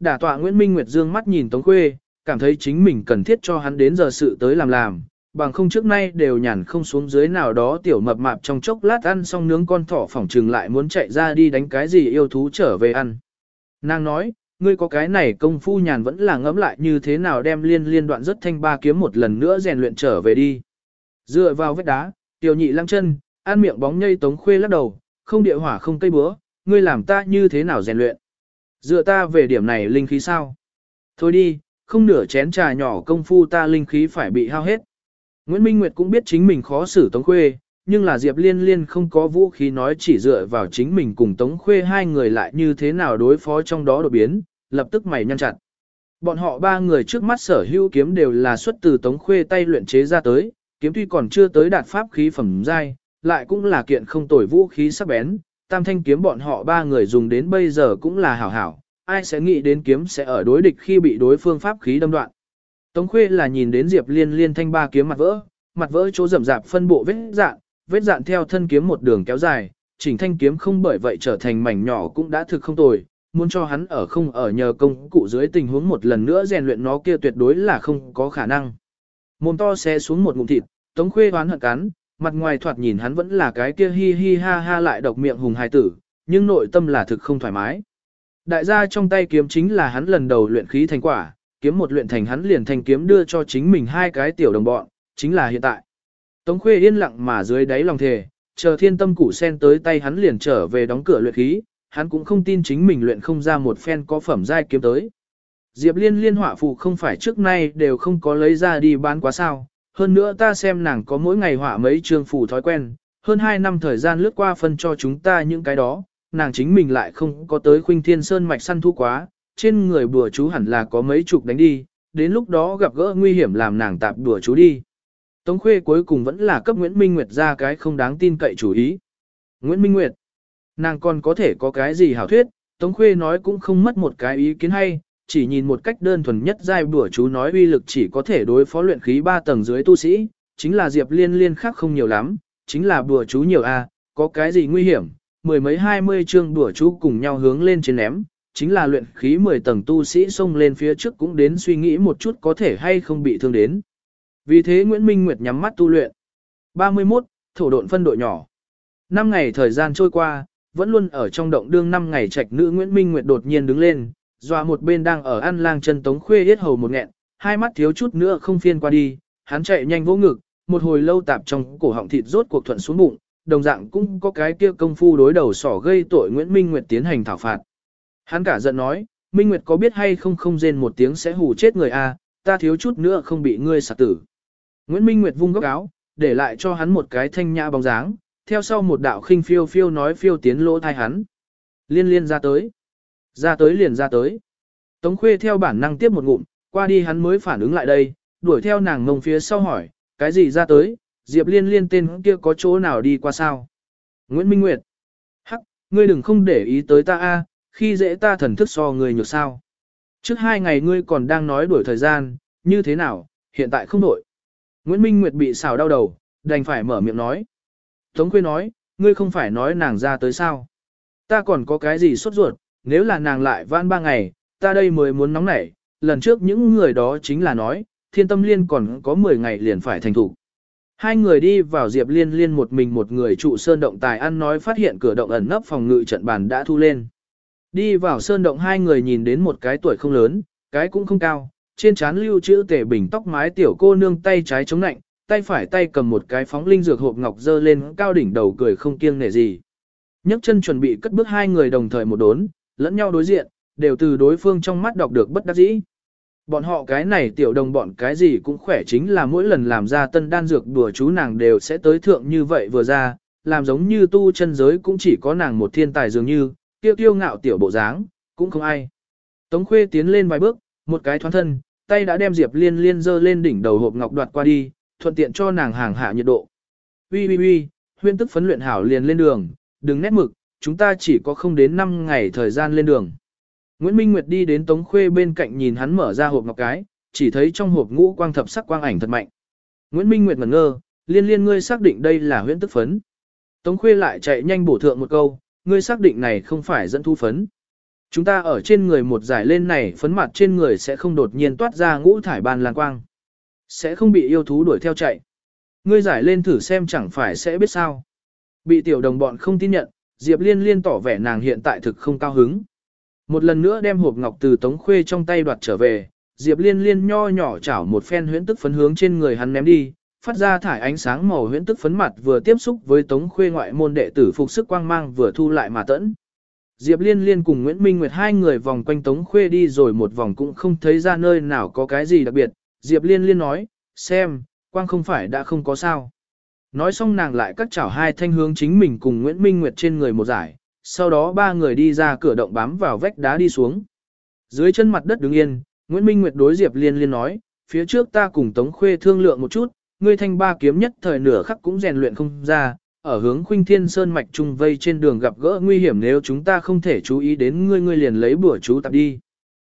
đả tọa Nguyễn Minh Nguyệt dương mắt nhìn Tống Khuê, cảm thấy chính mình cần thiết cho hắn đến giờ sự tới làm làm, bằng không trước nay đều nhàn không xuống dưới nào đó tiểu mập mạp trong chốc lát ăn xong nướng con thỏ phỏng trừng lại muốn chạy ra đi đánh cái gì yêu thú trở về ăn. Nàng nói, ngươi có cái này công phu nhàn vẫn là ngẫm lại như thế nào đem liên liên đoạn rất thanh ba kiếm một lần nữa rèn luyện trở về đi. Dựa vào vết đá, tiểu nhị lăng chân, ăn miệng bóng nhây tống khuê lắc đầu, không địa hỏa không cây búa, ngươi làm ta như thế nào rèn luyện. Dựa ta về điểm này linh khí sao? Thôi đi, không nửa chén trà nhỏ công phu ta linh khí phải bị hao hết. Nguyễn Minh Nguyệt cũng biết chính mình khó xử Tống Khuê, nhưng là Diệp Liên Liên không có vũ khí nói chỉ dựa vào chính mình cùng Tống Khuê hai người lại như thế nào đối phó trong đó đột biến, lập tức mày nhăn chặt. Bọn họ ba người trước mắt sở hữu kiếm đều là xuất từ Tống Khuê tay luyện chế ra tới, kiếm tuy còn chưa tới đạt pháp khí phẩm giai, lại cũng là kiện không tồi vũ khí sắc bén, tam thanh kiếm bọn họ ba người dùng đến bây giờ cũng là hảo hảo, ai sẽ nghĩ đến kiếm sẽ ở đối địch khi bị đối phương pháp khí đâm đoạn. Tống Khuê là nhìn đến Diệp Liên Liên thanh ba kiếm mặt vỡ, mặt vỡ chỗ rậm rạp phân bộ vết dạn, vết dạn theo thân kiếm một đường kéo dài, chỉnh thanh kiếm không bởi vậy trở thành mảnh nhỏ cũng đã thực không tồi, muốn cho hắn ở không ở nhờ công cụ dưới tình huống một lần nữa rèn luyện nó kia tuyệt đối là không có khả năng. Mồm to xé xuống một ngụm thịt, Tống Khuê đoán hận cắn, mặt ngoài thoạt nhìn hắn vẫn là cái kia hi hi ha ha lại độc miệng hùng hài tử, nhưng nội tâm là thực không thoải mái. Đại gia trong tay kiếm chính là hắn lần đầu luyện khí thành quả, kiếm một luyện thành hắn liền thành kiếm đưa cho chính mình hai cái tiểu đồng bọn, chính là hiện tại. Tống Khuê yên lặng mà dưới đáy lòng thề, chờ thiên tâm củ sen tới tay hắn liền trở về đóng cửa luyện khí, hắn cũng không tin chính mình luyện không ra một phen có phẩm giai kiếm tới. Diệp liên liên họa phụ không phải trước nay đều không có lấy ra đi bán quá sao, hơn nữa ta xem nàng có mỗi ngày họa mấy chương phủ thói quen, hơn 2 năm thời gian lướt qua phân cho chúng ta những cái đó, nàng chính mình lại không có tới khuynh thiên sơn mạch săn thu quá, trên người bùa chú hẳn là có mấy chục đánh đi, đến lúc đó gặp gỡ nguy hiểm làm nàng tạp bùa chú đi. Tống Khuê cuối cùng vẫn là cấp Nguyễn Minh Nguyệt ra cái không đáng tin cậy chủ ý. Nguyễn Minh Nguyệt, nàng còn có thể có cái gì hảo thuyết, Tống Khuê nói cũng không mất một cái ý kiến hay, chỉ nhìn một cách đơn thuần nhất giai bùa chú nói uy lực chỉ có thể đối phó luyện khí 3 tầng dưới tu sĩ, chính là Diệp Liên Liên khác không nhiều lắm, chính là bùa chú nhiều a, có cái gì nguy hiểm, mười mấy hai mươi chương bùa chú cùng nhau hướng lên trên ném, chính là luyện khí 10 tầng tu sĩ xông lên phía trước cũng đến suy nghĩ một chút có thể hay không bị thương đến. Vì thế Nguyễn Minh Nguyệt nhắm mắt tu luyện. 31. Thổ độn phân đội nhỏ. năm ngày thời gian trôi qua, vẫn luôn ở trong động đương 5 ngày trạch nữ Nguyễn Minh Nguyệt đột nhiên đứng lên, dọa một bên đang ở ăn lang chân tống khuê yết hầu một nghẹn, hai mắt thiếu chút nữa không phiên qua đi, hắn chạy nhanh vỗ ngực, một hồi lâu tạp trong cổ họng thịt rốt cuộc thuận xuống bụng, đồng dạng cũng có cái kia công phu đối đầu sỏ gây tội Nguyễn Minh Nguyệt tiến hành thảo phạt. Hắn cả giận nói, Minh Nguyệt có biết hay không không rên một tiếng sẽ hù chết người a, ta thiếu chút nữa không bị ngươi sạc tử. Nguyễn Minh Nguyệt vung góc áo, để lại cho hắn một cái thanh nhã bóng dáng, theo sau một đạo khinh phiêu phiêu nói phiêu tiến lỗ thai hắn. Liên liên ra tới. Ra tới liền ra tới. Tống khuê theo bản năng tiếp một ngụm, qua đi hắn mới phản ứng lại đây, đuổi theo nàng ngông phía sau hỏi, cái gì ra tới, Diệp liên liên tên kia có chỗ nào đi qua sao? Nguyễn Minh Nguyệt. Hắc, ngươi đừng không để ý tới ta a, khi dễ ta thần thức so người nhược sao. Trước hai ngày ngươi còn đang nói đuổi thời gian, như thế nào, hiện tại không đổi. Nguyễn Minh Nguyệt bị xào đau đầu, đành phải mở miệng nói. Tống Khuê nói, ngươi không phải nói nàng ra tới sao. Ta còn có cái gì sốt ruột, nếu là nàng lại vãn ba ngày, ta đây mới muốn nóng nảy, lần trước những người đó chính là nói, thiên tâm liên còn có 10 ngày liền phải thành thủ. Hai người đi vào Diệp Liên Liên một mình một người trụ sơn động tài ăn nói phát hiện cửa động ẩn nấp phòng ngự trận bàn đã thu lên. Đi vào sơn động hai người nhìn đến một cái tuổi không lớn, cái cũng không cao, trên trán lưu chữ tể bình tóc mái tiểu cô nương tay trái chống nạnh, tay phải tay cầm một cái phóng linh dược hộp ngọc dơ lên cao đỉnh đầu cười không kiêng nể gì. nhấc chân chuẩn bị cất bước hai người đồng thời một đốn, lẫn nhau đối diện, đều từ đối phương trong mắt đọc được bất đắc dĩ. Bọn họ cái này tiểu đồng bọn cái gì cũng khỏe chính là mỗi lần làm ra tân đan dược đùa chú nàng đều sẽ tới thượng như vậy vừa ra, làm giống như tu chân giới cũng chỉ có nàng một thiên tài dường như, tiêu tiêu ngạo tiểu bộ dáng, cũng không ai. Tống khuê tiến lên vài bước, một cái thoáng thân, tay đã đem Diệp Liên Liên dơ lên đỉnh đầu hộp ngọc đoạt qua đi, thuận tiện cho nàng hàng hạ nhiệt độ. Ui ui ui, huyên tức phấn luyện hảo liền lên đường, đừng nét mực, chúng ta chỉ có không đến 5 ngày thời gian lên đường. Nguyễn Minh Nguyệt đi đến Tống Khuê bên cạnh nhìn hắn mở ra hộp ngọc cái, chỉ thấy trong hộp ngũ quang thập sắc quang ảnh thật mạnh. Nguyễn Minh Nguyệt ngẩn ngơ, liên liên ngươi xác định đây là huyễn tức phấn. Tống Khuê lại chạy nhanh bổ thượng một câu, ngươi xác định này không phải dẫn thu phấn. Chúng ta ở trên người một giải lên này phấn mặt trên người sẽ không đột nhiên toát ra ngũ thải ban lan quang. Sẽ không bị yêu thú đuổi theo chạy. Ngươi giải lên thử xem chẳng phải sẽ biết sao. Bị tiểu đồng bọn không tin nhận, Diệp Liên liên tỏ vẻ nàng hiện tại thực không cao hứng. Một lần nữa đem hộp ngọc từ Tống Khuê trong tay đoạt trở về, Diệp Liên liên nho nhỏ chảo một phen huyễn tức phấn hướng trên người hắn ném đi, phát ra thải ánh sáng màu huyễn tức phấn mặt vừa tiếp xúc với Tống Khuê ngoại môn đệ tử phục sức quang mang vừa thu lại mà tẫn. Diệp Liên Liên cùng Nguyễn Minh Nguyệt hai người vòng quanh Tống Khuê đi rồi một vòng cũng không thấy ra nơi nào có cái gì đặc biệt. Diệp Liên Liên nói, xem, quang không phải đã không có sao. Nói xong nàng lại cắt chảo hai thanh hướng chính mình cùng Nguyễn Minh Nguyệt trên người một giải, sau đó ba người đi ra cửa động bám vào vách đá đi xuống. Dưới chân mặt đất đứng yên, Nguyễn Minh Nguyệt đối Diệp Liên Liên nói, phía trước ta cùng Tống Khuê thương lượng một chút, ngươi thanh ba kiếm nhất thời nửa khắc cũng rèn luyện không ra, ở hướng Khuynh Thiên Sơn mạch trung vây trên đường gặp gỡ nguy hiểm nếu chúng ta không thể chú ý đến ngươi ngươi liền lấy bữa chú tập đi.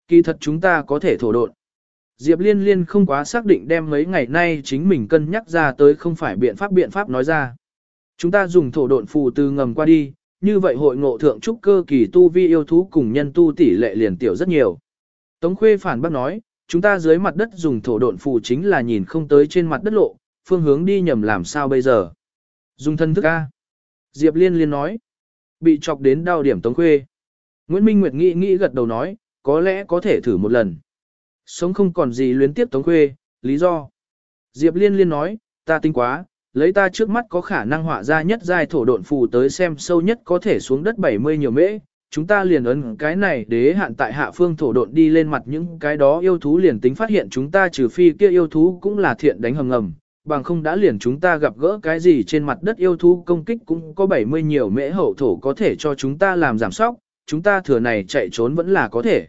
Kỳ thật chúng ta có thể thổ độn. Diệp Liên Liên không quá xác định đem mấy ngày nay chính mình cân nhắc ra tới không phải biện pháp biện pháp nói ra. Chúng ta dùng thổ độn phù từ ngầm qua đi, như vậy hội ngộ thượng trúc cơ kỳ tu vi yêu thú cùng nhân tu tỷ lệ liền tiểu rất nhiều. Tống Khuê phản bác nói, chúng ta dưới mặt đất dùng thổ độn phù chính là nhìn không tới trên mặt đất lộ, phương hướng đi nhầm làm sao bây giờ. Dùng thân thức A. Diệp Liên Liên nói. Bị chọc đến đau điểm Tống Khuê. Nguyễn Minh Nguyệt nghĩ nghĩ gật đầu nói, có lẽ có thể thử một lần. Sống không còn gì luyến tiếp Tống Khuê, lý do. Diệp Liên Liên nói, ta tinh quá, lấy ta trước mắt có khả năng họa ra nhất giai thổ độn phù tới xem sâu nhất có thể xuống đất 70 nhiều mễ, chúng ta liền ấn cái này đế hạn tại hạ phương thổ độn đi lên mặt những cái đó yêu thú liền tính phát hiện chúng ta trừ phi kia yêu thú cũng là thiện đánh hầm ngầm, bằng không đã liền chúng ta gặp gỡ cái gì trên mặt đất yêu thú công kích cũng có 70 nhiều mễ hậu thổ có thể cho chúng ta làm giảm sóc, chúng ta thừa này chạy trốn vẫn là có thể.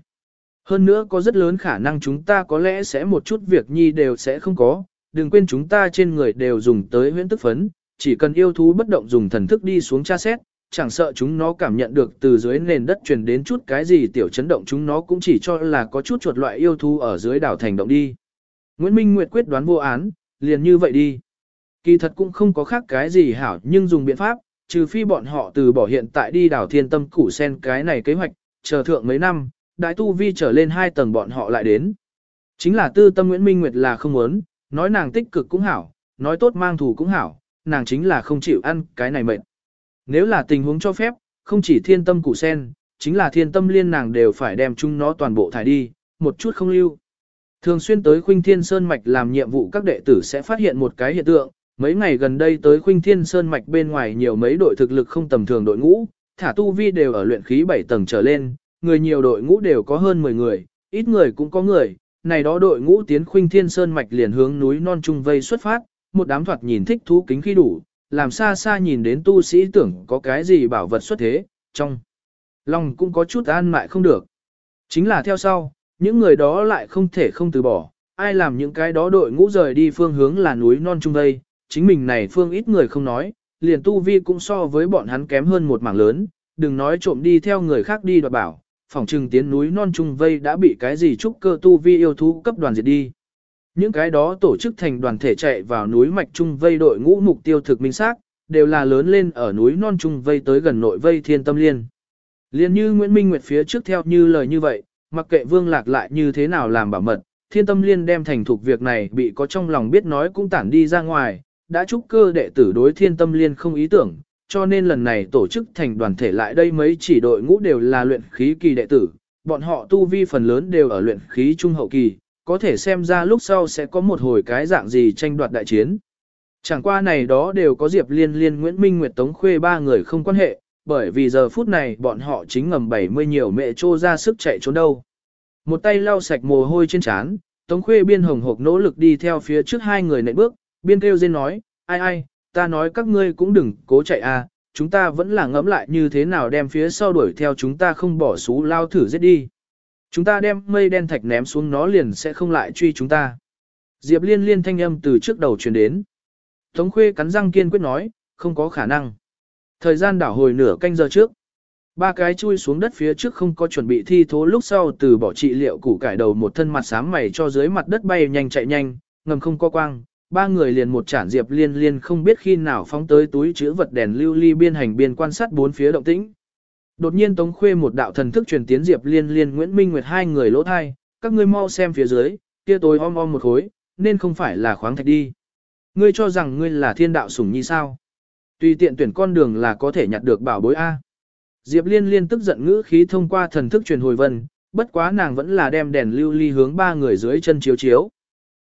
Hơn nữa có rất lớn khả năng chúng ta có lẽ sẽ một chút việc nhi đều sẽ không có, đừng quên chúng ta trên người đều dùng tới huyễn tức phấn, chỉ cần yêu thú bất động dùng thần thức đi xuống tra xét, chẳng sợ chúng nó cảm nhận được từ dưới nền đất truyền đến chút cái gì tiểu chấn động chúng nó cũng chỉ cho là có chút chuột loại yêu thú ở dưới đảo thành động đi. Nguyễn Minh Nguyệt quyết đoán vô án, liền như vậy đi. Kỳ thật cũng không có khác cái gì hảo nhưng dùng biện pháp, trừ phi bọn họ từ bỏ hiện tại đi đảo thiên tâm củ sen cái này kế hoạch, chờ thượng mấy năm, đại tu vi trở lên hai tầng bọn họ lại đến. Chính là tư tâm Nguyễn Minh Nguyệt là không muốn, nói nàng tích cực cũng hảo, nói tốt mang thù cũng hảo, nàng chính là không chịu ăn cái này mệt. Nếu là tình huống cho phép, không chỉ thiên tâm củ sen, chính là thiên tâm liên nàng đều phải đem chúng nó toàn bộ thải đi, một chút không lưu. Thường xuyên tới Khuynh Thiên Sơn Mạch làm nhiệm vụ các đệ tử sẽ phát hiện một cái hiện tượng, mấy ngày gần đây tới Khuynh Thiên Sơn Mạch bên ngoài nhiều mấy đội thực lực không tầm thường đội ngũ, thả tu vi đều ở luyện khí 7 tầng trở lên, người nhiều đội ngũ đều có hơn 10 người, ít người cũng có người, này đó đội ngũ tiến Khuynh Thiên Sơn Mạch liền hướng núi non trung vây xuất phát, một đám thoạt nhìn thích thú kính khi đủ, làm xa xa nhìn đến tu sĩ tưởng có cái gì bảo vật xuất thế, trong lòng cũng có chút an mại không được. Chính là theo sau, những người đó lại không thể không từ bỏ, ai làm những cái đó đội ngũ rời đi phương hướng là núi non trung đây, chính mình này phương ít người không nói, liền tu vi cũng so với bọn hắn kém hơn một mảng lớn, đừng nói trộm đi theo người khác đi đoạt bảo, phòng trừng tiến núi non trung vây đã bị cái gì trúc cơ tu vi yêu thú cấp đoàn diệt đi. Những cái đó tổ chức thành đoàn thể chạy vào núi mạch trung vây đội ngũ mục tiêu thực minh xác, đều là lớn lên ở núi non trung vây tới gần nội vây thiên tâm liên. Liên như Nguyễn Minh Nguyệt phía trước theo như lời như vậy, mặc kệ vương lạc lại như thế nào làm bảo mật, thiên tâm liên đem thành thục việc này bị có trong lòng biết nói cũng tản đi ra ngoài, đã Trúc cơ đệ tử đối thiên tâm liên không ý tưởng, cho nên lần này tổ chức thành đoàn thể lại đây mấy chỉ đội ngũ đều là luyện khí kỳ đệ tử, bọn họ tu vi phần lớn đều ở luyện khí trung hậu kỳ, có thể xem ra lúc sau sẽ có một hồi cái dạng gì tranh đoạt đại chiến. Chẳng qua này đó đều có Diệp Liên Liên Nguyễn Minh Nguyệt Tống Khuê ba người không quan hệ, bởi vì giờ phút này bọn họ chính ngầm 70 nhiều mẹ trô ra sức chạy trốn đâu. Một tay lau sạch mồ hôi trên trán, Tống Khuê biên hồng hộc nỗ lực đi theo phía trước hai người nệ bước, biên kêu dên nói, ai ai, ta nói các ngươi cũng đừng cố chạy à, chúng ta vẫn là ngẫm lại như thế nào đem phía sau đuổi theo chúng ta không bỏ xú lao thử giết đi. Chúng ta đem mây đen thạch ném xuống nó liền sẽ không lại truy chúng ta. Diệp liên liên thanh âm từ trước đầu truyền đến. Tống khuê cắn răng kiên quyết nói, không có khả năng. Thời gian đảo hồi nửa canh giờ trước. Ba cái chui xuống đất phía trước không có chuẩn bị thi thố lúc sau từ bỏ trị liệu củ cải đầu một thân mặt sám mày cho dưới mặt đất bay nhanh chạy nhanh, ngầm không có quang. Ba người liền một chản diệp liên liên không biết khi nào phóng tới túi chứa vật đèn lưu ly biên hành biên quan sát bốn phía động tĩnh. Đột nhiên Tống Khuê một đạo thần thức truyền tiến Diệp Liên Liên Nguyễn Minh Nguyệt hai người lỗ thai, các ngươi mau xem phía dưới, kia tối om om một khối, nên không phải là khoáng thạch đi. Ngươi cho rằng ngươi là thiên đạo sủng nhi sao? Tùy tiện tuyển con đường là có thể nhặt được bảo bối A. Diệp Liên liên tức giận ngữ khí thông qua thần thức truyền hồi vân, bất quá nàng vẫn là đem đèn lưu ly hướng ba người dưới chân chiếu chiếu.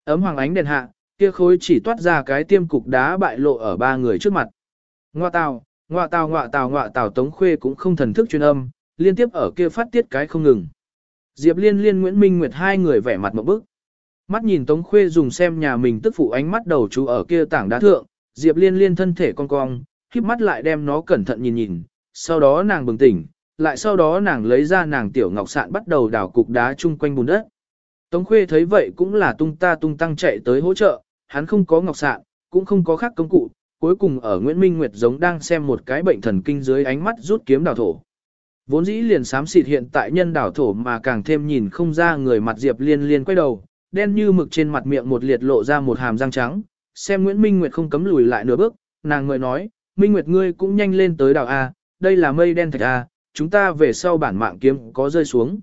Ấm hoàng ánh đèn hạ, kia khối chỉ toát ra cái tiêm cục đá bại lộ ở ba người trước mặt. Ngoa tào, ngoa tào ngoa tào ngoa tào tống khuê cũng không thần thức truyền âm, liên tiếp ở kia phát tiết cái không ngừng. Diệp Liên Liên Nguyễn Minh Nguyệt hai người vẻ mặt một bức. Mắt nhìn Tống Khuê dùng xem nhà mình tức phụ ánh mắt đầu chú ở kia tảng đá thượng, Diệp Liên Liên thân thể cong cong, khép mắt lại đem nó cẩn thận nhìn nhìn, sau đó nàng bừng tỉnh, lại sau đó nàng lấy ra nàng tiểu ngọc sạn bắt đầu đào cục đá chung quanh bùn đất. Tống Khuê thấy vậy cũng là tung ta tung tăng chạy tới hỗ trợ, hắn không có ngọc sạn, cũng không có khác công cụ, cuối cùng ở Nguyễn Minh Nguyệt giống đang xem một cái bệnh thần kinh dưới ánh mắt rút kiếm đào thổ. Vốn dĩ liền xám xịt hiện tại nhân đảo thổ mà càng thêm nhìn không ra người mặt Diệp Liên Liên quay đầu, đen như mực trên mặt miệng một liệt lộ ra một hàm răng trắng, xem Nguyễn Minh Nguyệt không cấm lùi lại nửa bước, nàng người nói, Minh Nguyệt ngươi cũng nhanh lên tới đảo A, đây là mây đen thạch A, chúng ta về sau bản mạng kiếm có rơi xuống.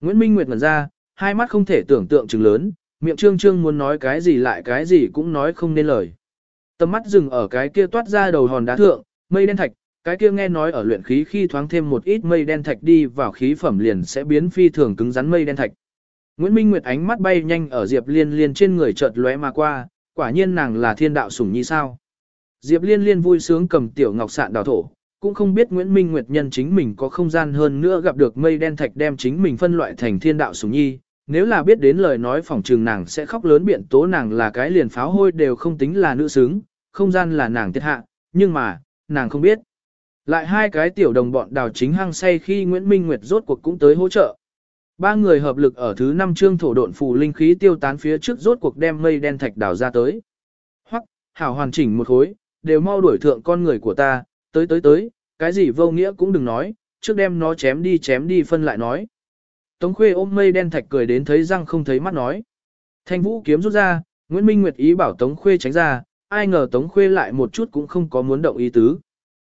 Nguyễn Minh Nguyệt ngẩn ra, hai mắt không thể tưởng tượng chừng lớn, miệng trương trương muốn nói cái gì lại cái gì cũng nói không nên lời. Tầm mắt dừng ở cái kia toát ra đầu hòn đá thượng, mây đen thạch, cái kia nghe nói ở luyện khí khi thoáng thêm một ít mây đen thạch đi vào khí phẩm liền sẽ biến phi thường cứng rắn mây đen thạch. Nguyễn Minh Nguyệt ánh mắt bay nhanh ở Diệp Liên Liên trên người chợt lóe mà qua, quả nhiên nàng là thiên đạo sủng nhi sao. Diệp Liên Liên vui sướng cầm tiểu ngọc sạn đào thổ, cũng không biết Nguyễn Minh Nguyệt nhân chính mình có không gian hơn nữa gặp được mây đen thạch đem chính mình phân loại thành thiên đạo sủng nhi. Nếu là biết đến lời nói phỏng trường nàng sẽ khóc lớn biện tố nàng là cái liền pháo hôi đều không tính là nữ xứng, không gian là nàng tiết hạ, nhưng mà, nàng không biết. Lại hai cái tiểu đồng bọn đào chính hăng say khi Nguyễn Minh Nguyệt rốt cuộc cũng tới hỗ trợ. Ba người hợp lực ở thứ năm chương thổ độn phù linh khí tiêu tán phía trước rốt cuộc đem mây đen thạch đào ra tới. Hoặc, hảo hoàn chỉnh một khối, đều mau đuổi thượng con người của ta, tới tới tới, cái gì vô nghĩa cũng đừng nói, trước đem nó chém đi chém đi phân lại nói. Tống khuê ôm mây đen thạch cười đến thấy răng không thấy mắt nói. Thanh vũ kiếm rút ra, Nguyễn Minh Nguyệt ý bảo Tống khuê tránh ra, ai ngờ Tống khuê lại một chút cũng không có muốn động ý tứ.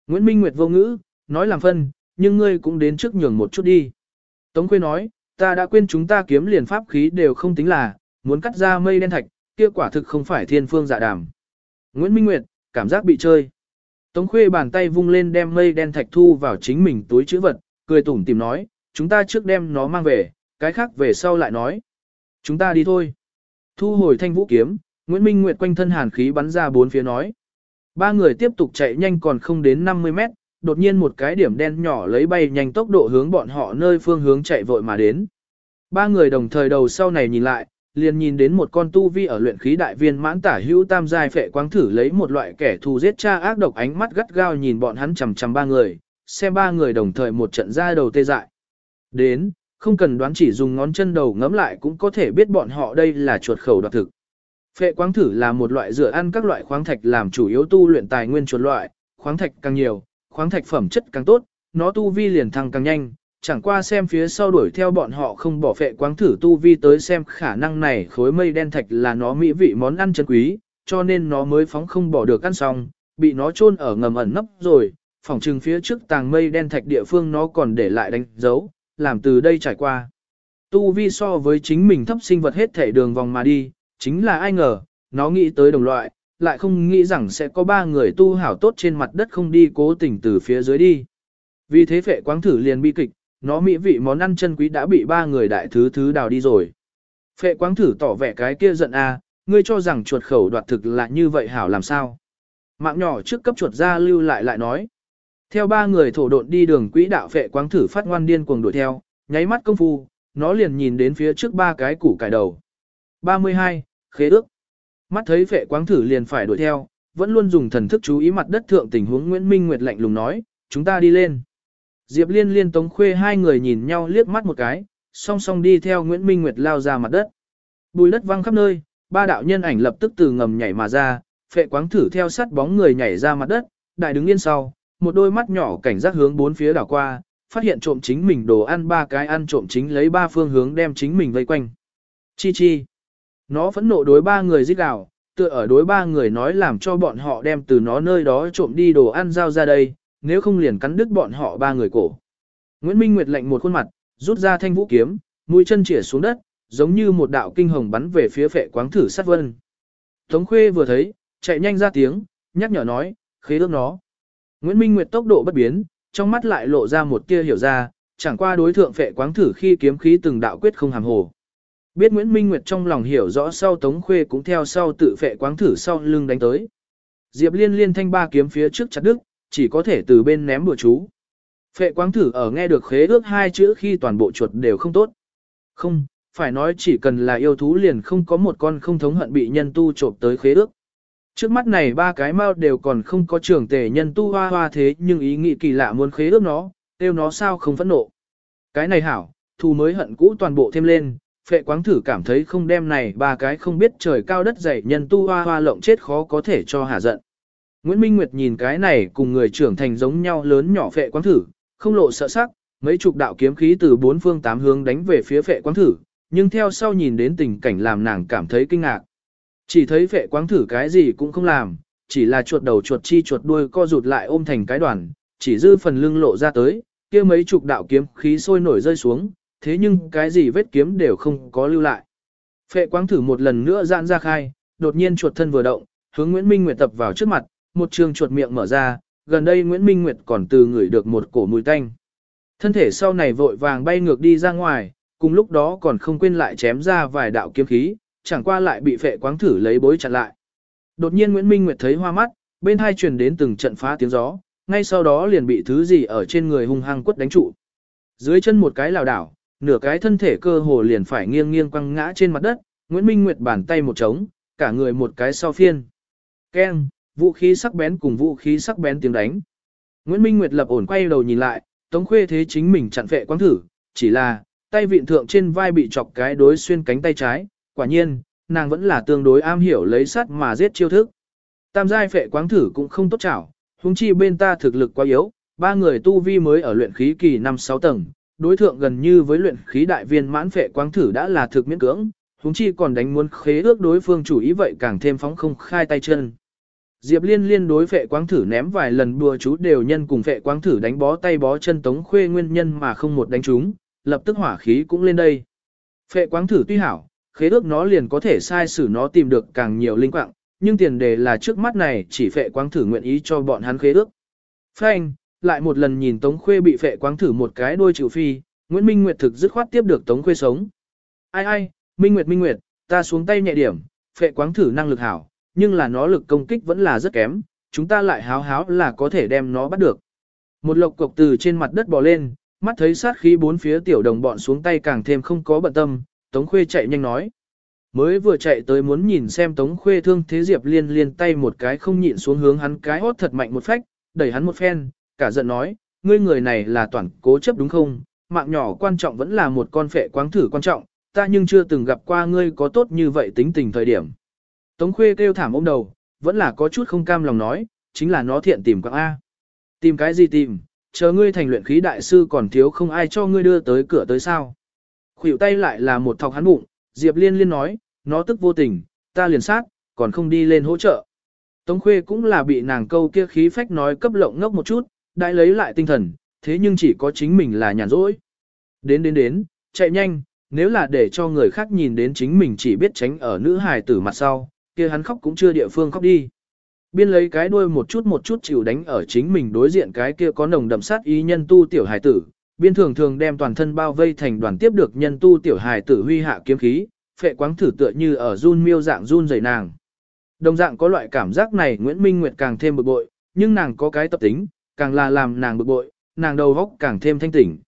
Nguyễn Minh Nguyệt vô ngữ, nói làm phân, nhưng ngươi cũng đến trước nhường một chút đi. Tống Khuê nói, ta đã quên chúng ta kiếm liền pháp khí đều không tính là, muốn cắt ra mây đen thạch, kia quả thực không phải thiên phương dạ đàm. Nguyễn Minh Nguyệt, cảm giác bị chơi. Tống Khuê bàn tay vung lên đem mây đen thạch thu vào chính mình túi chữ vật, cười tủm tìm nói, chúng ta trước đem nó mang về, cái khác về sau lại nói. Chúng ta đi thôi. Thu hồi thanh vũ kiếm, Nguyễn Minh Nguyệt quanh thân hàn khí bắn ra bốn phía nói. Ba người tiếp tục chạy nhanh còn không đến 50 mét, đột nhiên một cái điểm đen nhỏ lấy bay nhanh tốc độ hướng bọn họ nơi phương hướng chạy vội mà đến. Ba người đồng thời đầu sau này nhìn lại, liền nhìn đến một con tu vi ở luyện khí đại viên mãn tả hữu tam giai phệ quang thử lấy một loại kẻ thù giết cha ác độc ánh mắt gắt gao nhìn bọn hắn chằm chằm ba người, xem ba người đồng thời một trận ra đầu tê dại. Đến, không cần đoán chỉ dùng ngón chân đầu ngấm lại cũng có thể biết bọn họ đây là chuột khẩu đoạt thực. Phệ quáng thử là một loại dựa ăn các loại khoáng thạch làm chủ yếu tu luyện tài nguyên chuột loại, khoáng thạch càng nhiều, khoáng thạch phẩm chất càng tốt, nó tu vi liền thăng càng nhanh, chẳng qua xem phía sau đuổi theo bọn họ không bỏ phệ quáng thử tu vi tới xem khả năng này khối mây đen thạch là nó mỹ vị món ăn chân quý, cho nên nó mới phóng không bỏ được ăn xong, bị nó chôn ở ngầm ẩn nấp rồi, phòng trừng phía trước tàng mây đen thạch địa phương nó còn để lại đánh dấu, làm từ đây trải qua. Tu vi so với chính mình thấp sinh vật hết thể đường vòng mà đi, chính là ai ngờ, nó nghĩ tới đồng loại, lại không nghĩ rằng sẽ có ba người tu hảo tốt trên mặt đất không đi cố tình từ phía dưới đi. Vì thế phệ quáng thử liền bi kịch, nó mỹ vị món ăn chân quý đã bị ba người đại thứ thứ đào đi rồi. Phệ quáng thử tỏ vẻ cái kia giận a, ngươi cho rằng chuột khẩu đoạt thực là như vậy hảo làm sao. Mạng nhỏ trước cấp chuột ra lưu lại lại nói. Theo ba người thổ độn đi đường quỹ đạo phệ quáng thử phát ngoan điên cuồng đuổi theo, nháy mắt công phu, nó liền nhìn đến phía trước ba cái củ cải đầu. 32. Khế ước. Mắt thấy phệ quáng thử liền phải đuổi theo, vẫn luôn dùng thần thức chú ý mặt đất thượng tình huống Nguyễn Minh Nguyệt lạnh lùng nói, chúng ta đi lên. Diệp Liên liên tống khuê hai người nhìn nhau liếc mắt một cái, song song đi theo Nguyễn Minh Nguyệt lao ra mặt đất. Bùi đất văng khắp nơi, ba đạo nhân ảnh lập tức từ ngầm nhảy mà ra, phệ quáng thử theo sát bóng người nhảy ra mặt đất, đại đứng yên sau, một đôi mắt nhỏ cảnh giác hướng bốn phía đảo qua, phát hiện trộm chính mình đồ ăn ba cái ăn trộm chính lấy ba phương hướng đem chính mình vây quanh. Chi chi. Nó phẫn nộ đối ba người giết gào, tựa ở đối ba người nói làm cho bọn họ đem từ nó nơi đó trộm đi đồ ăn giao ra đây, nếu không liền cắn đứt bọn họ ba người cổ. Nguyễn Minh Nguyệt lạnh một khuôn mặt, rút ra thanh vũ kiếm, mũi chân chĩa xuống đất, giống như một đạo kinh hồng bắn về phía phệ quáng thử sát vân. Tống Khuê vừa thấy, chạy nhanh ra tiếng, nhắc nhở nói, khế ước nó. Nguyễn Minh Nguyệt tốc độ bất biến, trong mắt lại lộ ra một tia hiểu ra, chẳng qua đối thượng phệ quáng thử khi kiếm khí từng đạo quyết không hàm hồ. Biết Nguyễn Minh Nguyệt trong lòng hiểu rõ sau Tống Khuê cũng theo sau tự phệ quáng thử sau lưng đánh tới. Diệp Liên liên thanh ba kiếm phía trước chặt đứt, chỉ có thể từ bên ném bùa chú. Phệ quáng thử ở nghe được khế ước hai chữ khi toàn bộ chuột đều không tốt. Không, phải nói chỉ cần là yêu thú liền không có một con không thống hận bị nhân tu trộm tới khế ước. Trước mắt này ba cái mao đều còn không có trưởng tề nhân tu hoa hoa thế nhưng ý nghĩ kỳ lạ muốn khế ước nó, tiêu nó sao không phẫn nộ. Cái này hảo, thù mới hận cũ toàn bộ thêm lên, phệ quáng thử cảm thấy không đem này ba cái không biết trời cao đất dày nhân tu hoa hoa lộng chết khó có thể cho hả giận. Nguyễn Minh Nguyệt nhìn cái này cùng người trưởng thành giống nhau lớn nhỏ phệ quáng thử, không lộ sợ sắc, mấy chục đạo kiếm khí từ bốn phương tám hướng đánh về phía phệ quáng thử, nhưng theo sau nhìn đến tình cảnh làm nàng cảm thấy kinh ngạc. Chỉ thấy vệ quáng thử cái gì cũng không làm, chỉ là chuột đầu chuột chi chuột đuôi co rụt lại ôm thành cái đoàn, chỉ dư phần lưng lộ ra tới, kia mấy chục đạo kiếm khí sôi nổi rơi xuống, thế nhưng cái gì vết kiếm đều không có lưu lại. Phệ quáng thử một lần nữa giãn ra khai, đột nhiên chuột thân vừa động, hướng Nguyễn Minh Nguyệt tập vào trước mặt, một trường chuột miệng mở ra, gần đây Nguyễn Minh Nguyệt còn từ người được một cổ mùi tanh. Thân thể sau này vội vàng bay ngược đi ra ngoài, cùng lúc đó còn không quên lại chém ra vài đạo kiếm khí, chẳng qua lại bị phệ quáng thử lấy bối chặn lại. Đột nhiên Nguyễn Minh Nguyệt thấy hoa mắt, bên hai truyền đến từng trận phá tiếng gió, ngay sau đó liền bị thứ gì ở trên người hung hăng quất đánh trụ. Dưới chân một cái lảo đảo, nửa cái thân thể cơ hồ liền phải nghiêng nghiêng quăng ngã trên mặt đất, Nguyễn Minh Nguyệt bàn tay một trống, cả người một cái sau phiên. Keng, vũ khí sắc bén cùng vũ khí sắc bén tiếng đánh. Nguyễn Minh Nguyệt lập ổn quay đầu nhìn lại, Tống Khuê thế chính mình chặn vệ quang thử, chỉ là, tay vịn thượng trên vai bị chọc cái đối xuyên cánh tay trái, quả nhiên, nàng vẫn là tương đối am hiểu lấy sắt mà giết chiêu thức. Tam giai phệ quáng thử cũng không tốt chảo, huống chi bên ta thực lực quá yếu, ba người tu vi mới ở luyện khí kỳ 5-6 tầng, đối thượng gần như với luyện khí đại viên mãn phệ quáng thử đã là thực miễn cưỡng, huống chi còn đánh muốn khế ước đối phương chủ ý vậy càng thêm phóng không khai tay chân. Diệp Liên liên đối phệ quáng thử ném vài lần đùa chú đều nhân cùng phệ quáng thử đánh bó tay bó chân tống khuê nguyên nhân mà không một đánh trúng, lập tức hỏa khí cũng lên đây. Phệ quáng thử tuy hảo, khế ước nó liền có thể sai xử nó tìm được càng nhiều linh quạng, nhưng tiền đề là trước mắt này chỉ phệ quang thử nguyện ý cho bọn hắn khế ước. Phanh, lại một lần nhìn Tống Khuê bị phệ quang thử một cái đôi chịu phi, Nguyễn Minh Nguyệt thực dứt khoát tiếp được Tống Khuê sống. Ai ai, Minh Nguyệt Minh Nguyệt, ta xuống tay nhẹ điểm, phệ quang thử năng lực hảo, nhưng là nó lực công kích vẫn là rất kém, chúng ta lại háo háo là có thể đem nó bắt được. Một lộc cục từ trên mặt đất bò lên, mắt thấy sát khí bốn phía tiểu đồng bọn xuống tay càng thêm không có bận tâm, Tống Khuê chạy nhanh nói. Mới vừa chạy tới muốn nhìn xem Tống Khuê thương thế Diệp Liên liên tay một cái không nhịn xuống hướng hắn cái hót thật mạnh một phách, đẩy hắn một phen, cả giận nói, ngươi người này là toàn cố chấp đúng không, mạng nhỏ quan trọng vẫn là một con phệ quáng thử quan trọng, ta nhưng chưa từng gặp qua ngươi có tốt như vậy tính tình thời điểm. Tống Khuê kêu thảm ôm đầu, vẫn là có chút không cam lòng nói, chính là nó thiện tìm quạng A. Tìm cái gì tìm, chờ ngươi thành luyện khí đại sư còn thiếu không ai cho ngươi đưa tới cửa tới sao. Khuỷu tay lại là một thọc hắn bụng, Diệp Liên liên nói, nó tức vô tình, ta liền sát, còn không đi lên hỗ trợ. Tống Khuê cũng là bị nàng câu kia khí phách nói cấp lộng ngốc một chút, đã lấy lại tinh thần, thế nhưng chỉ có chính mình là nhàn rỗi. Đến đến đến, chạy nhanh, nếu là để cho người khác nhìn đến chính mình chỉ biết tránh ở nữ hài tử mặt sau, kia hắn khóc cũng chưa địa phương khóc đi. Biên lấy cái đuôi một chút một chút chịu đánh ở chính mình đối diện cái kia có nồng đậm sát ý nhân tu tiểu hài tử, biên thường thường đem toàn thân bao vây thành đoàn tiếp được nhân tu tiểu hài tử huy hạ kiếm khí, phệ quáng thử tựa như ở run miêu dạng run rẩy nàng. Đồng dạng có loại cảm giác này Nguyễn Minh Nguyệt càng thêm bực bội, nhưng nàng có cái tập tính, càng là làm nàng bực bội, nàng đầu góc càng thêm thanh tỉnh.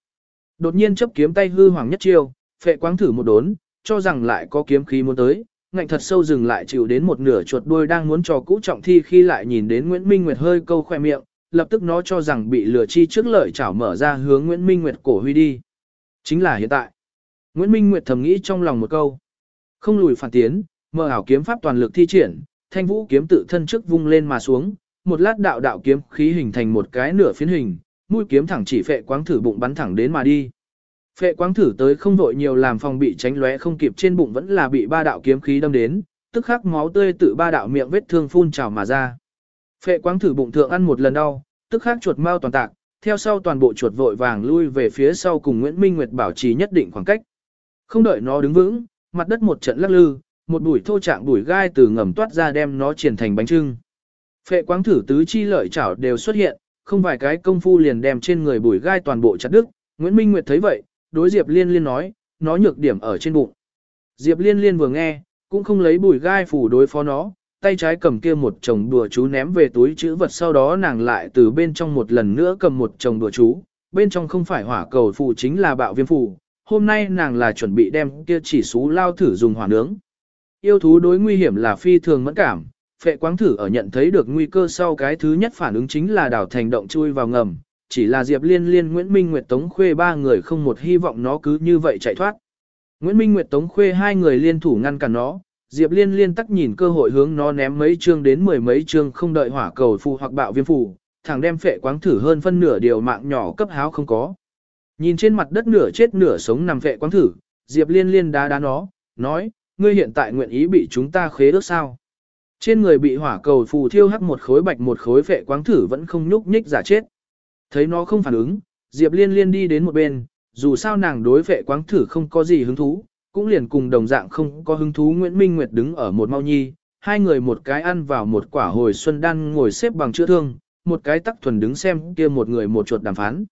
Đột nhiên chấp kiếm tay hư hoàng nhất chiêu, phệ quáng thử một đốn, cho rằng lại có kiếm khí muốn tới, ngạnh thật sâu dừng lại chịu đến một nửa chuột đuôi đang muốn cho cũ trọng thi khi lại nhìn đến Nguyễn Minh Nguyệt hơi câu khoe miệng, lập tức nó cho rằng bị lừa chi trước lợi chảo mở ra hướng Nguyễn Minh Nguyệt cổ huy đi. Chính là hiện tại. Nguyễn Minh Nguyệt thầm nghĩ trong lòng một câu. Không lùi phản tiến, mở ảo kiếm pháp toàn lực thi triển, thanh vũ kiếm tự thân trước vung lên mà xuống, một lát đạo đạo kiếm khí hình thành một cái nửa phiến hình, mũi kiếm thẳng chỉ phệ quáng thử bụng bắn thẳng đến mà đi. Phệ quáng thử tới không vội nhiều làm phòng bị tránh lóe không kịp trên bụng vẫn là bị ba đạo kiếm khí đâm đến, tức khắc máu tươi tự ba đạo miệng vết thương phun trào mà ra. Phệ quáng thử bụng thượng ăn một lần đau, tức khắc chuột mau toàn tạc, theo sau toàn bộ chuột vội vàng lui về phía sau cùng Nguyễn Minh Nguyệt bảo trì nhất định khoảng cách. Không đợi nó đứng vững, mặt đất một trận lắc lư, một bụi thô trạng bụi gai từ ngầm toát ra đem nó triển thành bánh trưng. Phệ quáng thử tứ chi lợi chảo đều xuất hiện, không vài cái công phu liền đem trên người bụi gai toàn bộ chặt đứt. Nguyễn Minh Nguyệt thấy vậy, đối Diệp Liên Liên nói, nó nhược điểm ở trên bụng. Diệp Liên Liên vừa nghe, cũng không lấy bụi gai phủ đối phó nó, tay trái cầm kia một chồng đùa chú ném về túi chữ vật sau đó nàng lại từ bên trong một lần nữa cầm một chồng đùa chú, bên trong không phải hỏa cầu phù chính là bạo viêm phù, hôm nay nàng là chuẩn bị đem kia chỉ số lao thử dùng hỏa nướng. Yêu thú đối nguy hiểm là phi thường mẫn cảm, phệ quáng thử ở nhận thấy được nguy cơ sau cái thứ nhất phản ứng chính là đảo thành động chui vào ngầm, chỉ là Diệp Liên Liên Nguyễn Minh Nguyệt Tống Khuê ba người không một hy vọng nó cứ như vậy chạy thoát. Nguyễn Minh Nguyệt Tống Khuê hai người liên thủ ngăn cản nó, Diệp Liên liên tắc nhìn cơ hội hướng nó ném mấy chương đến mười mấy chương không đợi hỏa cầu phù hoặc bạo viêm phù, thằng đem phệ quáng thử hơn phân nửa điều mạng nhỏ cấp háo không có. Nhìn trên mặt đất nửa chết nửa sống nằm phệ quáng thử, Diệp Liên liên đá đá nó, nói, ngươi hiện tại nguyện ý bị chúng ta khế ước sao? Trên người bị hỏa cầu phù thiêu hắc một khối bạch một khối phệ quáng thử vẫn không nhúc nhích giả chết. Thấy nó không phản ứng, Diệp Liên liên đi đến một bên, dù sao nàng đối phệ quáng thử không có gì hứng thú, cũng liền cùng đồng dạng không có hứng thú Nguyễn Minh Nguyệt đứng ở một mau nhi, hai người một cái ăn vào một quả hồi xuân đan ngồi xếp bằng chữa thương, một cái tắc thuần đứng xem kia một người một chuột đàm phán.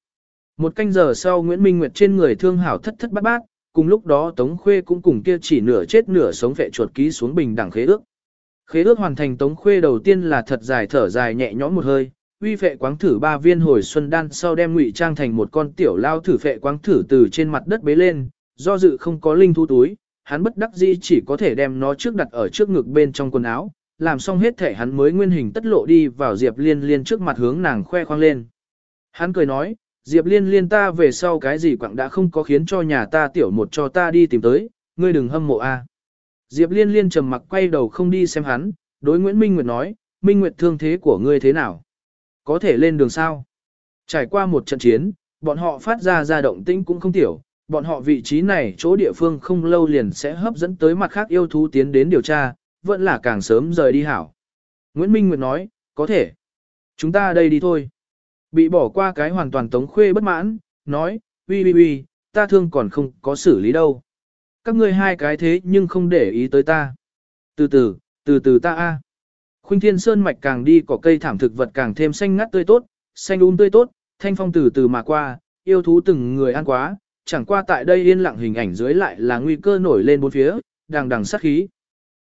Một canh giờ sau Nguyễn Minh Nguyệt trên người thương hảo thất thất bát bát, cùng lúc đó Tống Khuê cũng cùng kia chỉ nửa chết nửa sống vệ chuột ký xuống bình đẳng khế ước. Khế ước hoàn thành Tống Khuê đầu tiên là thật dài thở dài nhẹ nhõm một hơi, uy phệ quáng thử ba viên hồi xuân đan sau đem ngụy trang thành một con tiểu lao thử phệ quáng thử từ trên mặt đất bế lên, do dự không có linh thú túi, hắn bất đắc dĩ chỉ có thể đem nó trước đặt ở trước ngực bên trong quần áo, làm xong hết thể hắn mới nguyên hình tất lộ đi vào Diệp Liên Liên trước mặt hướng nàng khoe khoang lên. Hắn cười nói, Diệp Liên Liên ta về sau cái gì quặng đã không có khiến cho nhà ta tiểu một cho ta đi tìm tới, ngươi đừng hâm mộ a. Diệp Liên Liên trầm mặc quay đầu không đi xem hắn, đối Nguyễn Minh Nguyệt nói, Minh Nguyệt thương thế của ngươi thế nào? Có thể lên đường sao? Trải qua một trận chiến, bọn họ phát ra ra động tĩnh cũng không tiểu, bọn họ vị trí này chỗ địa phương không lâu liền sẽ hấp dẫn tới mặt khác yêu thú tiến đến điều tra, vẫn là càng sớm rời đi hảo. Nguyễn Minh Nguyệt nói, có thể. Chúng ta đây đi thôi. Bị bỏ qua cái hoàn toàn tống khuê bất mãn, nói, uy uy uy, ta thương còn không có xử lý đâu. Các ngươi hai cái thế nhưng không để ý tới ta. Từ từ, từ từ ta a. Khuynh Thiên Sơn mạch càng đi có cây thảm thực vật càng thêm xanh ngắt tươi tốt, xanh um tươi tốt, thanh phong từ từ mà qua, yêu thú từng người ăn quá, chẳng qua tại đây yên lặng hình ảnh dưới lại là nguy cơ nổi lên bốn phía, đằng đằng sát khí.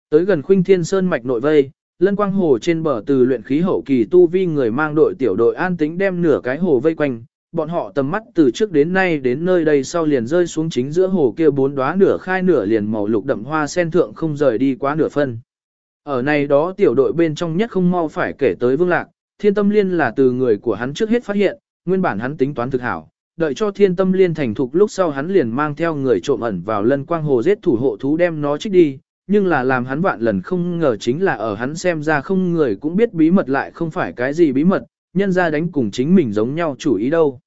Tới gần Khuynh Thiên Sơn mạch nội vây, Lân Quang Hồ trên bờ từ luyện khí hậu kỳ tu vi người mang đội tiểu đội an tính đem nửa cái hồ vây quanh, bọn họ tầm mắt từ trước đến nay đến nơi đây sau liền rơi xuống chính giữa hồ kia bốn đóa nửa khai nửa liền màu lục đậm hoa sen thượng không rời đi quá nửa phân. Ở này đó tiểu đội bên trong nhất không mau phải kể tới Vương Lạc, Thiên Tâm Liên là từ người của hắn trước hết phát hiện, nguyên bản hắn tính toán thực hảo, đợi cho thiên tâm liên thành thục lúc sau hắn liền mang theo người trộm ẩn vào lân quang hồ giết thủ hộ thú đem nó trích đi, nhưng là làm hắn vạn lần không ngờ chính là ở hắn xem ra không người cũng biết bí mật lại không phải cái gì bí mật, nhân ra đánh cùng chính mình giống nhau chủ ý đâu.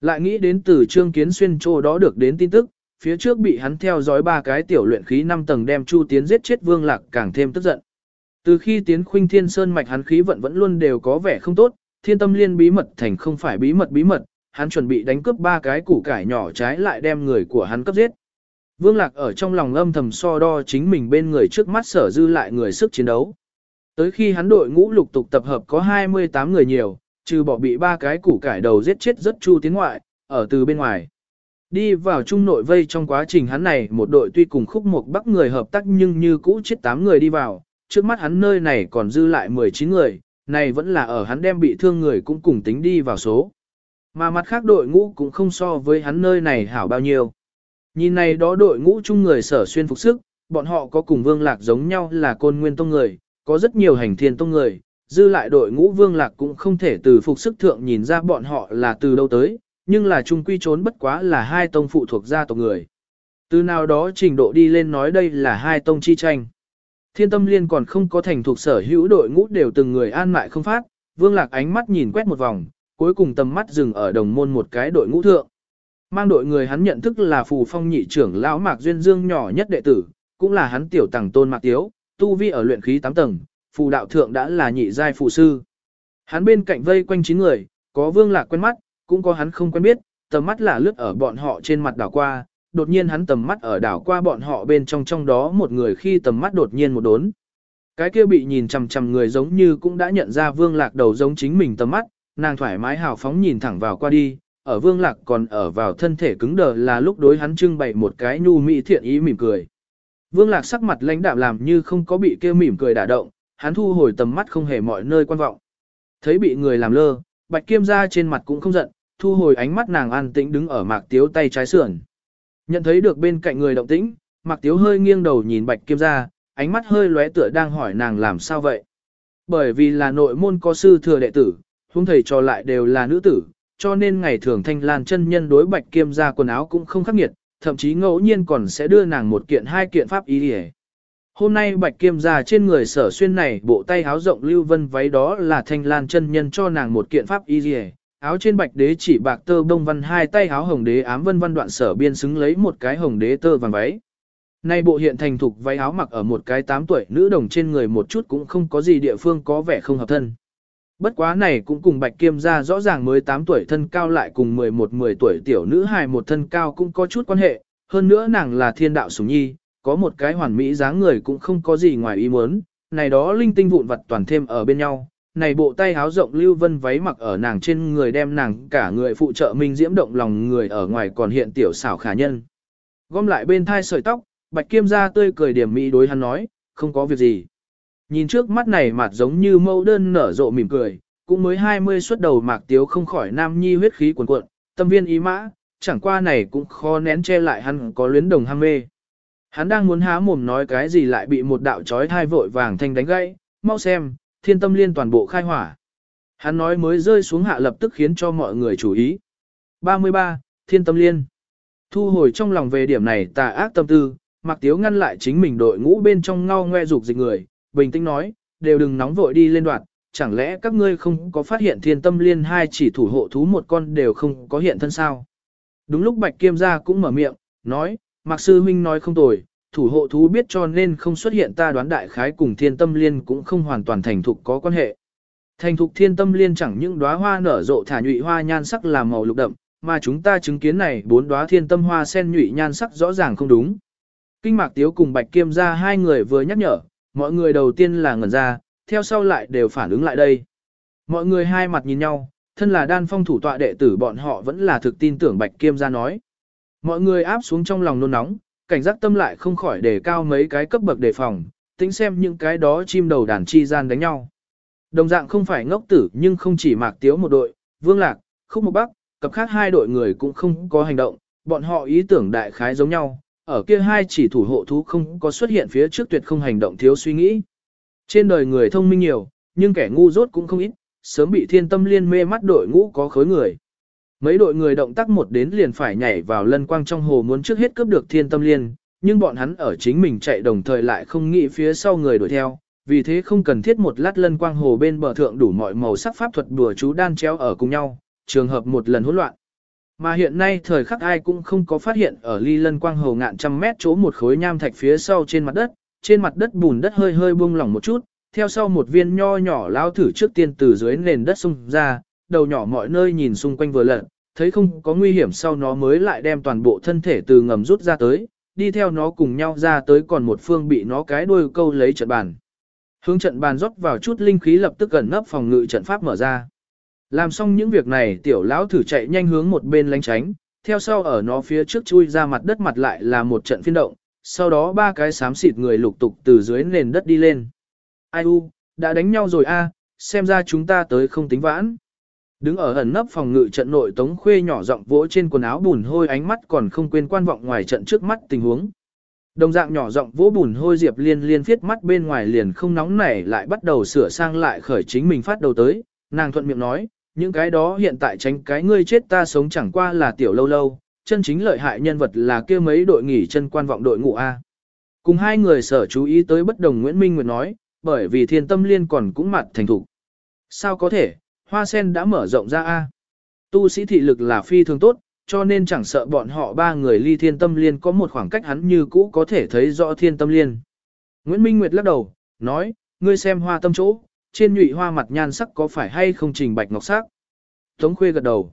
Lại nghĩ đến từ trương kiến xuyên chỗ đó được đến tin tức, phía trước bị hắn theo dõi ba cái tiểu luyện khí 5 tầng đem Chu Tiến giết chết Vương Lạc càng thêm tức giận. Từ khi Tiến Khuynh Thiên Sơn mạch hắn khí vận vẫn luôn đều có vẻ không tốt, Thiên Tâm Liên bí mật thành không phải bí mật bí mật, hắn chuẩn bị đánh cướp ba cái củ cải nhỏ trái lại đem người của hắn cấp giết. Vương Lạc ở trong lòng âm thầm so đo chính mình bên người trước mắt sở dư lại người sức chiến đấu. Tới khi hắn đội ngũ lục tục tập hợp có 28 người nhiều, trừ bỏ bị ba cái củ cải đầu giết chết rất chu tiến ngoại, ở từ bên ngoài. Đi vào trung nội vây trong quá trình hắn này một đội tuy cùng khúc một bắc người hợp tác nhưng như cũ chết 8 người đi vào, trước mắt hắn nơi này còn dư lại 19 người, này vẫn là ở hắn đem bị thương người cũng cùng tính đi vào số. Mà mặt khác đội ngũ cũng không so với hắn nơi này hảo bao nhiêu. Nhìn này đó đội ngũ chung người sở xuyên phục sức, bọn họ có cùng vương lạc giống nhau là côn nguyên tông người, có rất nhiều hành thiên tông người, dư lại đội ngũ vương lạc cũng không thể từ phục sức thượng nhìn ra bọn họ là từ đâu tới, nhưng là chung quy trốn bất quá là hai tông phụ thuộc gia tộc người. Từ nào đó trình độ đi lên nói đây là hai tông chi tranh. Thiên tâm liên còn không có thành thuộc sở hữu đội ngũ đều từng người an mại không phát, vương lạc ánh mắt nhìn quét một vòng, cuối cùng tầm mắt dừng ở đồng môn một cái đội ngũ thượng. Mang đội người hắn nhận thức là phù phong nhị trưởng lão Mạc Duyên Dương nhỏ nhất đệ tử, cũng là hắn tiểu tàng tôn Mạc Tiếu, tu vi ở luyện khí 8 tầng, phù đạo thượng đã là nhị giai phù sư. Hắn bên cạnh vây quanh chín người, có Vương Lạc quen mắt, cũng có hắn không quen biết, tầm mắt là lướt ở bọn họ trên mặt đảo qua, đột nhiên hắn tầm mắt ở đảo qua bọn họ bên trong trong đó một người khi tầm mắt đột nhiên một đốn. Cái kia bị nhìn chằm chằm người giống như cũng đã nhận ra vương lạc đầu giống chính mình tầm mắt, nàng thoải mái hào phóng nhìn thẳng vào qua đi, ở vương lạc còn ở vào thân thể cứng đờ là lúc đối hắn trưng bày một cái nhu mỹ thiện ý mỉm cười. Vương lạc sắc mặt lãnh đạm làm như không có bị kêu mỉm cười đả động, hắn thu hồi tầm mắt không hề mọi nơi quan vọng. Thấy bị người làm lơ, bạch kiêm ra trên mặt cũng không giận, thu hồi ánh mắt nàng an tĩnh đứng ở mạc tiếu tay trái sườn. Nhận thấy được bên cạnh người động tĩnh, mạc tiếu hơi nghiêng đầu nhìn bạch kiêm ra, ánh mắt hơi lóe tựa đang hỏi nàng làm sao vậy. Bởi vì là nội môn có sư thừa đệ tử, huống thầy trò lại đều là nữ tử, cho nên ngày thường thanh lan chân nhân đối bạch kiêm ra quần áo cũng không khắc nghiệt, thậm chí ngẫu nhiên còn sẽ đưa nàng một kiện hai kiện pháp ý đi Hôm nay bạch kiêm ra trên người sở xuyên này bộ tay áo rộng lưu vân váy đó là thanh lan chân nhân cho nàng một kiện pháp y dì áo trên bạch đế chỉ bạc tơ bông văn hai tay áo hồng đế ám vân văn đoạn sở biên xứng lấy một cái hồng đế tơ vàng váy. Nay bộ hiện thành thục váy áo mặc ở một cái tám tuổi nữ đồng trên người một chút cũng không có gì địa phương có vẻ không hợp thân. Bất quá này cũng cùng bạch kiêm gia rõ ràng mới 8 tuổi thân cao lại cùng 11-10 tuổi tiểu nữ hài một thân cao cũng có chút quan hệ, hơn nữa nàng là thiên đạo sủng nhi, có một cái hoàn mỹ dáng người cũng không có gì ngoài ý muốn, này đó linh tinh vụn vật toàn thêm ở bên nhau. Này bộ tay áo rộng lưu vân váy mặc ở nàng trên người đem nàng cả người phụ trợ minh diễm động lòng người ở ngoài còn hiện tiểu xảo khả nhân. Gom lại bên thai sợi tóc, bạch kiêm gia tươi cười điểm mỹ đối hắn nói, không có việc gì. Nhìn trước mắt này mặt giống như mẫu đơn nở rộ mỉm cười, cũng mới 20 xuất đầu mạc tiếu không khỏi nam nhi huyết khí cuồn cuộn, tâm viên ý mã, chẳng qua này cũng khó nén che lại hắn có luyến đồng ham mê. Hắn đang muốn há mồm nói cái gì lại bị một đạo chói thai vội vàng thanh đánh gãy, mau xem, thiên tâm liên toàn bộ khai hỏa. Hắn nói mới rơi xuống hạ lập tức khiến cho mọi người chú ý. 33. Thiên tâm liên Thu hồi trong lòng về điểm này tà ác tâm tư, Mạc Tiếu ngăn lại chính mình đội ngũ bên trong ngao ngoe dục dịch người, bình tĩnh nói, đều đừng nóng vội đi lên đoạn, chẳng lẽ các ngươi không có phát hiện thiên tâm liên hai chỉ thủ hộ thú một con đều không có hiện thân sao? Đúng lúc Bạch Kiêm gia cũng mở miệng, nói, Mạc Sư Huynh nói không tồi, thủ hộ thú biết cho nên không xuất hiện ta đoán đại khái cùng thiên tâm liên cũng không hoàn toàn thành thục có quan hệ. Thành thục thiên tâm liên chẳng những đóa hoa nở rộ thả nhụy hoa nhan sắc là màu lục đậm, mà chúng ta chứng kiến này bốn đóa thiên tâm hoa sen nhụy nhan sắc rõ ràng không đúng. Kinh Mạc Tiếu cùng Bạch Kiêm gia hai người vừa nhắc nhở, mọi người đầu tiên là ngẩn ra, theo sau lại đều phản ứng lại đây. Mọi người hai mặt nhìn nhau, thân là đan phong thủ tọa đệ tử bọn họ vẫn là thực tin tưởng Bạch Kiêm gia nói. Mọi người áp xuống trong lòng nôn nóng, cảnh giác tâm lại không khỏi đề cao mấy cái cấp bậc đề phòng, tính xem những cái đó chim đầu đàn chi gian đánh nhau. Đồng dạng không phải ngốc tử nhưng không chỉ mạc tiếu một đội, vương lạc, khúc một bắc, cập khác hai đội người cũng không có hành động, bọn họ ý tưởng đại khái giống nhau, ở kia hai chỉ thủ hộ thú không có xuất hiện phía trước tuyệt không hành động thiếu suy nghĩ. Trên đời người thông minh nhiều, nhưng kẻ ngu dốt cũng không ít, sớm bị thiên tâm liên mê mắt đội ngũ có khối người. Mấy đội người động tác một đến liền phải nhảy vào lân quang trong hồ muốn trước hết cướp được thiên tâm liên, nhưng bọn hắn ở chính mình chạy đồng thời lại không nghĩ phía sau người đuổi theo, vì thế không cần thiết một lát lân quang hồ bên bờ thượng đủ mọi màu sắc pháp thuật đùa chú đan chéo ở cùng nhau, trường hợp một lần hỗn loạn. Mà hiện nay thời khắc ai cũng không có phát hiện ở ly lân quang hồ ngạn trăm mét chỗ một khối nham thạch phía sau trên mặt đất, trên mặt đất bùn đất hơi hơi buông lỏng một chút, theo sau một viên nho nhỏ lao thử trước tiên từ dưới nền đất xung ra, đầu nhỏ mọi nơi nhìn xung quanh vừa lận, thấy không có nguy hiểm sau nó mới lại đem toàn bộ thân thể từ ngầm rút ra tới, đi theo nó cùng nhau ra tới còn một phương bị nó cái đuôi câu lấy trận bàn. Hướng trận bàn rót vào chút linh khí lập tức gần nấp phòng ngự trận pháp mở ra. Làm xong những việc này tiểu lão thử chạy nhanh hướng một bên lánh tránh, theo sau ở nó phía trước chui ra mặt đất mặt lại là một trận phiên động, sau đó ba cái xám xịt người lục tục từ dưới nền đất đi lên. Ai u, đã đánh nhau rồi a, à, xem ra chúng ta tới không tính vãn. Đứng ở ẩn nấp phòng ngự trận nội Tống Khuê nhỏ giọng vỗ trên quần áo bùn hôi ánh mắt còn không quên quan vọng ngoài trận trước mắt tình huống. Đồng dạng nhỏ giọng vỗ bùn hôi Diệp Liên liên viết mắt bên ngoài liền không nóng nảy lại bắt đầu sửa sang lại khởi chính mình phát đầu tới, nàng thuận miệng nói, những cái đó hiện tại tránh cái ngươi chết ta sống chẳng qua là tiểu lâu lâu, chân chính lợi hại nhân vật là kia mấy đội nghỉ chân quan vọng đội ngũ A. Cùng hai người sở chú ý tới bất đồng Nguyễn Minh Nguyệt nói, bởi vì thiên tâm liên còn cũng mặt thành thủ. Sao có thể, hoa sen đã mở rộng ra A. Tu sĩ thị lực là phi thường tốt, cho nên chẳng sợ bọn họ ba người ly thiên tâm liên có một khoảng cách hắn như cũ có thể thấy rõ thiên tâm liên. Nguyễn Minh Nguyệt lắc đầu, nói, ngươi xem hoa tâm chỗ, trên nhụy hoa mặt nhan sắc có phải hay không trình bạch ngọc sắc. Tống khuê gật đầu.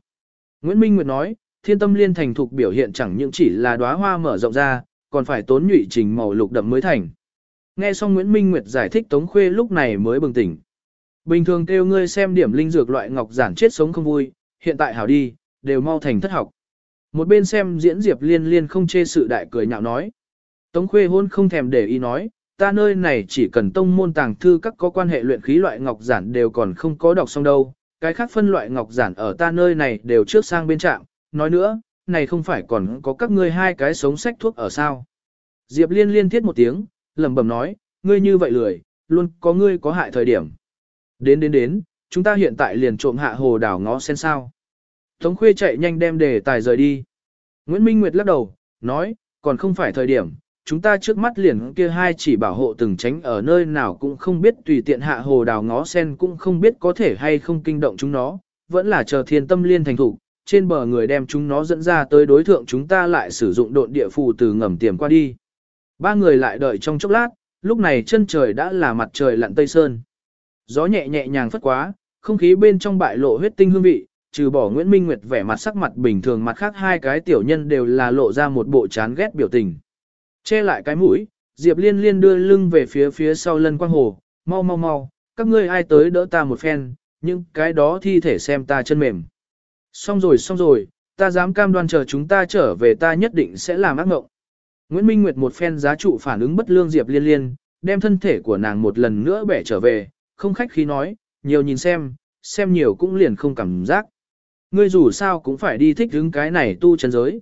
Nguyễn Minh Nguyệt nói, thiên tâm liên thành thục biểu hiện chẳng những chỉ là đóa hoa mở rộng ra, còn phải tốn nhụy trình màu lục đậm mới thành. Nghe xong Nguyễn Minh Nguyệt giải thích Tống Khuê lúc này mới bừng tỉnh. Bình thường kêu ngươi xem điểm linh dược loại ngọc giản chết sống không vui, hiện tại hảo đi, đều mau thành thất học. Một bên xem diễn Diệp Liên Liên không chê sự đại cười nhạo nói. Tống Khuê hôn không thèm để ý nói, ta nơi này chỉ cần tông môn tàng thư các có quan hệ luyện khí loại ngọc giản đều còn không có đọc xong đâu, cái khác phân loại ngọc giản ở ta nơi này đều trước sang bên trạm, nói nữa, này không phải còn có các ngươi hai cái sống sách thuốc ở sao. Diệp Liên liên thiết một tiếng, lẩm bẩm nói, ngươi như vậy lười, luôn có ngươi có hại thời điểm. Đến đến đến, chúng ta hiện tại liền trộm hạ hồ đảo ngó sen sao. Tống Khuê chạy nhanh đem đề tài rời đi. Nguyễn Minh Nguyệt lắc đầu, nói, còn không phải thời điểm, chúng ta trước mắt liền kia hai chỉ bảo hộ từng tránh ở nơi nào cũng không biết tùy tiện hạ hồ đào ngó sen cũng không biết có thể hay không kinh động chúng nó, vẫn là chờ thiên tâm liên thành thủ, trên bờ người đem chúng nó dẫn ra tới đối thượng chúng ta lại sử dụng độn địa phù từ ngầm tiềm qua đi. Ba người lại đợi trong chốc lát, lúc này chân trời đã là mặt trời lặn tây sơn. Gió nhẹ nhẹ nhàng phất quá, không khí bên trong bại lộ huyết tinh hương vị, trừ bỏ Nguyễn Minh Nguyệt vẻ mặt sắc mặt bình thường mặt khác hai cái tiểu nhân đều là lộ ra một bộ chán ghét biểu tình. Che lại cái mũi, Diệp Liên Liên đưa lưng về phía phía sau lân quang hồ, mau mau mau, các ngươi ai tới đỡ ta một phen, nhưng cái đó thi thể xem ta chân mềm. Xong rồi xong rồi, ta dám cam đoan chờ chúng ta trở về ta nhất định sẽ làm ác mộng. Nguyễn Minh Nguyệt một phen giá trụ phản ứng bất lương Diệp Liên Liên, đem thân thể của nàng một lần nữa bẻ trở về, không khách khí nói, nhiều nhìn xem, xem nhiều cũng liền không cảm giác. Ngươi dù sao cũng phải đi thích đứng cái này tu chân giới.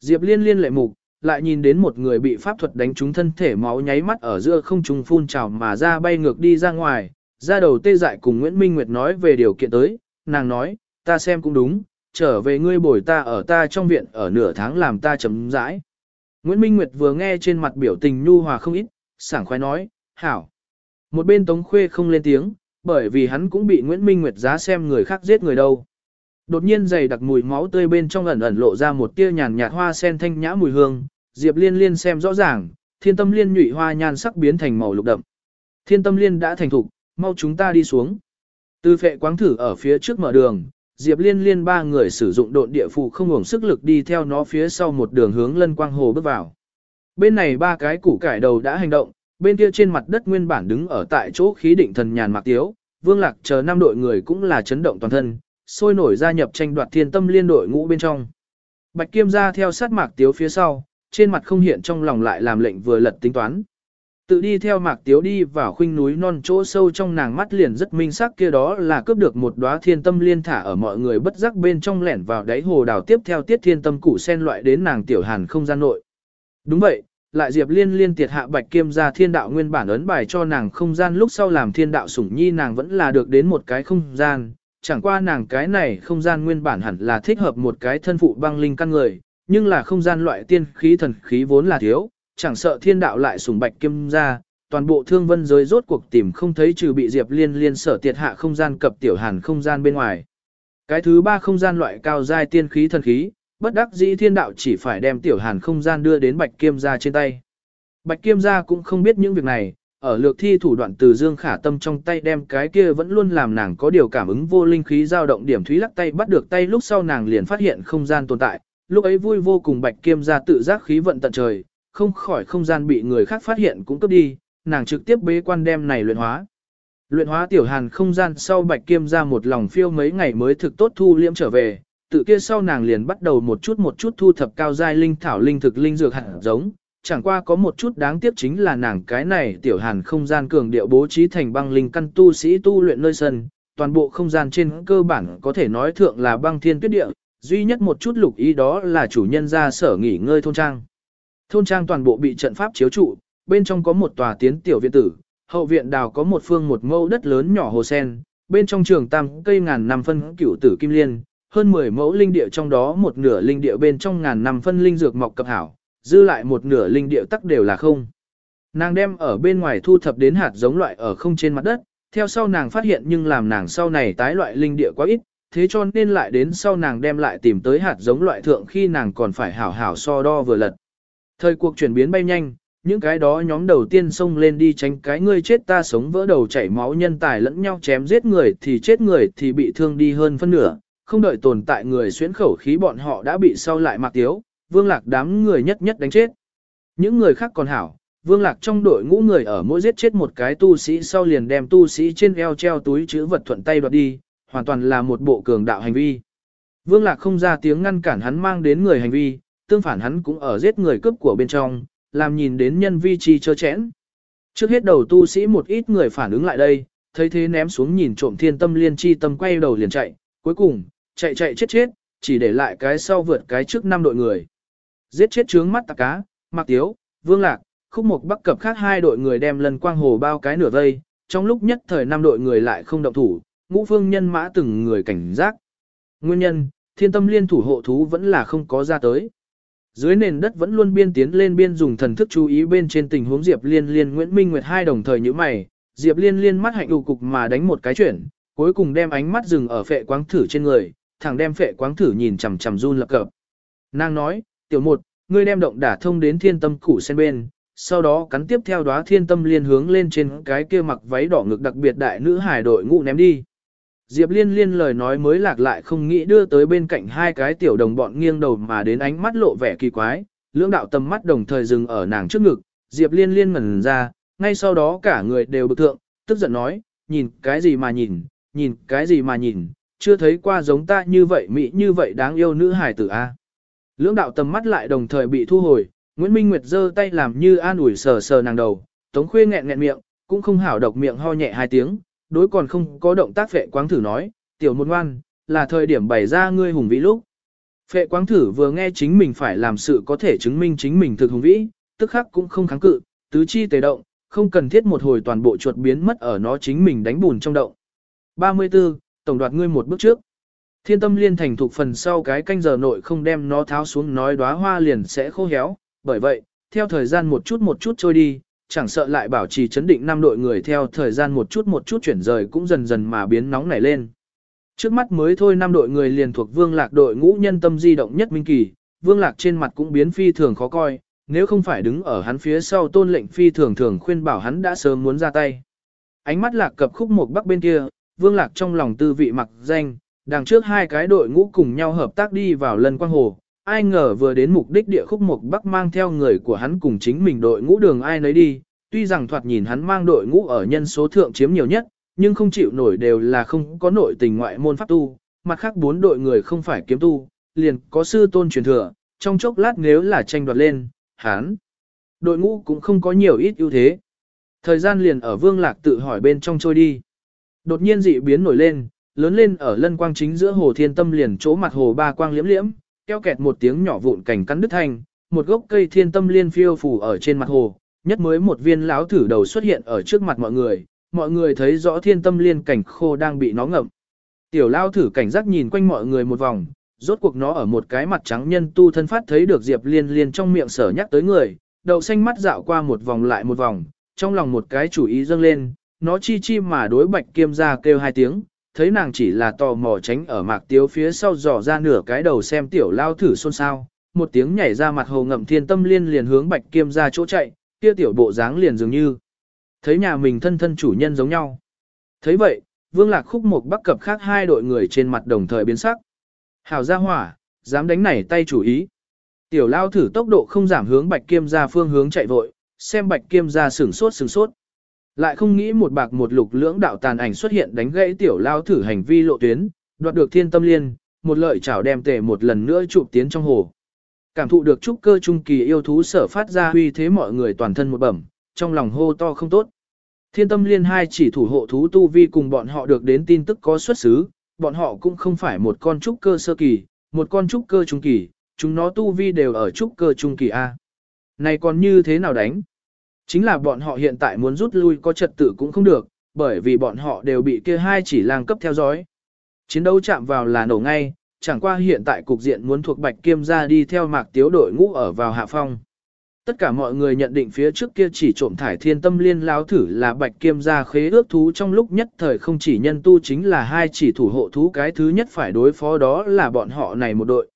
Diệp Liên Liên lệ mục, lại nhìn đến một người bị pháp thuật đánh trúng thân thể máu nháy mắt ở giữa không trung phun trào mà ra bay ngược đi ra ngoài, ra đầu tê dại cùng Nguyễn Minh Nguyệt nói về điều kiện tới, nàng nói, ta xem cũng đúng, trở về ngươi bồi ta ở ta trong viện ở nửa tháng làm ta chấm rãi. Nguyễn Minh Nguyệt vừa nghe trên mặt biểu tình nhu hòa không ít, sảng khoái nói, hảo. Một bên Tống Khuê không lên tiếng, bởi vì hắn cũng bị Nguyễn Minh Nguyệt giá xem người khác giết người đâu. Đột nhiên dày đặc mùi máu tươi bên trong ẩn ẩn lộ ra một tia nhàn nhạt hoa sen thanh nhã mùi hương, Diệp Liên Liên xem rõ ràng, Thiên Tâm Liên nhụy hoa nhan sắc biến thành màu lục đậm. Thiên Tâm Liên đã thành thục, mau chúng ta đi xuống. Từ phệ quáng thử ở phía trước mở đường, Diệp Liên Liên ba người sử dụng độn địa phù không ngừng sức lực đi theo nó phía sau một đường hướng lân quang hồ bước vào. Bên này ba cái củ cải đầu đã hành động, bên kia trên mặt đất nguyên bản đứng ở tại chỗ khí định thần nhàn mạc tiếu, Vương Lạc chờ năm đội người cũng là chấn động toàn thân, sôi nổi gia nhập tranh đoạt thiên tâm liên đội ngũ bên trong. Bạch Kiêm ra theo sát mạc tiếu phía sau, trên mặt không hiện trong lòng lại làm lệnh vừa lật tính toán. Tự đi theo mạc tiếu đi vào khuynh núi non chỗ sâu trong nàng mắt liền rất minh sắc kia đó là cướp được một đóa thiên tâm liên thả ở mọi người bất giác bên trong lẻn vào đáy hồ đào tiếp theo tiết thiên tâm củ sen loại đến nàng tiểu hàn không gian nội. Đúng vậy, lại Diệp Liên liên tiệt hạ Bạch Kiêm ra thiên đạo nguyên bản ấn bài cho nàng không gian lúc sau làm thiên đạo sủng nhi nàng vẫn là được đến một cái không gian, chẳng qua nàng cái này không gian nguyên bản hẳn là thích hợp một cái thân phụ băng linh căn người, nhưng là không gian loại tiên khí thần khí vốn là thiếu, chẳng sợ thiên đạo lại sùng bạch kim ra, toàn bộ thương vân giới rốt cuộc tìm không thấy trừ bị diệp liên liên sở tiệt hạ không gian cập tiểu hàn không gian bên ngoài. Cái thứ ba không gian loại cao giai tiên khí thần khí, bất đắc dĩ thiên đạo chỉ phải đem tiểu hàn không gian đưa đến bạch kim gia trên tay. Bạch kim gia cũng không biết những việc này, ở lược thi thủ đoạn từ Dương Khả Tâm trong tay đem cái kia vẫn luôn làm nàng có điều cảm ứng vô linh khí dao động điểm thúy lắc tay bắt được tay lúc sau nàng liền phát hiện không gian tồn tại, lúc ấy vui vô cùng bạch kiêm ra tự giác khí vận tận trời, không khỏi không gian bị người khác phát hiện cũng cướp đi, nàng trực tiếp bế quan đem này luyện hóa. Luyện hóa tiểu hàn không gian sau bạch kiêm ra một lòng phiêu mấy ngày mới thực tốt thu liễm trở về, tự kia sau nàng liền bắt đầu một chút một chút thu thập cao giai linh thảo linh thực linh dược hạt giống, chẳng qua có một chút đáng tiếc chính là nàng cái này tiểu hàn không gian cường điệu bố trí thành băng linh căn tu sĩ tu luyện nơi sân, toàn bộ không gian trên cơ bản có thể nói thượng là băng thiên tuyết địa, duy nhất một chút lục ý đó là chủ nhân ra sở nghỉ ngơi thôn trang. Thôn trang toàn bộ bị trận pháp chiếu trụ, bên trong có một tòa tiến tiểu viện tử, hậu viện đào có một phương một mẫu đất lớn nhỏ hồ sen, bên trong trường tam cây ngàn năm phân cửu tử kim liên, hơn 10 mẫu linh địa trong đó một nửa linh địa bên trong ngàn năm phân linh dược mọc cập hảo, dư lại một nửa linh địa tắc đều là không. Nàng đem ở bên ngoài thu thập đến hạt giống loại ở không trên mặt đất, theo sau nàng phát hiện nhưng làm nàng sau này tái loại linh địa quá ít, thế cho nên lại đến sau nàng đem lại tìm tới hạt giống loại thượng khi nàng còn phải hảo hảo so đo vừa lật. Thời cuộc chuyển biến bay nhanh, những cái đó nhóm đầu tiên xông lên đi tránh cái ngươi chết ta sống vỡ đầu chảy máu nhân tài lẫn nhau chém giết người thì chết người thì bị thương đi hơn phân nửa, không đợi tồn tại người xuyến khẩu khí bọn họ đã bị sau lại mặc tiếu, vương lạc đám người nhất nhất đánh chết. Những người khác còn hảo, vương lạc trong đội ngũ người ở mỗi giết chết một cái tu sĩ sau liền đem tu sĩ trên eo treo túi chữ vật thuận tay đoạt đi, hoàn toàn là một bộ cường đạo hành vi. Vương lạc không ra tiếng ngăn cản hắn mang đến người hành vi, tương phản hắn cũng ở giết người cướp của bên trong, làm nhìn đến nhân vi chi chơ chẽn. Trước hết đầu tu sĩ một ít người phản ứng lại đây, thấy thế ném xuống nhìn trộm thiên tâm liên chi tâm quay đầu liền chạy, cuối cùng, chạy chạy chết chết, chỉ để lại cái sau vượt cái trước năm đội người. Giết chết trướng mắt tạc cá, mặc tiếu, vương lạc, khúc mục bắc cập khác hai đội người đem lần quang hồ bao cái nửa vây, trong lúc nhất thời năm đội người lại không động thủ, ngũ phương nhân mã từng người cảnh giác. Nguyên nhân, thiên tâm liên thủ hộ thú vẫn là không có ra tới. Dưới nền đất vẫn luôn biên tiến lên biên dùng thần thức chú ý bên trên tình huống Diệp Liên Liên Nguyễn Minh Nguyệt hai đồng thời như mày, Diệp Liên Liên mắt hạnh ù cục mà đánh một cái chuyển, cuối cùng đem ánh mắt dừng ở phệ quáng thử trên người, thẳng đem phệ quáng thử nhìn chằm chằm run lập cập. Nàng nói, tiểu một, ngươi đem động đả thông đến thiên tâm củ sen bên, sau đó cắn tiếp theo đóa thiên tâm liên hướng lên trên cái kia mặc váy đỏ ngực đặc biệt đại nữ hải đội ngũ ném đi. Diệp liên liên lời nói mới lạc lại không nghĩ đưa tới bên cạnh hai cái tiểu đồng bọn nghiêng đầu mà đến ánh mắt lộ vẻ kỳ quái, lưỡng đạo tầm mắt đồng thời dừng ở nàng trước ngực, Diệp liên liên ngẩn ra, ngay sau đó cả người đều bực thượng, tức giận nói, nhìn cái gì mà nhìn, nhìn cái gì mà nhìn, chưa thấy qua giống ta như vậy mỹ như vậy đáng yêu nữ hải tử a. Lưỡng đạo tầm mắt lại đồng thời bị thu hồi, Nguyễn Minh Nguyệt giơ tay làm như an ủi sờ sờ nàng đầu, Tống Khuê nghẹn nghẹn miệng, cũng không hảo độc miệng ho nhẹ hai tiếng, đối còn không có động tác phệ quáng thử nói, tiểu một ngoan, là thời điểm bày ra ngươi hùng vĩ lúc. Phệ quáng thử vừa nghe chính mình phải làm sự có thể chứng minh chính mình thực hùng vĩ, tức khắc cũng không kháng cự, tứ chi tề động, không cần thiết một hồi toàn bộ chuột biến mất ở nó chính mình đánh bùn trong động. 34. Tổng đoạt ngươi một bước trước. Thiên tâm liên thành thuộc phần sau cái canh giờ nội không đem nó tháo xuống nói đóa hoa liền sẽ khô héo, bởi vậy, theo thời gian một chút một chút trôi đi, chẳng sợ lại bảo trì chấn định năm đội người theo thời gian một chút một chút chuyển rời cũng dần dần mà biến nóng nảy lên. Trước mắt mới thôi năm đội người liền thuộc vương lạc đội ngũ nhân tâm di động nhất minh kỳ, vương lạc trên mặt cũng biến phi thường khó coi, nếu không phải đứng ở hắn phía sau tôn lệnh phi thường thường khuyên bảo hắn đã sớm muốn ra tay. Ánh mắt lạc cập khúc một bắc bên kia, vương lạc trong lòng tư vị mặc danh, đằng trước hai cái đội ngũ cùng nhau hợp tác đi vào lần quang hồ, ai ngờ vừa đến mục đích địa khúc mục bắc mang theo người của hắn cùng chính mình đội ngũ đường ai nấy đi, tuy rằng thoạt nhìn hắn mang đội ngũ ở nhân số thượng chiếm nhiều nhất, nhưng không chịu nổi đều là không có nội tình ngoại môn pháp tu, mặt khác bốn đội người không phải kiếm tu, liền có sư tôn truyền thừa, trong chốc lát nếu là tranh đoạt lên, hắn đội ngũ cũng không có nhiều ít ưu thế. Thời gian liền ở vương lạc tự hỏi bên trong trôi đi. Đột nhiên dị biến nổi lên, lớn lên ở lân quang chính giữa hồ thiên tâm liền chỗ mặt hồ ba quang liễm liễm, keo kẹt một tiếng nhỏ vụn cảnh cắn đứt thành một gốc cây thiên tâm liên phiêu phủ ở trên mặt hồ, nhất mới một viên láo thử đầu xuất hiện ở trước mặt mọi người, mọi người thấy rõ thiên tâm liên cảnh khô đang bị nó ngậm. Tiểu lao thử cảnh giác nhìn quanh mọi người một vòng, rốt cuộc nó ở một cái mặt trắng nhân tu thân phát thấy được Diệp Liên Liên trong miệng sở nhắc tới người, đầu xanh mắt dạo qua một vòng lại một vòng, trong lòng một cái chủ ý dâng lên, nó chi chi mà đối bạch kiêm ra kêu hai tiếng, thấy nàng chỉ là tò mò tránh ở mạc tiếu phía sau dò ra nửa cái đầu xem tiểu lao thử xôn xao, một tiếng nhảy ra mặt hồ ngậm thiên tâm liên liền hướng bạch kiêm ra chỗ chạy, kia tiểu bộ dáng liền dường như thấy nhà mình thân thân chủ nhân giống nhau. Thấy vậy, vương lạc khúc một bắc cập khác hai đội người trên mặt đồng thời biến sắc. Hảo gia hỏa, dám đánh nảy tay chủ ý. Tiểu lao thử tốc độ không giảm hướng bạch kiêm ra phương hướng chạy vội, xem bạch kiêm ra sửng sốt sửng sốt. Lại không nghĩ một bạc một lục lưỡng đạo tàn ảnh xuất hiện đánh gãy tiểu lao thử hành vi lộ tuyến, đoạt được thiên tâm liên, một lợi chảo đem tề một lần nữa chụp tiến trong hồ. Cảm thụ được trúc cơ trung kỳ yêu thú sở phát ra huy thế mọi người toàn thân một bẩm, trong lòng hô to không tốt. Thiên tâm liên hai chỉ thủ hộ thú tu vi cùng bọn họ được đến tin tức có xuất xứ, bọn họ cũng không phải một con trúc cơ sơ kỳ, một con trúc cơ trung kỳ, chúng nó tu vi đều ở trúc cơ trung kỳ A. Này còn như thế nào đánh? Chính là bọn họ hiện tại muốn rút lui có trật tự cũng không được, bởi vì bọn họ đều bị kia hai chỉ lang cấp theo dõi. Chiến đấu chạm vào là nổ ngay, chẳng qua hiện tại cục diện muốn thuộc Bạch Kiêm ra đi theo mạc tiếu đội ngũ ở vào hạ phong. Tất cả mọi người nhận định phía trước kia chỉ trộm thải thiên tâm liên lao thử là Bạch Kiêm ra khế ước thú trong lúc nhất thời không chỉ nhân tu chính là hai chỉ thủ hộ thú cái thứ nhất phải đối phó đó là bọn họ này một đội.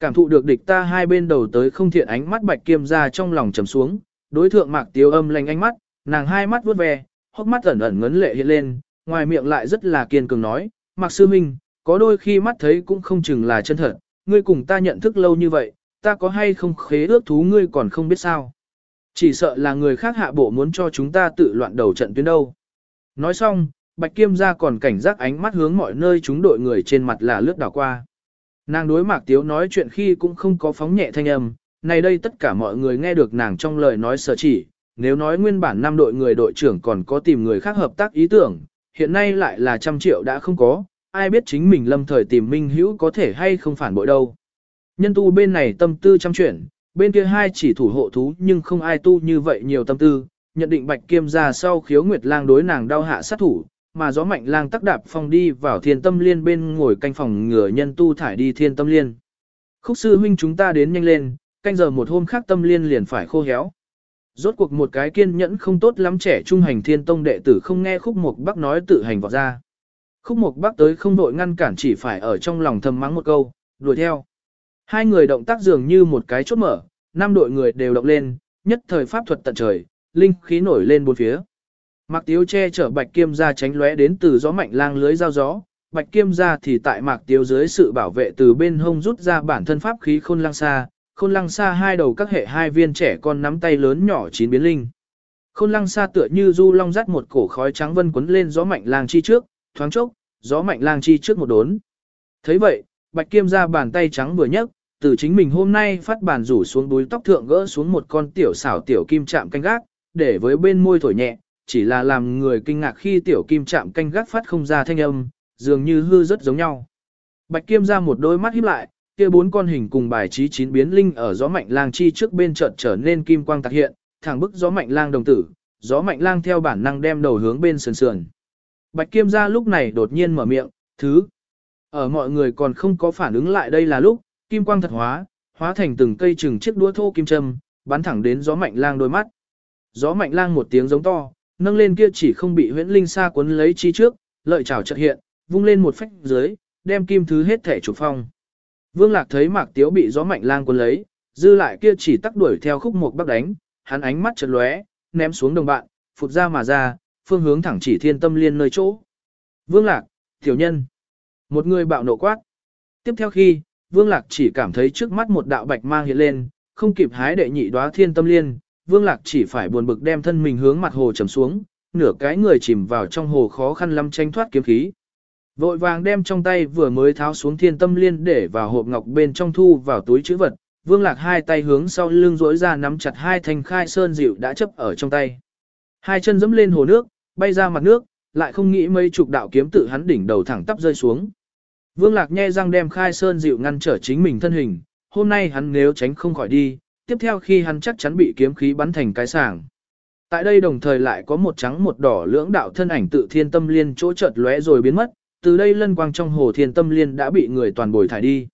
Cảm thụ được địch ta hai bên đầu tới không thiện ánh mắt Bạch Kiêm ra trong lòng trầm xuống, đối thượng mạc tiếu âm lành ánh mắt, nàng hai mắt vuốt ve, hốc mắt ẩn ẩn ngấn lệ hiện lên, ngoài miệng lại rất là kiên cường nói, mạc sư minh, có đôi khi mắt thấy cũng không chừng là chân thật, ngươi cùng ta nhận thức lâu như vậy, ta có hay không khế ước thú ngươi còn không biết sao. Chỉ sợ là người khác hạ bộ muốn cho chúng ta tự loạn đầu trận tuyến đâu. Nói xong, Bạch Kiêm ra còn cảnh giác ánh mắt hướng mọi nơi chúng đội người trên mặt là lướt đảo qua. Nàng đối Mạc Tiếu nói chuyện khi cũng không có phóng nhẹ thanh âm, này đây tất cả mọi người nghe được nàng trong lời nói sở chỉ, nếu nói nguyên bản năm đội người đội trưởng còn có tìm người khác hợp tác ý tưởng, hiện nay lại là trăm triệu đã không có, ai biết chính mình lâm thời tìm minh hữu có thể hay không phản bội đâu. Nhân tu bên này tâm tư trăm chuyển, bên kia hai chỉ thủ hộ thú nhưng không ai tu như vậy nhiều tâm tư, nhận định bạch kiêm ra sau khiếu nguyệt lang đối nàng đau hạ sát thủ, mà gió mạnh lang tắc đạp phong đi vào thiên tâm liên bên ngồi canh phòng ngừa nhân tu thải đi thiên tâm liên. Khúc sư huynh chúng ta đến nhanh lên, canh giờ một hôm khác tâm liên liền phải khô héo. Rốt cuộc một cái kiên nhẫn không tốt lắm trẻ trung hành thiên tông đệ tử không nghe khúc mục bác nói tự hành vọt ra. Khúc mục bác tới không đội ngăn cản chỉ phải ở trong lòng thầm mắng một câu, đuổi theo. Hai người động tác dường như một cái chốt mở, năm đội người đều động lên, nhất thời pháp thuật tận trời, linh khí nổi lên bốn phía. Mạc Tiếu che chở Bạch Kiêm ra tránh lóe đến từ gió mạnh lang lưới giao gió, Bạch Kiêm ra thì tại Mạc Tiếu dưới sự bảo vệ từ bên hông rút ra bản thân pháp khí khôn lang xa, khôn lăng xa hai đầu các hệ hai viên trẻ con nắm tay lớn nhỏ chín biến linh. Khôn lăng xa tựa như du long dắt một cổ khói trắng vân quấn lên gió mạnh lang chi trước, thoáng chốc, gió mạnh lang chi trước một đốn. thấy vậy, Bạch Kiêm ra bàn tay trắng vừa nhấc, từ chính mình hôm nay phát bàn rủ xuống đuôi tóc thượng gỡ xuống một con tiểu xảo tiểu kim chạm canh gác, để với bên môi thổi nhẹ, chỉ là làm người kinh ngạc khi tiểu kim chạm canh gác phát không ra thanh âm, dường như hư rất giống nhau. Bạch Kiêm ra một đôi mắt híp lại, kia bốn con hình cùng bài trí chín biến linh ở gió mạnh lang chi trước bên chợt trở nên kim quang tạc hiện, thẳng bức gió mạnh lang đồng tử, gió mạnh lang theo bản năng đem đầu hướng bên sườn sườn. Bạch Kiêm ra lúc này đột nhiên mở miệng, thứ. Ở mọi người còn không có phản ứng lại đây là lúc, kim quang thật hóa, hóa thành từng cây chừng chiếc đũa thô kim châm, bắn thẳng đến gió mạnh lang đôi mắt. Gió mạnh lang một tiếng giống to, nâng lên kia chỉ không bị huyễn linh xa cuốn lấy chi trước, lợi chảo chợt hiện, vung lên một phách dưới, đem kim thứ hết thể chủ phong. Vương Lạc thấy Mạc Tiếu bị gió mạnh lang cuốn lấy, dư lại kia chỉ tắc đuổi theo khúc một bắc đánh, hắn ánh mắt chợt lóe, ném xuống đồng bạn, phụt ra mà ra, phương hướng thẳng chỉ thiên tâm liên nơi chỗ. Vương Lạc, tiểu nhân. Một người bạo nộ quát. Tiếp theo khi, Vương Lạc chỉ cảm thấy trước mắt một đạo bạch mang hiện lên, không kịp hái đệ nhị đóa thiên tâm liên, Vương Lạc chỉ phải buồn bực đem thân mình hướng mặt hồ trầm xuống, nửa cái người chìm vào trong hồ khó khăn lắm tranh thoát kiếm khí. Vội vàng đem trong tay vừa mới tháo xuống thiên tâm liên để vào hộp ngọc bên trong thu vào túi chữ vật, Vương Lạc hai tay hướng sau lưng rỗi ra nắm chặt hai thanh khai sơn dịu đã chấp ở trong tay. Hai chân dẫm lên hồ nước, bay ra mặt nước, lại không nghĩ mấy chục đạo kiếm tự hắn đỉnh đầu thẳng tắp rơi xuống. Vương Lạc nhe răng đem khai sơn dịu ngăn trở chính mình thân hình, hôm nay hắn nếu tránh không khỏi đi, tiếp theo khi hắn chắc chắn bị kiếm khí bắn thành cái sàng. Tại đây đồng thời lại có một trắng một đỏ lưỡng đạo thân ảnh tự thiên tâm liên chỗ chợt lóe rồi biến mất, từ đây lân quang trong hồ thiên tâm liên đã bị người toàn bồi thải đi.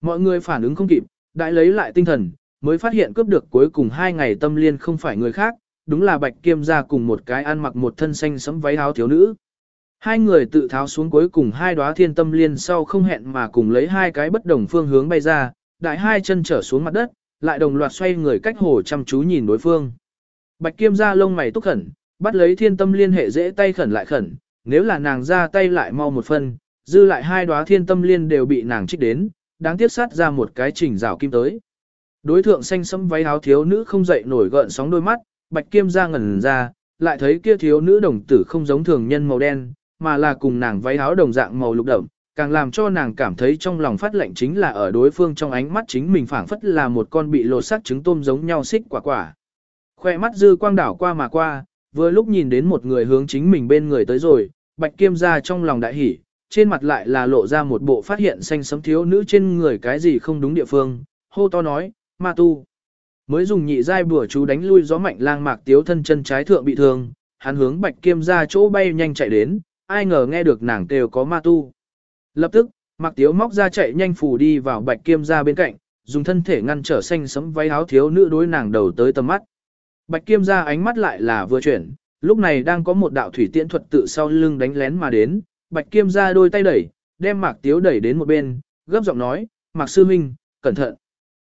Mọi người phản ứng không kịp, đại lấy lại tinh thần, mới phát hiện cướp được cuối cùng hai ngày tâm liên không phải người khác, đúng là bạch kiêm ra cùng một cái ăn mặc một thân xanh sẫm váy áo thiếu nữ. Hai người tự tháo xuống cuối cùng hai đóa thiên tâm liên sau không hẹn mà cùng lấy hai cái bất đồng phương hướng bay ra, đại hai chân trở xuống mặt đất, lại đồng loạt xoay người cách hồ chăm chú nhìn đối phương. Bạch kiêm ra lông mày túc khẩn, bắt lấy thiên tâm liên hệ dễ tay khẩn lại khẩn, nếu là nàng ra tay lại mau một phân, dư lại hai đóa thiên tâm liên đều bị nàng trích đến, đáng tiếc sát ra một cái chỉnh rào kim tới. Đối thượng xanh sẫm váy áo thiếu nữ không dậy nổi gợn sóng đôi mắt, bạch kim ra ngẩn ra, lại thấy kia thiếu nữ đồng tử không giống thường nhân màu đen, mà là cùng nàng váy áo đồng dạng màu lục đậm, càng làm cho nàng cảm thấy trong lòng phát lạnh chính là ở đối phương trong ánh mắt chính mình phảng phất là một con bị lột xác trứng tôm giống nhau xích quả quả. Khoe mắt dư quang đảo qua mà qua, vừa lúc nhìn đến một người hướng chính mình bên người tới rồi, bạch kiêm ra trong lòng đại hỉ, trên mặt lại là lộ ra một bộ phát hiện xanh sấm thiếu nữ trên người cái gì không đúng địa phương, hô to nói, ma tu. Mới dùng nhị giai bùa chú đánh lui gió mạnh lang mạc tiếu thân chân trái thượng bị thương, hắn hướng bạch kiêm ra chỗ bay nhanh chạy đến, ai ngờ nghe được nàng kêu có ma tu. Lập tức, mạc tiếu móc ra chạy nhanh phủ đi vào bạch kiêm ra bên cạnh, dùng thân thể ngăn trở xanh sấm váy áo thiếu nữ đối nàng đầu tới tầm mắt. Bạch kiêm ra ánh mắt lại là vừa chuyển, lúc này đang có một đạo thủy tiễn thuật tự sau lưng đánh lén mà đến, bạch kiêm ra đôi tay đẩy, đem mạc tiếu đẩy đến một bên, gấp giọng nói, mạc sư minh, cẩn thận.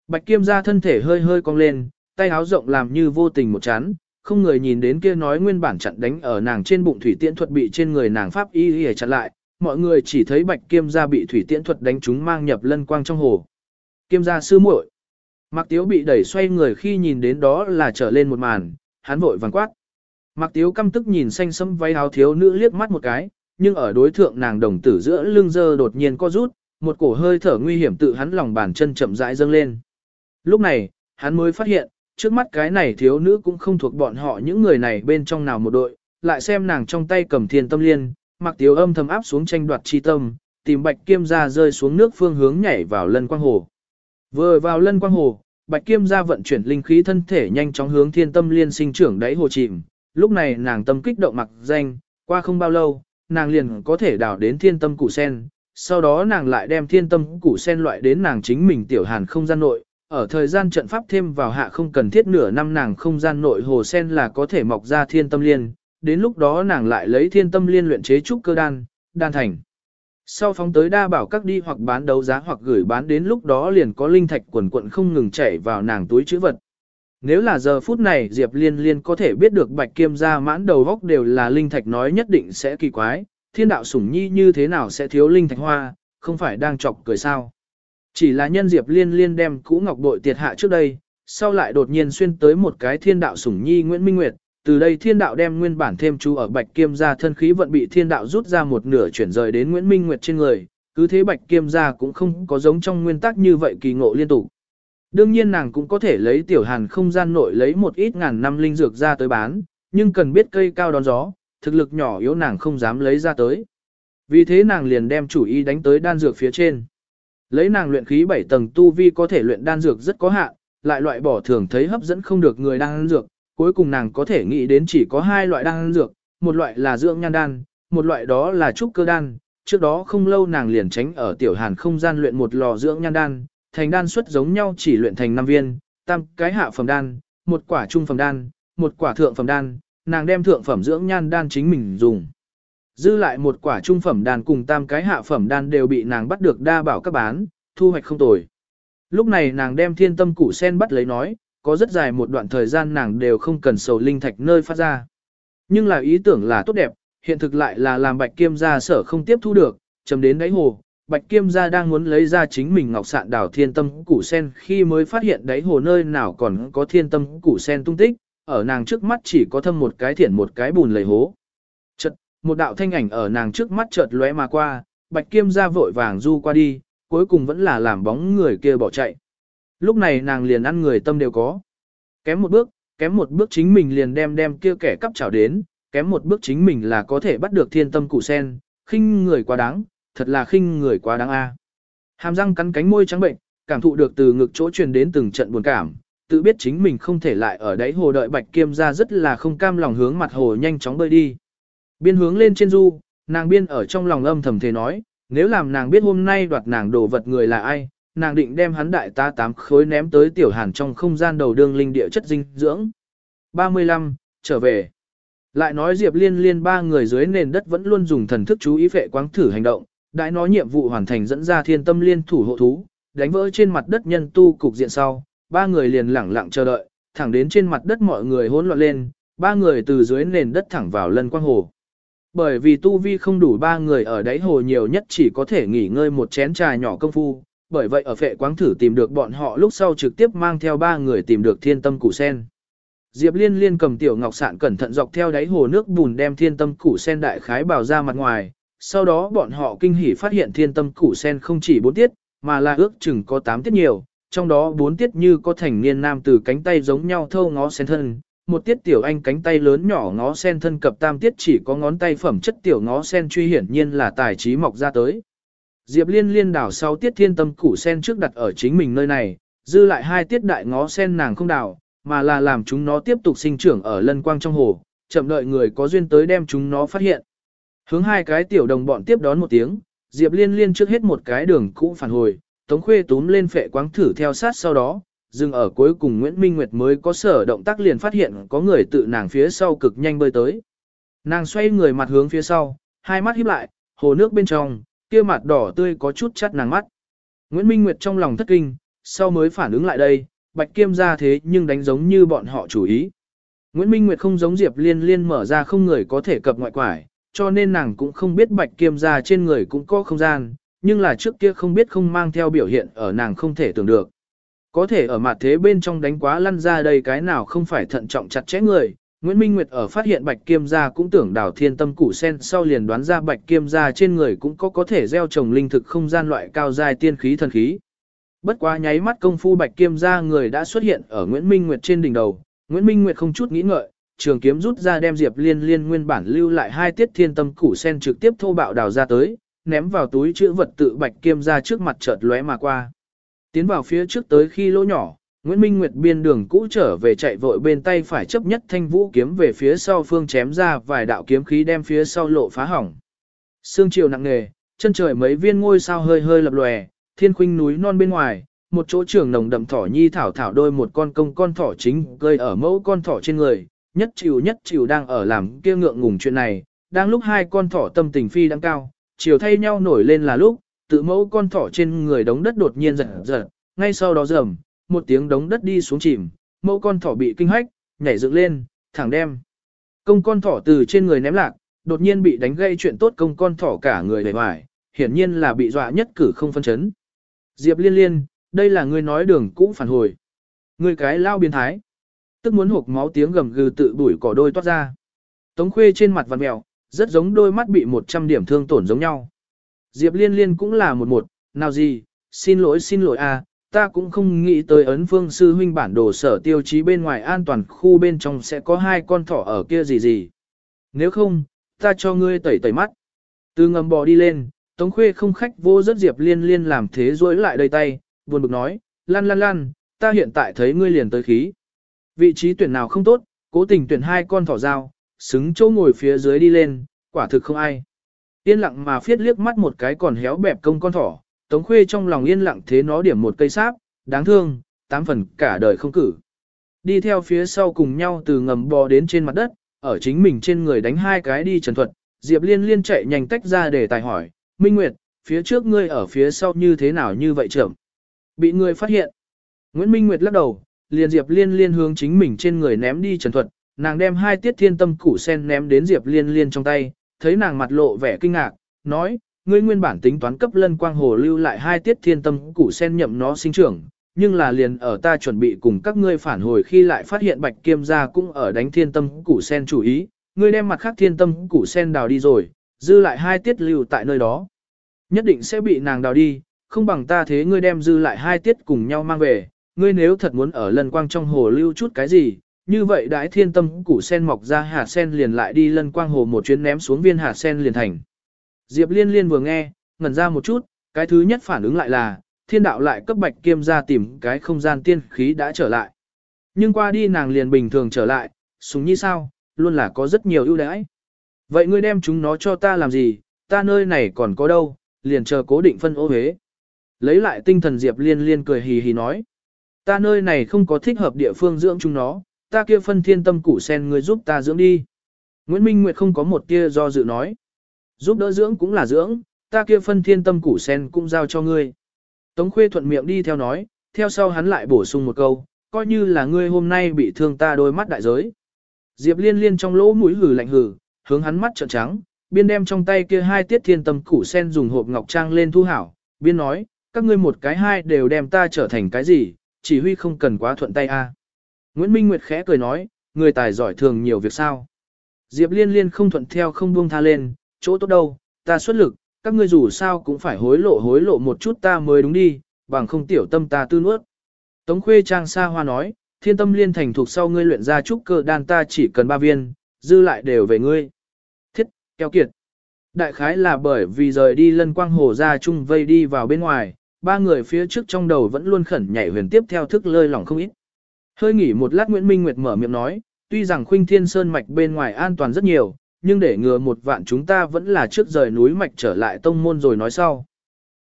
Bạch kiêm ra thân thể hơi hơi cong lên, tay áo rộng làm như vô tình một chán, không người nhìn đến kia nói nguyên bản chặn đánh ở nàng trên bụng thủy tiễn thuật bị trên người nàng pháp y y chặn lại, mọi người chỉ thấy bạch kiêm gia bị thủy tiễn thuật đánh trúng mang nhập lân quang trong hồ. Kiêm gia sư muội. Mạc Tiếu bị đẩy xoay người khi nhìn đến đó là trở lên một màn, hắn vội vàng quát. Mạc Tiếu căm tức nhìn xanh sẫm váy áo thiếu nữ liếc mắt một cái, nhưng ở đối thượng nàng đồng tử giữa lưng dơ đột nhiên co rút, một cổ hơi thở nguy hiểm tự hắn lòng bàn chân chậm rãi dâng lên. Lúc này, hắn mới phát hiện, trước mắt cái này thiếu nữ cũng không thuộc bọn họ những người này bên trong nào một đội, lại xem nàng trong tay cầm thiên tâm liên, Mạc tiếu âm thầm áp xuống tranh đoạt chi tâm, tìm bạch kiêm ra rơi xuống nước phương hướng nhảy vào lân quang hồ. Vừa vào lân quang hồ, bạch kiêm ra vận chuyển linh khí thân thể nhanh chóng hướng thiên tâm liên sinh trưởng đáy hồ chìm, lúc này nàng tâm kích động mặc danh, qua không bao lâu, nàng liền có thể đào đến thiên tâm củ sen, sau đó nàng lại đem thiên tâm củ sen loại đến nàng chính mình tiểu hàn không gian nội, ở thời gian trận pháp thêm vào hạ không cần thiết nửa năm nàng không gian nội hồ sen là có thể mọc ra thiên tâm liên, đến lúc đó nàng lại lấy thiên tâm liên luyện chế trúc cơ đan, đan thành. Sau phóng tới đa bảo các đi hoặc bán đấu giá hoặc gửi bán đến lúc đó liền có linh thạch quần quận không ngừng chảy vào nàng túi chữ vật. Nếu là giờ phút này Diệp Liên Liên có thể biết được Bạch Kiêm gia mãn đầu góc đều là linh thạch nói nhất định sẽ kỳ quái, thiên đạo sủng nhi như thế nào sẽ thiếu linh thạch hoa, không phải đang chọc cười sao. Chỉ là nhân Diệp Liên Liên đem cũ ngọc bội tiệt hạ trước đây, sau lại đột nhiên xuyên tới một cái thiên đạo sủng nhi Nguyễn Minh Nguyệt, từ đây thiên đạo đem nguyên bản thêm chú ở Bạch Kiêm gia thân khí vận bị thiên đạo rút ra một nửa chuyển rời đến Nguyễn Minh Nguyệt trên người, cứ thế Bạch Kiêm gia cũng không có giống trong nguyên tắc như vậy kỳ ngộ liên tục. Đương nhiên nàng cũng có thể lấy tiểu hàn không gian nội lấy một ít ngàn năm linh dược ra tới bán, nhưng cần biết cây cao đón gió, thực lực nhỏ yếu nàng không dám lấy ra tới. Vì thế nàng liền đem chủ ý đánh tới đan dược phía trên. Lấy nàng luyện khí 7 tầng tu vi có thể luyện đan dược rất có hạn, lại loại bỏ thường thấy hấp dẫn không được người đan dược, cuối cùng nàng có thể nghĩ đến chỉ có hai loại đan dược, một loại là dưỡng nhan đan, một loại đó là trúc cơ đan. Trước đó không lâu nàng liền tránh ở tiểu hàn không gian luyện một lò dưỡng nhan đan, thành đan suất giống nhau chỉ luyện thành 5 viên, tam cái hạ phẩm đan, một quả trung phẩm đan, một quả thượng phẩm đan, nàng đem thượng phẩm dưỡng nhan đan chính mình dùng. Dư lại một quả trung phẩm đan cùng tam cái hạ phẩm đan đều bị nàng bắt được đa bảo các bán, thu hoạch không tồi. Lúc này nàng đem thiên tâm củ sen bắt lấy nói, có rất dài một đoạn thời gian nàng đều không cần sầu linh thạch nơi phát ra. Nhưng là ý tưởng là tốt đẹp, hiện thực lại là làm bạch kiêm gia sở không tiếp thu được, chấm đến đáy hồ, bạch kiêm gia đang muốn lấy ra chính mình ngọc sạn đảo thiên tâm củ sen khi mới phát hiện đáy hồ nơi nào còn có thiên tâm củ sen tung tích, ở nàng trước mắt chỉ có thâm một cái thiển một cái bùn lầy hố. Chật, một đạo thanh ảnh ở nàng trước mắt chợt lóe mà qua, bạch kiêm gia vội vàng du qua đi, cuối cùng vẫn là làm bóng người kia bỏ chạy. Lúc này nàng liền ăn người tâm đều có. Kém một bước, kém một bước chính mình liền đem đem kia kẻ cắp chảo đến, kém một bước chính mình là có thể bắt được thiên tâm củ sen, khinh người quá đáng, thật là khinh người quá đáng a. Hàm răng cắn cánh môi trắng bệnh, cảm thụ được từ ngực chỗ truyền đến từng trận buồn cảm, tự biết chính mình không thể lại ở đáy hồ đợi bạch kiêm ra rất là không cam lòng hướng mặt hồ nhanh chóng bơi đi. Biên hướng lên trên du, nàng biên ở trong lòng âm thầm thế nói, nếu làm nàng biết hôm nay đoạt nàng đồ vật người là ai, nàng định đem hắn đại ta tám khối ném tới tiểu hàn trong không gian đầu đương linh địa chất dinh dưỡng. 35. Trở về. Lại nói Diệp Liên Liên ba người dưới nền đất vẫn luôn dùng thần thức chú ý vệ quáng thử hành động, đại nói nhiệm vụ hoàn thành dẫn ra thiên tâm liên thủ hộ thú, đánh vỡ trên mặt đất nhân tu cục diện sau, ba người liền lẳng lặng chờ đợi, thẳng đến trên mặt đất mọi người hỗn loạn lên, ba người từ dưới nền đất thẳng vào lân quang hồ. Bởi vì tu vi không đủ ba người ở đáy hồ nhiều nhất chỉ có thể nghỉ ngơi một chén trà nhỏ công phu, bởi vậy ở phệ quáng thử tìm được bọn họ lúc sau trực tiếp mang theo ba người tìm được thiên tâm củ sen. Diệp Liên Liên cầm tiểu ngọc sạn cẩn thận dọc theo đáy hồ nước bùn đem thiên tâm củ sen đại khái bào ra mặt ngoài, sau đó bọn họ kinh hỉ phát hiện thiên tâm củ sen không chỉ bốn tiết, mà là ước chừng có 8 tiết nhiều, trong đó bốn tiết như có thành niên nam từ cánh tay giống nhau thâu ngó sen thân, một tiết tiểu anh cánh tay lớn nhỏ ngó sen thân cập tam tiết chỉ có ngón tay phẩm chất tiểu ngó sen truy hiển nhiên là tài trí mọc ra tới. Diệp Liên liên đảo sau tiết thiên tâm củ sen trước đặt ở chính mình nơi này, dư lại hai tiết đại ngó sen nàng không đảo, mà là làm chúng nó tiếp tục sinh trưởng ở lân quang trong hồ, chậm đợi người có duyên tới đem chúng nó phát hiện. Hướng hai cái tiểu đồng bọn tiếp đón một tiếng, Diệp Liên liên trước hết một cái đường cũ phản hồi, Tống Khuê túm lên phệ quáng thử theo sát sau đó, dừng ở cuối cùng Nguyễn Minh Nguyệt mới có sở động tác liền phát hiện có người tự nàng phía sau cực nhanh bơi tới. Nàng xoay người mặt hướng phía sau, hai mắt híp lại, hồ nước bên trong, kia mặt đỏ tươi có chút chắt nàng mắt. Nguyễn Minh Nguyệt trong lòng thất kinh, sau mới phản ứng lại đây, Bạch Kiêm ra thế nhưng đánh giống như bọn họ chủ ý. Nguyễn Minh Nguyệt không giống Diệp Liên Liên mở ra không người có thể cập ngoại quải, cho nên nàng cũng không biết bạch kiêm gia trên người cũng có không gian, nhưng là trước kia không biết không mang theo biểu hiện ở nàng không thể tưởng được. Có thể ở mặt thế bên trong đánh quá lăn ra đây cái nào không phải thận trọng chặt chẽ người, Nguyễn Minh Nguyệt ở phát hiện Bạch Kiêm gia cũng tưởng đào thiên tâm củ sen sau liền đoán ra Bạch Kiêm gia trên người cũng có có thể gieo trồng linh thực không gian loại cao dài tiên khí thần khí. Bất quá nháy mắt công phu Bạch Kiêm gia người đã xuất hiện ở Nguyễn Minh Nguyệt trên đỉnh đầu, Nguyễn Minh Nguyệt không chút nghĩ ngợi, trường kiếm rút ra đem Diệp Liên Liên nguyên bản lưu lại hai tiết thiên tâm củ sen trực tiếp thô bạo đào ra tới, ném vào túi chữ vật tự Bạch Kiêm ra trước mặt chợt lóe mà qua. Tiến vào phía trước tới khi lỗ nhỏ, Nguyễn Minh Nguyệt biên đường cũ trở về chạy vội bên tay phải chấp nhất thanh vũ kiếm về phía sau phương chém ra vài đạo kiếm khí đem phía sau lộ phá hỏng. Sương chiều nặng nề, chân trời mấy viên ngôi sao hơi hơi lập lòe, thiên khuynh núi non bên ngoài, một chỗ trường nồng đậm thỏ nhi thảo thảo đôi một con công con thỏ chính gây ở mẫu con thỏ trên người, nhất chịu nhất chịu đang ở làm kia ngượng ngùng chuyện này, đang lúc hai con thỏ tâm tình phi đang cao, chiều thay nhau nổi lên là lúc, tự mẫu con thỏ trên người đống đất đột nhiên giật giật, ngay sau đó rầm, một tiếng đống đất đi xuống chìm, mẫu con thỏ bị kinh hách, nhảy dựng lên, thẳng đem. Công con thỏ từ trên người ném lạc, đột nhiên bị đánh gây chuyện tốt công con thỏ cả người đầy hoài, hiển nhiên là bị dọa nhất cử không phân chấn. Diệp liên liên, đây là ngươi nói đường cũ phản hồi. Ngươi cái lao biến thái. Tức muốn hộp máu tiếng gầm gừ tự bủi cỏ đôi toát ra. Tống khuê trên mặt vằn mèo, rất giống đôi mắt bị 100 điểm thương tổn giống nhau. Diệp liên liên cũng là một một, nào gì, xin lỗi xin lỗi à, ta cũng không nghĩ tới ấn phương sư huynh bản đồ sở tiêu chí bên ngoài an toàn khu bên trong sẽ có hai con thỏ ở kia gì gì. Nếu không, ta cho ngươi tẩy tẩy mắt. Từ ngầm bò đi lên, Tống Khuê không khách vô rất Diệp Liên Liên làm thế rối lại đầy tay, buồn bực nói, lăn lăn lăn, ta hiện tại thấy ngươi liền tới khí. Vị trí tuyển nào không tốt, cố tình tuyển hai con thỏ dao, xứng chỗ ngồi phía dưới đi lên, quả thực không ai. Yên lặng mà phiết liếc mắt một cái còn héo bẹp công con thỏ, Tống Khuê trong lòng yên lặng thế nó điểm một cây sáp, đáng thương, tám phần cả đời không cử. Đi theo phía sau cùng nhau từ ngầm bò đến trên mặt đất, ở chính mình trên người đánh hai cái đi trần thuật, Diệp Liên liên chạy nhanh tách ra để tài hỏi, Minh Nguyệt, phía trước ngươi ở phía sau như thế nào như vậy trưởng? Bị người phát hiện. Nguyễn Minh Nguyệt lắc đầu, liền Diệp Liên liên hướng chính mình trên người ném đi trần thuật, nàng đem hai tiết thiên tâm củ sen ném đến Diệp Liên liên trong tay, thấy nàng mặt lộ vẻ kinh ngạc, nói, ngươi nguyên bản tính toán cấp lân quang hồ lưu lại hai tiết thiên tâm củ sen nhậm nó sinh trưởng, nhưng là liền ở ta chuẩn bị cùng các ngươi phản hồi khi lại phát hiện bạch kiêm gia cũng ở đánh thiên tâm củ sen chủ ý, ngươi đem mặt khác thiên tâm củ sen đào đi rồi, dư lại hai tiết lưu tại nơi đó. Nhất định sẽ bị nàng đào đi, không bằng ta thế ngươi đem dư lại hai tiết cùng nhau mang về, ngươi nếu thật muốn ở lân quang trong hồ lưu chút cái gì, như vậy đãi thiên tâm củ sen mọc ra hạt sen liền lại đi lân quang hồ một chuyến ném xuống viên hạt sen liền thành. Diệp liên liên vừa nghe, ngẩn ra một chút, cái thứ nhất phản ứng lại là, thiên đạo lại cấp bạch kiêm ra tìm cái không gian tiên khí đã trở lại. Nhưng qua đi nàng liền bình thường trở lại, súng như sao, luôn là có rất nhiều ưu đãi. Vậy ngươi đem chúng nó cho ta làm gì, ta nơi này còn có đâu, liền chờ cố định phân ô huế. Lấy lại tinh thần Diệp liên liên cười hì hì nói. Ta nơi này không có thích hợp địa phương dưỡng chúng nó, ta kia phân thiên tâm củ sen ngươi giúp ta dưỡng đi. Nguyễn Minh Nguyệt không có một tia do dự nói. Giúp đỡ dưỡng cũng là dưỡng, ta kia phân thiên tâm củ sen cũng giao cho ngươi. Tống Khuê thuận miệng đi theo nói, theo sau hắn lại bổ sung một câu, coi như là ngươi hôm nay bị thương ta đôi mắt đại giới. Diệp liên liên trong lỗ mũi hử lạnh hử, hướng hắn mắt trợn trắng, biên đem trong tay kia hai tiết thiên tâm củ sen dùng hộp ngọc trang lên thu hảo, biên nói, các ngươi một cái hai đều đem ta trở thành cái gì, chỉ huy không cần quá thuận tay a. Nguyễn Minh Nguyệt khẽ cười nói, người tài giỏi thường nhiều việc sao. Diệp liên liên không thuận theo không buông tha lên, chỗ tốt đâu, ta xuất lực, các ngươi dù sao cũng phải hối lộ hối lộ một chút ta mới đúng đi, bằng không tiểu tâm ta tư nuốt. Tống khuê trang xa hoa nói, thiên tâm liên thành thuộc sau ngươi luyện ra trúc cơ đan ta chỉ cần ba viên, dư lại đều về ngươi. Thiết, keo kiệt. Đại khái là bởi vì rời đi lân quang hồ ra chung vây đi vào bên ngoài, ba người phía trước trong đầu vẫn luôn khẩn nhảy huyền tiếp theo thức lơi lỏng không ít. Hơi nghỉ một lát Nguyễn Minh Nguyệt mở miệng nói, tuy rằng khuynh thiên sơn mạch bên ngoài an toàn rất nhiều, nhưng để ngừa một vạn chúng ta vẫn là trước rời núi mạch trở lại tông môn rồi nói sau.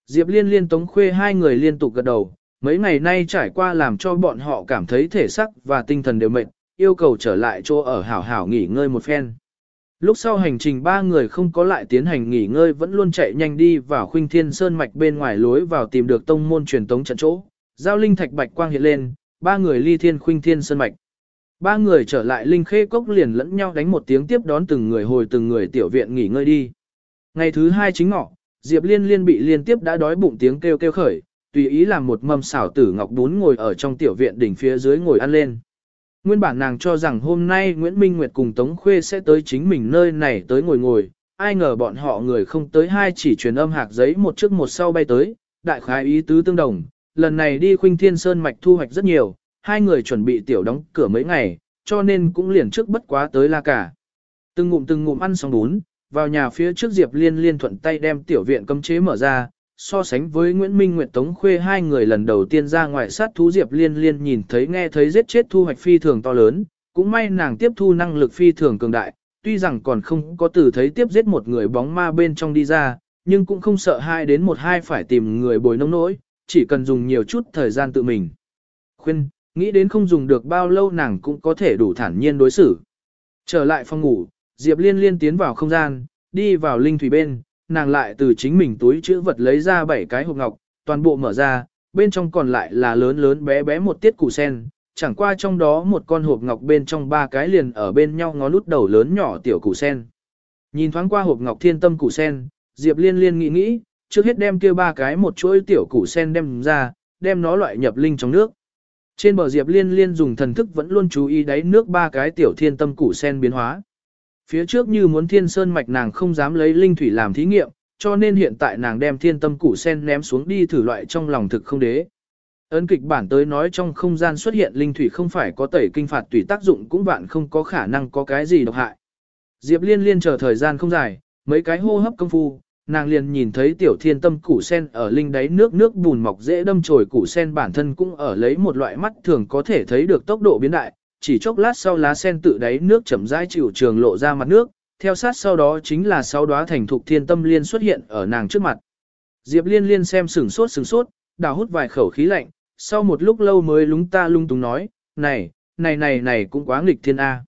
Diệp Liên liên tống khuê hai người liên tục gật đầu, mấy ngày nay trải qua làm cho bọn họ cảm thấy thể sắc và tinh thần đều mệt, yêu cầu trở lại chỗ ở hảo hảo nghỉ ngơi một phen. Lúc sau hành trình ba người không có lại tiến hành nghỉ ngơi vẫn luôn chạy nhanh đi vào khuynh thiên sơn mạch bên ngoài lối vào tìm được tông môn truyền tống trận chỗ. Giao linh thạch bạch quang hiện lên, ba người ly thiên khuynh thiên sơn mạch. Ba người trở lại Linh Khê Cốc liền lẫn nhau đánh một tiếng tiếp đón từng người hồi từng người tiểu viện nghỉ ngơi đi. Ngày thứ hai chính ngọ, Diệp Liên Liên bị liên tiếp đã đói bụng tiếng kêu kêu khởi, tùy ý làm một mâm xảo tử ngọc bún ngồi ở trong tiểu viện đỉnh phía dưới ngồi ăn lên. Nguyên bản nàng cho rằng hôm nay Nguyễn Minh Nguyệt cùng Tống Khuê sẽ tới chính mình nơi này tới ngồi ngồi, ai ngờ bọn họ người không tới hai chỉ truyền âm hạc giấy một trước một sau bay tới, đại khái ý tứ tương đồng, lần này đi Khuynh Thiên Sơn mạch thu hoạch rất nhiều, hai người chuẩn bị tiểu đóng cửa mấy ngày, cho nên cũng liền trước bất quá tới la cả. Từng ngụm từng ngụm ăn xong bún, vào nhà phía trước Diệp Liên liên thuận tay đem tiểu viện cấm chế mở ra, so sánh với Nguyễn Minh Nguyệt Tống Khuê hai người lần đầu tiên ra ngoài sát thú Diệp Liên liên nhìn thấy nghe thấy giết chết thu hoạch phi thường to lớn, cũng may nàng tiếp thu năng lực phi thường cường đại, tuy rằng còn không có từ thấy tiếp giết một người bóng ma bên trong đi ra, nhưng cũng không sợ hai đến một hai phải tìm người bồi nông nỗi, chỉ cần dùng nhiều chút thời gian tự mình. Khuyên, nghĩ đến không dùng được bao lâu nàng cũng có thể đủ thản nhiên đối xử. Trở lại phòng ngủ, Diệp Liên liên tiến vào không gian, đi vào linh thủy bên, nàng lại từ chính mình túi chữ vật lấy ra bảy cái hộp ngọc, toàn bộ mở ra, bên trong còn lại là lớn lớn bé bé một tiết củ sen, chẳng qua trong đó một con hộp ngọc bên trong ba cái liền ở bên nhau ngó lút đầu lớn nhỏ tiểu củ sen. Nhìn thoáng qua hộp ngọc thiên tâm củ sen, Diệp Liên Liên nghĩ nghĩ, trước hết đem kia ba cái một chuỗi tiểu củ sen đem ra, đem nó loại nhập linh trong nước. Trên bờ Diệp Liên Liên dùng thần thức vẫn luôn chú ý đáy nước ba cái tiểu thiên tâm củ sen biến hóa. Phía trước như muốn thiên sơn mạch nàng không dám lấy linh thủy làm thí nghiệm, cho nên hiện tại nàng đem thiên tâm củ sen ném xuống đi thử loại trong lòng thực không đế. Ấn kịch bản tới nói trong không gian xuất hiện linh thủy không phải có tẩy kinh phạt tùy tác dụng cũng vạn không có khả năng có cái gì độc hại. Diệp liên liên chờ thời gian không dài, mấy cái hô hấp công phu, nàng liền nhìn thấy tiểu thiên tâm củ sen ở linh đáy nước nước bùn mọc dễ đâm chồi củ sen bản thân cũng ở lấy một loại mắt thường có thể thấy được tốc độ biến đại, chỉ chốc lát sau lá sen tự đáy nước chậm rãi chịu trường lộ ra mặt nước, theo sát sau đó chính là sáu đóa thành thục thiên tâm liên xuất hiện ở nàng trước mặt. Diệp liên liên xem sửng sốt sửng sốt, đào hút vài khẩu khí lạnh, sau một lúc lâu mới lúng ta lung tung nói, này, này này này cũng quá nghịch thiên A.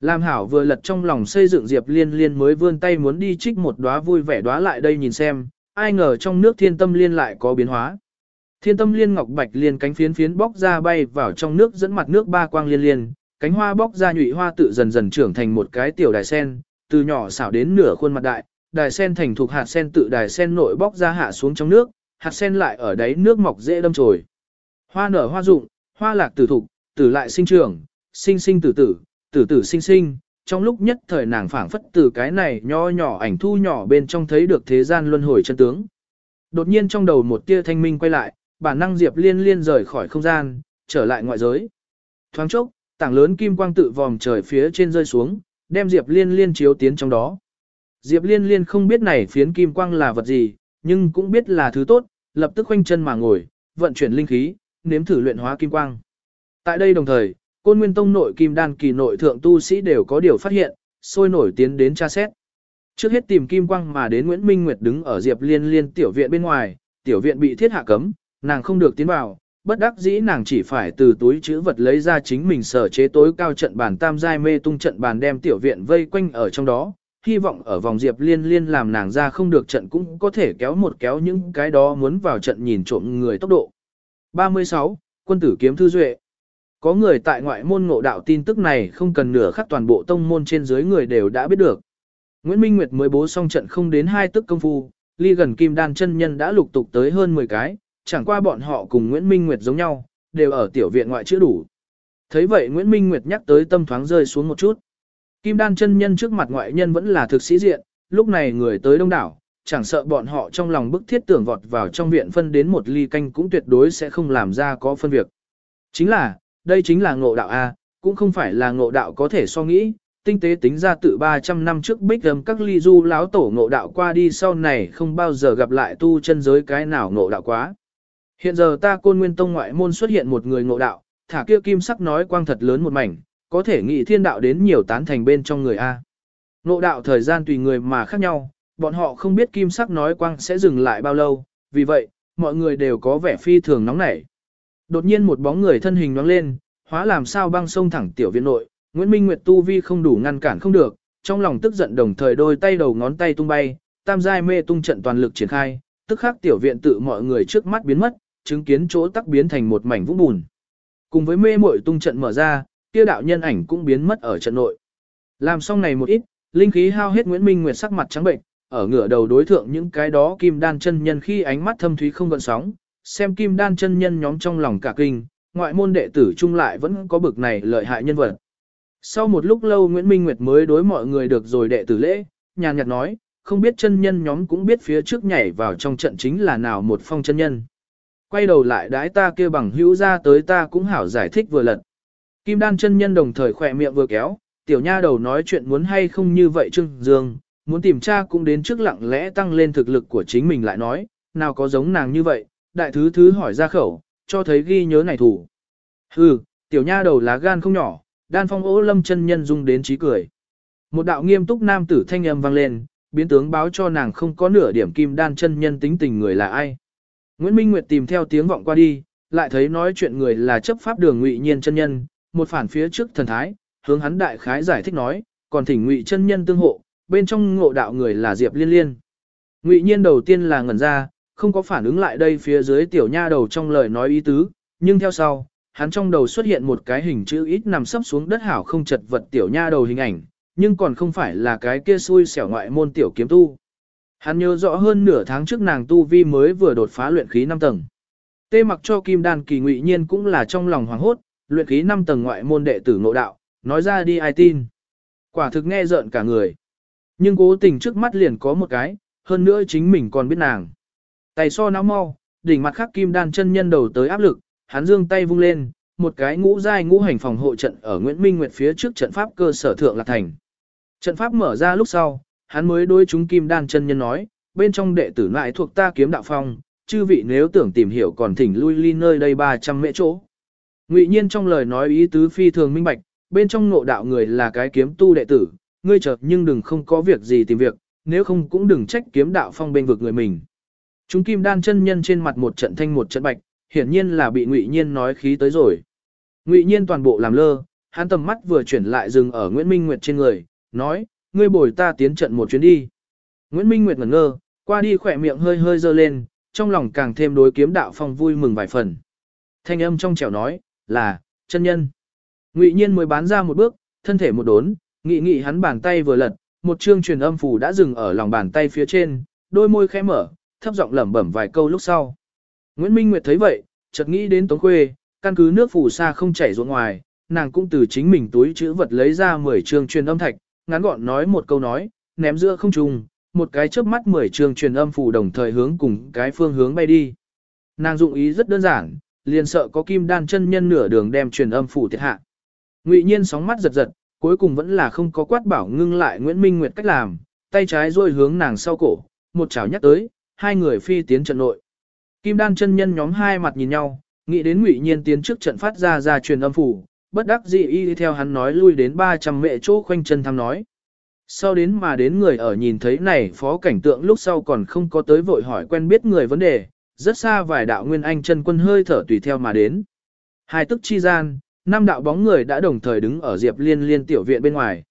Lam Hảo vừa lật trong lòng xây dựng Diệp Liên Liên mới vươn tay muốn đi trích một đóa vui vẻ đóa lại đây nhìn xem, ai ngờ trong nước thiên tâm liên lại có biến hóa. Thiên tâm liên ngọc bạch liên cánh phiến phiến bóc ra bay vào trong nước dẫn mặt nước ba quang liên liên, cánh hoa bóc ra nhụy hoa tự dần dần trưởng thành một cái tiểu đài sen, từ nhỏ xảo đến nửa khuôn mặt đại, đài sen thành thuộc hạt sen tự đài sen nội bóc ra hạ xuống trong nước, hạt sen lại ở đáy nước mọc dễ đâm chồi. Hoa nở hoa rụng, hoa lạc tử thục, tử lại sinh trưởng, sinh sinh tử tử, tử tử sinh sinh, trong lúc nhất thời nàng phảng phất từ cái này nho nhỏ ảnh thu nhỏ bên trong thấy được thế gian luân hồi chân tướng. Đột nhiên trong đầu một tia thanh minh quay lại, bản năng Diệp Liên Liên rời khỏi không gian, trở lại ngoại giới. Thoáng chốc, tảng lớn kim quang tự vòm trời phía trên rơi xuống, đem Diệp Liên Liên chiếu tiến trong đó. Diệp Liên Liên không biết này phiến kim quang là vật gì, nhưng cũng biết là thứ tốt, lập tức khoanh chân mà ngồi, vận chuyển linh khí, nếm thử luyện hóa kim quang. Tại đây đồng thời, Côn Nguyên Tông nội kim đan kỳ nội thượng tu sĩ đều có điều phát hiện, sôi nổi tiến đến tra xét. Trước hết tìm kim quang mà đến Nguyễn Minh Nguyệt đứng ở Diệp Liên Liên tiểu viện bên ngoài, tiểu viện bị thiết hạ cấm, nàng không được tiến vào, bất đắc dĩ nàng chỉ phải từ túi chữ vật lấy ra chính mình sở chế tối cao trận bàn tam giai mê tung trận bàn đem tiểu viện vây quanh ở trong đó, hy vọng ở vòng Diệp Liên Liên làm nàng ra không được trận cũng có thể kéo một kéo những cái đó muốn vào trận nhìn trộm người tốc độ. 36. Quân tử kiếm thư duệ có người tại ngoại môn ngộ đạo tin tức này không cần nửa khắc toàn bộ tông môn trên dưới người đều đã biết được. Nguyễn Minh Nguyệt mới bố xong trận không đến hai tức công phu, ly gần kim đan chân nhân đã lục tục tới hơn 10 cái, chẳng qua bọn họ cùng Nguyễn Minh Nguyệt giống nhau, đều ở tiểu viện ngoại chữa đủ. Thấy vậy Nguyễn Minh Nguyệt nhắc tới tâm thoáng rơi xuống một chút. Kim đan chân nhân trước mặt ngoại nhân vẫn là thực sĩ diện, lúc này người tới đông đảo, chẳng sợ bọn họ trong lòng bức thiết tưởng vọt vào trong viện phân đến một ly canh cũng tuyệt đối sẽ không làm ra có phân việc. Chính là, đây chính là ngộ đạo A, cũng không phải là ngộ đạo có thể so nghĩ, tinh tế tính ra tự 300 năm trước bích gầm các ly du láo tổ ngộ đạo qua đi sau này không bao giờ gặp lại tu chân giới cái nào ngộ đạo quá. Hiện giờ ta côn nguyên tông ngoại môn xuất hiện một người ngộ đạo, thả kia kim sắc nói quang thật lớn một mảnh, có thể nghĩ thiên đạo đến nhiều tán thành bên trong người A. Ngộ đạo thời gian tùy người mà khác nhau, bọn họ không biết kim sắc nói quang sẽ dừng lại bao lâu, vì vậy, mọi người đều có vẻ phi thường nóng nảy. Đột nhiên một bóng người thân hình nhoáng lên, hóa làm sao băng sông thẳng tiểu viện nội, Nguyễn Minh Nguyệt tu vi không đủ ngăn cản không được, trong lòng tức giận đồng thời đôi tay đầu ngón tay tung bay, tam giai mê tung trận toàn lực triển khai, tức khắc tiểu viện tự mọi người trước mắt biến mất, chứng kiến chỗ tắc biến thành một mảnh vũng bùn. Cùng với mê muội tung trận mở ra, kia đạo nhân ảnh cũng biến mất ở trận nội. Làm xong này một ít, linh khí hao hết Nguyễn Minh Nguyệt sắc mặt trắng bệnh, ở ngửa đầu đối thượng những cái đó kim đan chân nhân khi ánh mắt thâm thúy không gợn sóng, xem kim đan chân nhân nhóm trong lòng cả kinh, ngoại môn đệ tử chung lại vẫn có bực này lợi hại nhân vật. Sau một lúc lâu Nguyễn Minh Nguyệt mới đối mọi người được rồi đệ tử lễ, nhàn nhạt nói, không biết chân nhân nhóm cũng biết phía trước nhảy vào trong trận chính là nào một phong chân nhân. Quay đầu lại đái ta kia bằng hữu ra tới ta cũng hảo giải thích vừa lật. Kim đan chân nhân đồng thời khỏe miệng vừa kéo, tiểu nha đầu nói chuyện muốn hay không như vậy trưng Dương, muốn tìm cha cũng đến trước lặng lẽ tăng lên thực lực của chính mình lại nói, nào có giống nàng như vậy, đại thứ thứ hỏi ra khẩu, cho thấy ghi nhớ này thủ. Hừ, tiểu nha đầu lá gan không nhỏ, đan phong ố lâm chân nhân dung đến trí cười. Một đạo nghiêm túc nam tử thanh âm vang lên, biến tướng báo cho nàng không có nửa điểm kim đan chân nhân tính tình người là ai. Nguyễn Minh Nguyệt tìm theo tiếng vọng qua đi, lại thấy nói chuyện người là chấp pháp đường ngụy nhiên chân nhân, một phản phía trước thần thái, hướng hắn đại khái giải thích nói, còn thỉnh ngụy chân nhân tương hộ, bên trong ngộ đạo người là Diệp Liên Liên. Ngụy nhiên đầu tiên là ngẩn ra, không có phản ứng lại đây phía dưới tiểu nha đầu trong lời nói ý tứ, nhưng theo sau, hắn trong đầu xuất hiện một cái hình chữ ít nằm sấp xuống đất hảo không chật vật tiểu nha đầu hình ảnh, nhưng còn không phải là cái kia xui xẻo ngoại môn tiểu kiếm tu. Hắn nhớ rõ hơn nửa tháng trước nàng tu vi mới vừa đột phá luyện khí 5 tầng. Tê mặc cho kim đan kỳ ngụy nhiên cũng là trong lòng hoàng hốt, luyện khí 5 tầng ngoại môn đệ tử ngộ đạo, nói ra đi ai tin. Quả thực nghe rợn cả người. Nhưng cố tình trước mắt liền có một cái, hơn nữa chính mình còn biết nàng. Tay so não mau, đỉnh mặt khắc kim đan chân nhân đầu tới áp lực, hắn dương tay vung lên, một cái ngũ giai ngũ hành phòng hộ trận ở Nguyễn Minh Nguyệt phía trước trận pháp cơ sở thượng là thành. Trận pháp mở ra lúc sau, hắn mới đối chúng kim đan chân nhân nói, bên trong đệ tử lại thuộc ta kiếm đạo phong, chư vị nếu tưởng tìm hiểu còn thỉnh lui ly nơi đây 300 mễ chỗ. Ngụy nhiên trong lời nói ý tứ phi thường minh bạch, bên trong ngộ đạo người là cái kiếm tu đệ tử, ngươi chợt nhưng đừng không có việc gì tìm việc, nếu không cũng đừng trách kiếm đạo phong bên vực người mình. Chúng kim đan chân nhân trên mặt một trận thanh một trận bạch, hiển nhiên là bị Ngụy Nhiên nói khí tới rồi. Ngụy Nhiên toàn bộ làm lơ, hắn tầm mắt vừa chuyển lại dừng ở Nguyễn Minh Nguyệt trên người, nói, ngươi bồi ta tiến trận một chuyến đi. Nguyễn Minh Nguyệt ngẩn ngơ, qua đi khỏe miệng hơi hơi dơ lên, trong lòng càng thêm đối kiếm đạo phong vui mừng vài phần. Thanh âm trong trẻo nói, là, chân nhân. Ngụy Nhiên mới bán ra một bước, thân thể một đốn, nghị nghị hắn bàn tay vừa lật, một chương truyền âm phù đã dừng ở lòng bàn tay phía trên, đôi môi khẽ mở, thấp giọng lẩm bẩm vài câu lúc sau. Nguyễn Minh Nguyệt thấy vậy, chợt nghĩ đến Tống Khuê, căn cứ nước phù sa không chảy ruộng ngoài, nàng cũng từ chính mình túi chữ vật lấy ra 10 chương truyền âm thạch, ngắn gọn nói một câu nói, ném giữa không trung, một cái chớp mắt 10 chương truyền âm phù đồng thời hướng cùng cái phương hướng bay đi. Nàng dụng ý rất đơn giản, liền sợ có kim đan chân nhân nửa đường đem truyền âm phù thiệt hạ. Ngụy Nhiên sóng mắt giật giật, cuối cùng vẫn là không có quát bảo ngưng lại Nguyễn Minh Nguyệt cách làm, tay trái duỗi hướng nàng sau cổ, một chảo nhắc tới, hai người phi tiến trận nội. Kim đan chân nhân nhóm hai mặt nhìn nhau, nghĩ đến ngụy nhiên tiến trước trận phát ra ra truyền âm phủ, bất đắc dĩ y theo hắn nói lui đến 300 mệ chỗ khoanh chân thăm nói. Sau đến mà đến người ở nhìn thấy này phó cảnh tượng lúc sau còn không có tới vội hỏi quen biết người vấn đề, rất xa vài đạo nguyên anh chân quân hơi thở tùy theo mà đến. Hai tức chi gian, năm đạo bóng người đã đồng thời đứng ở Diệp Liên Liên tiểu viện bên ngoài.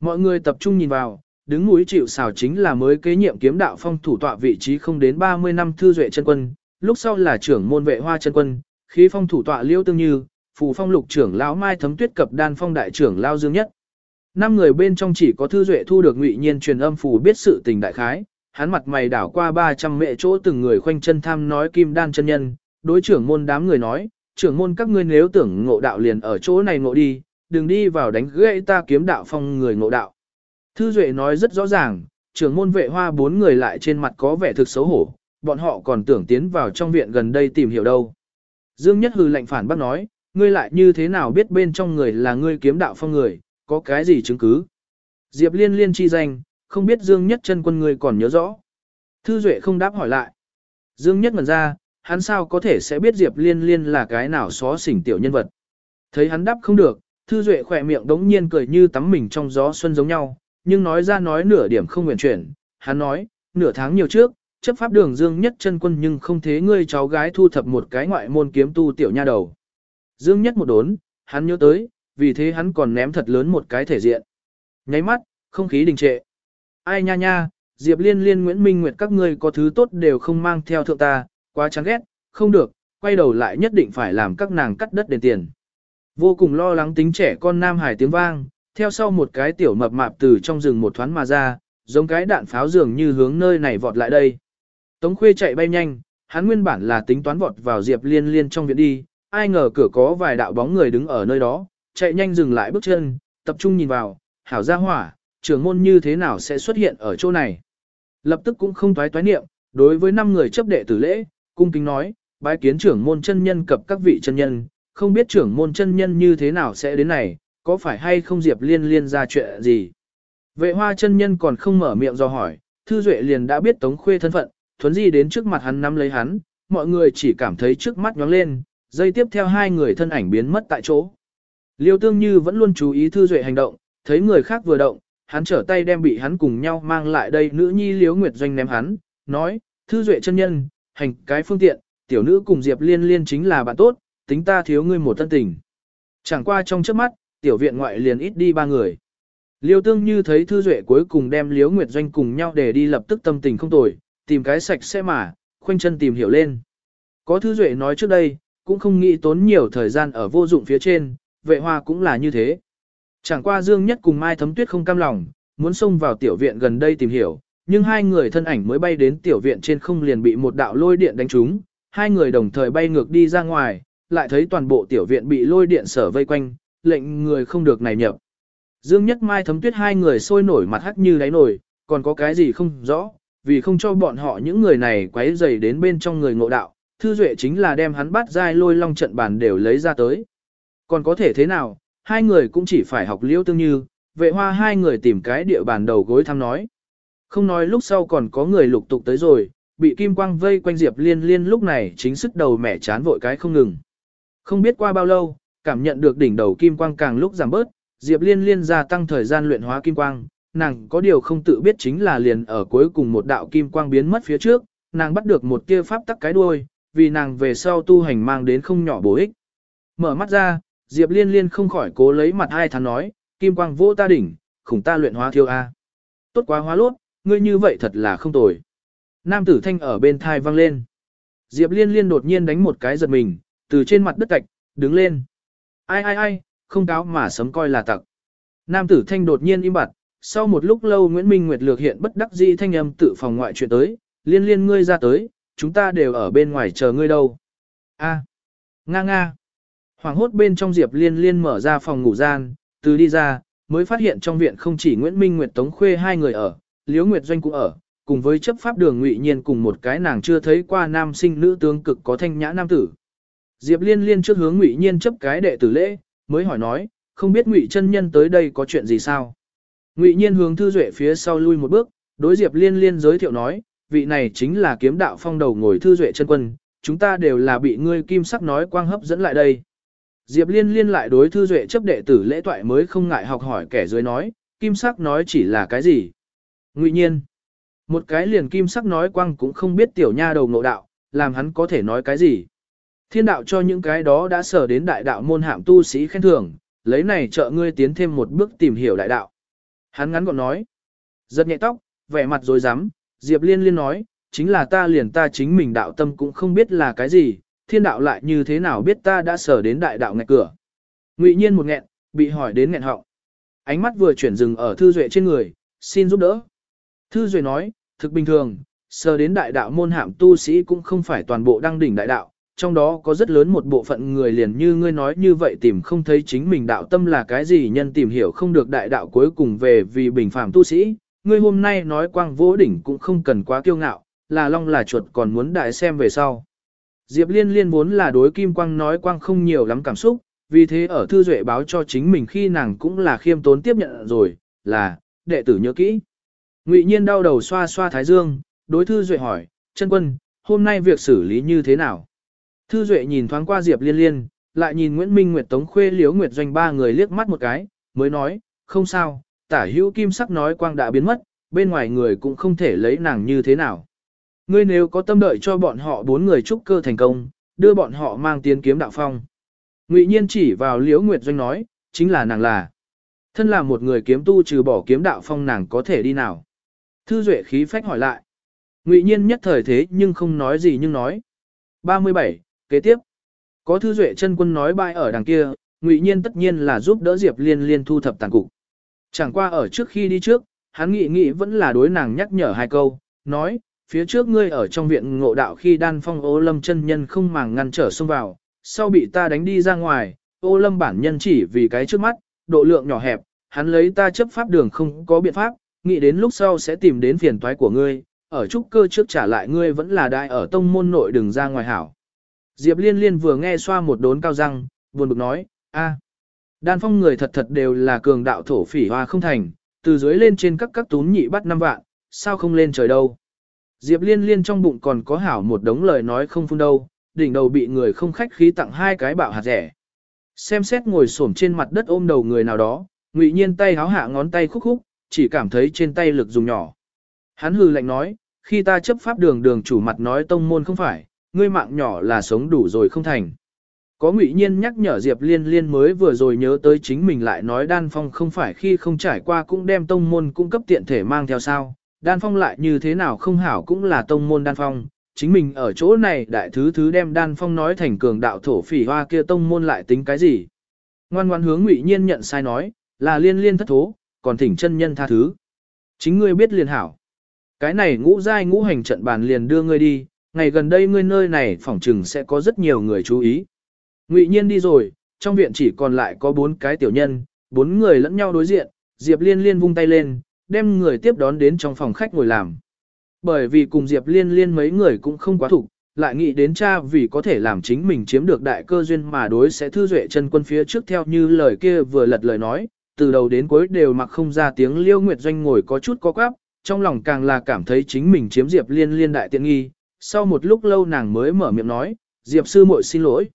Mọi người tập trung nhìn vào, đứng núi chịu xào chính là mới kế nhiệm kiếm đạo phong thủ tọa vị trí không đến 30 năm thư duệ chân quân, lúc sau là trưởng môn vệ hoa chân quân, khí phong thủ tọa liêu tương như, phù phong lục trưởng lão mai thấm tuyết cập đan phong đại trưởng lao dương nhất. Năm người bên trong chỉ có thư duệ thu được ngụy nhiên truyền âm phù biết sự tình đại khái, hắn mặt mày đảo qua 300 mẹ chỗ từng người khoanh chân tham nói kim đan chân nhân, đối trưởng môn đám người nói, trưởng môn các ngươi nếu tưởng ngộ đạo liền ở chỗ này ngộ đi, đừng đi vào đánh gãy ta kiếm đạo phong người ngộ đạo. Thư Duệ nói rất rõ ràng, trưởng môn vệ hoa bốn người lại trên mặt có vẻ thực xấu hổ, bọn họ còn tưởng tiến vào trong viện gần đây tìm hiểu đâu. Dương Nhất hừ lạnh phản bác nói, ngươi lại như thế nào biết bên trong người là ngươi kiếm đạo phong người, có cái gì chứng cứ. Diệp liên liên chi danh, không biết Dương Nhất chân quân người còn nhớ rõ. Thư Duệ không đáp hỏi lại. Dương Nhất ngẩn ra, hắn sao có thể sẽ biết Diệp liên liên là cái nào xó xỉnh tiểu nhân vật. Thấy hắn đáp không được, Thư Duệ khỏe miệng đống nhiên cười như tắm mình trong gió xuân giống nhau, nhưng nói ra nói nửa điểm không nguyện chuyển. Hắn nói, nửa tháng nhiều trước, chấp pháp đường Dương Nhất chân quân nhưng không thế ngươi cháu gái thu thập một cái ngoại môn kiếm tu tiểu nha đầu. Dương Nhất một đốn, hắn nhớ tới, vì thế hắn còn ném thật lớn một cái thể diện. Nháy mắt, không khí đình trệ. Ai nha nha, Diệp Liên Liên Nguyễn Minh Nguyệt các ngươi có thứ tốt đều không mang theo thượng ta, quá chán ghét, không được, quay đầu lại nhất định phải làm các nàng cắt đất đền tiền. Vô cùng lo lắng tính trẻ con nam hải tiếng vang, theo sau một cái tiểu mập mạp từ trong rừng một thoáng mà ra, giống cái đạn pháo dường như hướng nơi này vọt lại đây. Tống khuê chạy bay nhanh, hắn nguyên bản là tính toán vọt vào Diệp Liên Liên trong viện đi, ai ngờ cửa có vài đạo bóng người đứng ở nơi đó, chạy nhanh dừng lại bước chân, tập trung nhìn vào, hảo gia hỏa, trưởng môn như thế nào sẽ xuất hiện ở chỗ này. Lập tức cũng không toái toái niệm, đối với năm người chấp đệ tử lễ, cung kính nói, bái kiến trưởng môn chân nhân cập các vị chân nhân, không biết trưởng môn chân nhân như thế nào sẽ đến này, có phải hay không Diệp Liên Liên ra chuyện gì. Vệ hoa chân nhân còn không mở miệng do hỏi, Thư Duệ liền đã biết Tống Khuê thân phận, thuấn di đến trước mặt hắn nắm lấy hắn, mọi người chỉ cảm thấy trước mắt nhóng lên, dây tiếp theo hai người thân ảnh biến mất tại chỗ. Liêu Tương Như vẫn luôn chú ý Thư Duệ hành động, thấy người khác vừa động, hắn trở tay đem bị hắn cùng nhau mang lại đây nữ nhi liếu Nguyệt Doanh ném hắn, nói, Thư Duệ chân nhân, hành cái phương tiện, tiểu nữ cùng Diệp Liên Liên chính là bạn tốt, tính ta thiếu ngươi một thân tình. Chẳng qua trong trước mắt, tiểu viện ngoại liền ít đi ba người. Liêu Tương Như thấy Thư Duệ cuối cùng đem liếu Nguyệt Doanh cùng nhau để đi lập tức tâm tình không tồi, tìm cái sạch sẽ mà, khoanh chân tìm hiểu lên. Có Thư Duệ nói trước đây, cũng không nghĩ tốn nhiều thời gian ở vô dụng phía trên, vệ hoa cũng là như thế. Chẳng qua Dương Nhất cùng Mai Thấm Tuyết không cam lòng, muốn xông vào tiểu viện gần đây tìm hiểu, nhưng hai người thân ảnh mới bay đến tiểu viện trên không liền bị một đạo lôi điện đánh trúng, hai người đồng thời bay ngược đi ra ngoài, lại thấy toàn bộ tiểu viện bị lôi điện sở vây quanh, lệnh người không được này nhập. Dương Nhất Mai Thấm Tuyết hai người sôi nổi mặt hắc như đáy nổi, còn có cái gì không rõ, vì không cho bọn họ những người này quấy rầy đến bên trong người ngộ đạo, Thư Duệ chính là đem hắn bắt dai lôi long trận bàn đều lấy ra tới. Còn có thể thế nào, hai người cũng chỉ phải học liễu tương như, vệ hoa hai người tìm cái địa bàn đầu gối thăm nói. Không nói lúc sau còn có người lục tục tới rồi, bị kim quang vây quanh Diệp Liên Liên lúc này chính sức đầu mẹ chán vội cái không ngừng. Không biết qua bao lâu, cảm nhận được đỉnh đầu kim quang càng lúc giảm bớt, Diệp Liên Liên gia tăng thời gian luyện hóa kim quang, nàng có điều không tự biết chính là liền ở cuối cùng một đạo kim quang biến mất phía trước, nàng bắt được một tia pháp tắc cái đuôi, vì nàng về sau tu hành mang đến không nhỏ bổ ích. Mở mắt ra, Diệp Liên Liên không khỏi cố lấy mặt hai thằng nói, kim quang vô ta đỉnh, khủng ta luyện hóa thiêu A. Tốt quá hóa lốt, ngươi như vậy thật là không tồi. Nam tử thanh ở bên thai vang lên. Diệp Liên Liên đột nhiên đánh một cái giật mình, từ trên mặt đất cạch, đứng lên. Ai ai ai, không cáo mà sấm coi là tặc. Nam tử thanh đột nhiên im bặt, sau một lúc lâu Nguyễn Minh Nguyệt lược hiện bất đắc dĩ thanh âm tự phòng ngoại chuyện tới, liên liên ngươi ra tới, chúng ta đều ở bên ngoài chờ ngươi đâu. A, nga nga. Hoàng hốt bên trong Diệp liên liên mở ra phòng ngủ gian, từ đi ra, mới phát hiện trong viện không chỉ Nguyễn Minh Nguyệt Tống Khuê hai người ở, Liễu Nguyệt Doanh cũng ở, cùng với chấp pháp đường ngụy nhiên cùng một cái nàng chưa thấy qua nam sinh nữ tướng cực có thanh nhã nam tử. Diệp liên liên trước hướng ngụy nhiên chấp cái đệ tử lễ, mới hỏi nói, không biết ngụy chân nhân tới đây có chuyện gì sao? Ngụy Nhiên hướng Thư Duệ phía sau lui một bước, đối Diệp Liên Liên giới thiệu nói, vị này chính là kiếm đạo phong đầu ngồi Thư Duệ chân quân, chúng ta đều là bị ngươi kim sắc nói quang hấp dẫn lại đây. Diệp Liên Liên lại đối Thư Duệ chấp đệ tử lễ toại mới không ngại học hỏi kẻ dưới nói, kim sắc nói chỉ là cái gì. Ngụy Nhiên, một cái liền kim sắc nói quang cũng không biết tiểu nha đầu ngộ đạo, làm hắn có thể nói cái gì. Thiên đạo cho những cái đó đã sở đến đại đạo môn hạm tu sĩ khen thưởng, lấy này trợ ngươi tiến thêm một bước tìm hiểu đại đạo. Hắn ngắn gọn nói. Giật nhẹ tóc, vẻ mặt rồi dám, Diệp Liên Liên nói, chính là ta liền ta chính mình đạo tâm cũng không biết là cái gì, thiên đạo lại như thế nào biết ta đã sở đến đại đạo ngạch cửa. Ngụy nhiên một nghẹn, bị hỏi đến nghẹn họng. Ánh mắt vừa chuyển dừng ở Thư Duệ trên người, xin giúp đỡ. Thư Duệ nói, thực bình thường, sở đến đại đạo môn hạm tu sĩ cũng không phải toàn bộ đăng đỉnh đại đạo, trong đó có rất lớn một bộ phận người liền như ngươi nói như vậy tìm không thấy chính mình đạo tâm là cái gì nhân tìm hiểu không được đại đạo cuối cùng về vì bình phàm tu sĩ. Ngươi hôm nay nói quang vỗ đỉnh cũng không cần quá kiêu ngạo, là long là chuột còn muốn đại xem về sau. Diệp liên liên muốn là đối kim quang nói quang không nhiều lắm cảm xúc, vì thế ở thư duệ báo cho chính mình khi nàng cũng là khiêm tốn tiếp nhận rồi, là, đệ tử nhớ kỹ. Ngụy nhiên đau đầu xoa xoa thái dương, đối thư duệ hỏi, chân quân, hôm nay việc xử lý như thế nào? Thư Duệ nhìn thoáng qua Diệp Liên Liên, lại nhìn Nguyễn Minh Nguyệt Tống Khuê Liễu Nguyệt Doanh ba người liếc mắt một cái, mới nói, không sao, tả hữu kim sắc nói quang đã biến mất, bên ngoài người cũng không thể lấy nàng như thế nào. Ngươi nếu có tâm đợi cho bọn họ bốn người trúc cơ thành công, đưa bọn họ mang tiến kiếm đạo phong. Ngụy Nhiên chỉ vào Liễu Nguyệt Doanh nói, chính là nàng là. Thân là một người kiếm tu trừ bỏ kiếm đạo phong nàng có thể đi nào. Thư Duệ khí phách hỏi lại. Ngụy Nhiên nhất thời thế nhưng không nói gì nhưng nói. 37. Kế tiếp, có thư duệ chân quân nói bại ở đằng kia, Ngụy Nhiên tất nhiên là giúp đỡ Diệp Liên Liên thu thập tàn cục. Chẳng qua ở trước khi đi trước, hắn nghĩ nghĩ vẫn là đối nàng nhắc nhở hai câu, nói, phía trước ngươi ở trong viện ngộ đạo khi đan phong ô lâm chân nhân không màng ngăn trở xông vào, sau bị ta đánh đi ra ngoài, ô lâm bản nhân chỉ vì cái trước mắt, độ lượng nhỏ hẹp, hắn lấy ta chấp pháp đường không có biện pháp, nghĩ đến lúc sau sẽ tìm đến phiền toái của ngươi, ở trúc cơ trước trả lại ngươi vẫn là đại ở tông môn nội đừng ra ngoài hảo. Diệp liên liên vừa nghe xoa một đốn cao răng, buồn bực nói, a, đan phong người thật thật đều là cường đạo thổ phỉ hoa không thành, từ dưới lên trên các các tún nhị bắt năm vạn, sao không lên trời đâu. Diệp liên liên trong bụng còn có hảo một đống lời nói không phun đâu, đỉnh đầu bị người không khách khí tặng hai cái bạo hạt rẻ. Xem xét ngồi xổm trên mặt đất ôm đầu người nào đó, ngụy nhiên tay háo hạ ngón tay khúc khúc, chỉ cảm thấy trên tay lực dùng nhỏ. Hắn hừ lạnh nói, khi ta chấp pháp đường đường chủ mặt nói tông môn không phải, ngươi mạng nhỏ là sống đủ rồi không thành. Có ngụy nhiên nhắc nhở Diệp Liên Liên mới vừa rồi nhớ tới chính mình lại nói đan phong không phải khi không trải qua cũng đem tông môn cung cấp tiện thể mang theo sao, đan phong lại như thế nào không hảo cũng là tông môn đan phong, chính mình ở chỗ này đại thứ thứ đem đan phong nói thành cường đạo thổ phỉ hoa kia tông môn lại tính cái gì. Ngoan ngoan hướng ngụy nhiên nhận sai nói, là liên liên thất thố, còn thỉnh chân nhân tha thứ. Chính ngươi biết liền hảo. Cái này ngũ giai ngũ hành trận bàn liền đưa ngươi đi, ngày gần đây ngươi nơi này phỏng chừng sẽ có rất nhiều người chú ý. Ngụy nhiên đi rồi, trong viện chỉ còn lại có bốn cái tiểu nhân, bốn người lẫn nhau đối diện, Diệp liên liên vung tay lên, đem người tiếp đón đến trong phòng khách ngồi làm. Bởi vì cùng Diệp Liên Liên mấy người cũng không quá thủ, lại nghĩ đến cha vì có thể làm chính mình chiếm được đại cơ duyên mà đối sẽ thư duệ chân quân phía trước theo như lời kia vừa lật lời nói, từ đầu đến cuối đều mặc không ra tiếng Liêu Nguyệt Doanh ngồi có chút có quáp, trong lòng càng là cảm thấy chính mình chiếm Diệp Liên Liên đại tiện nghi, sau một lúc lâu nàng mới mở miệng nói, Diệp sư muội xin lỗi.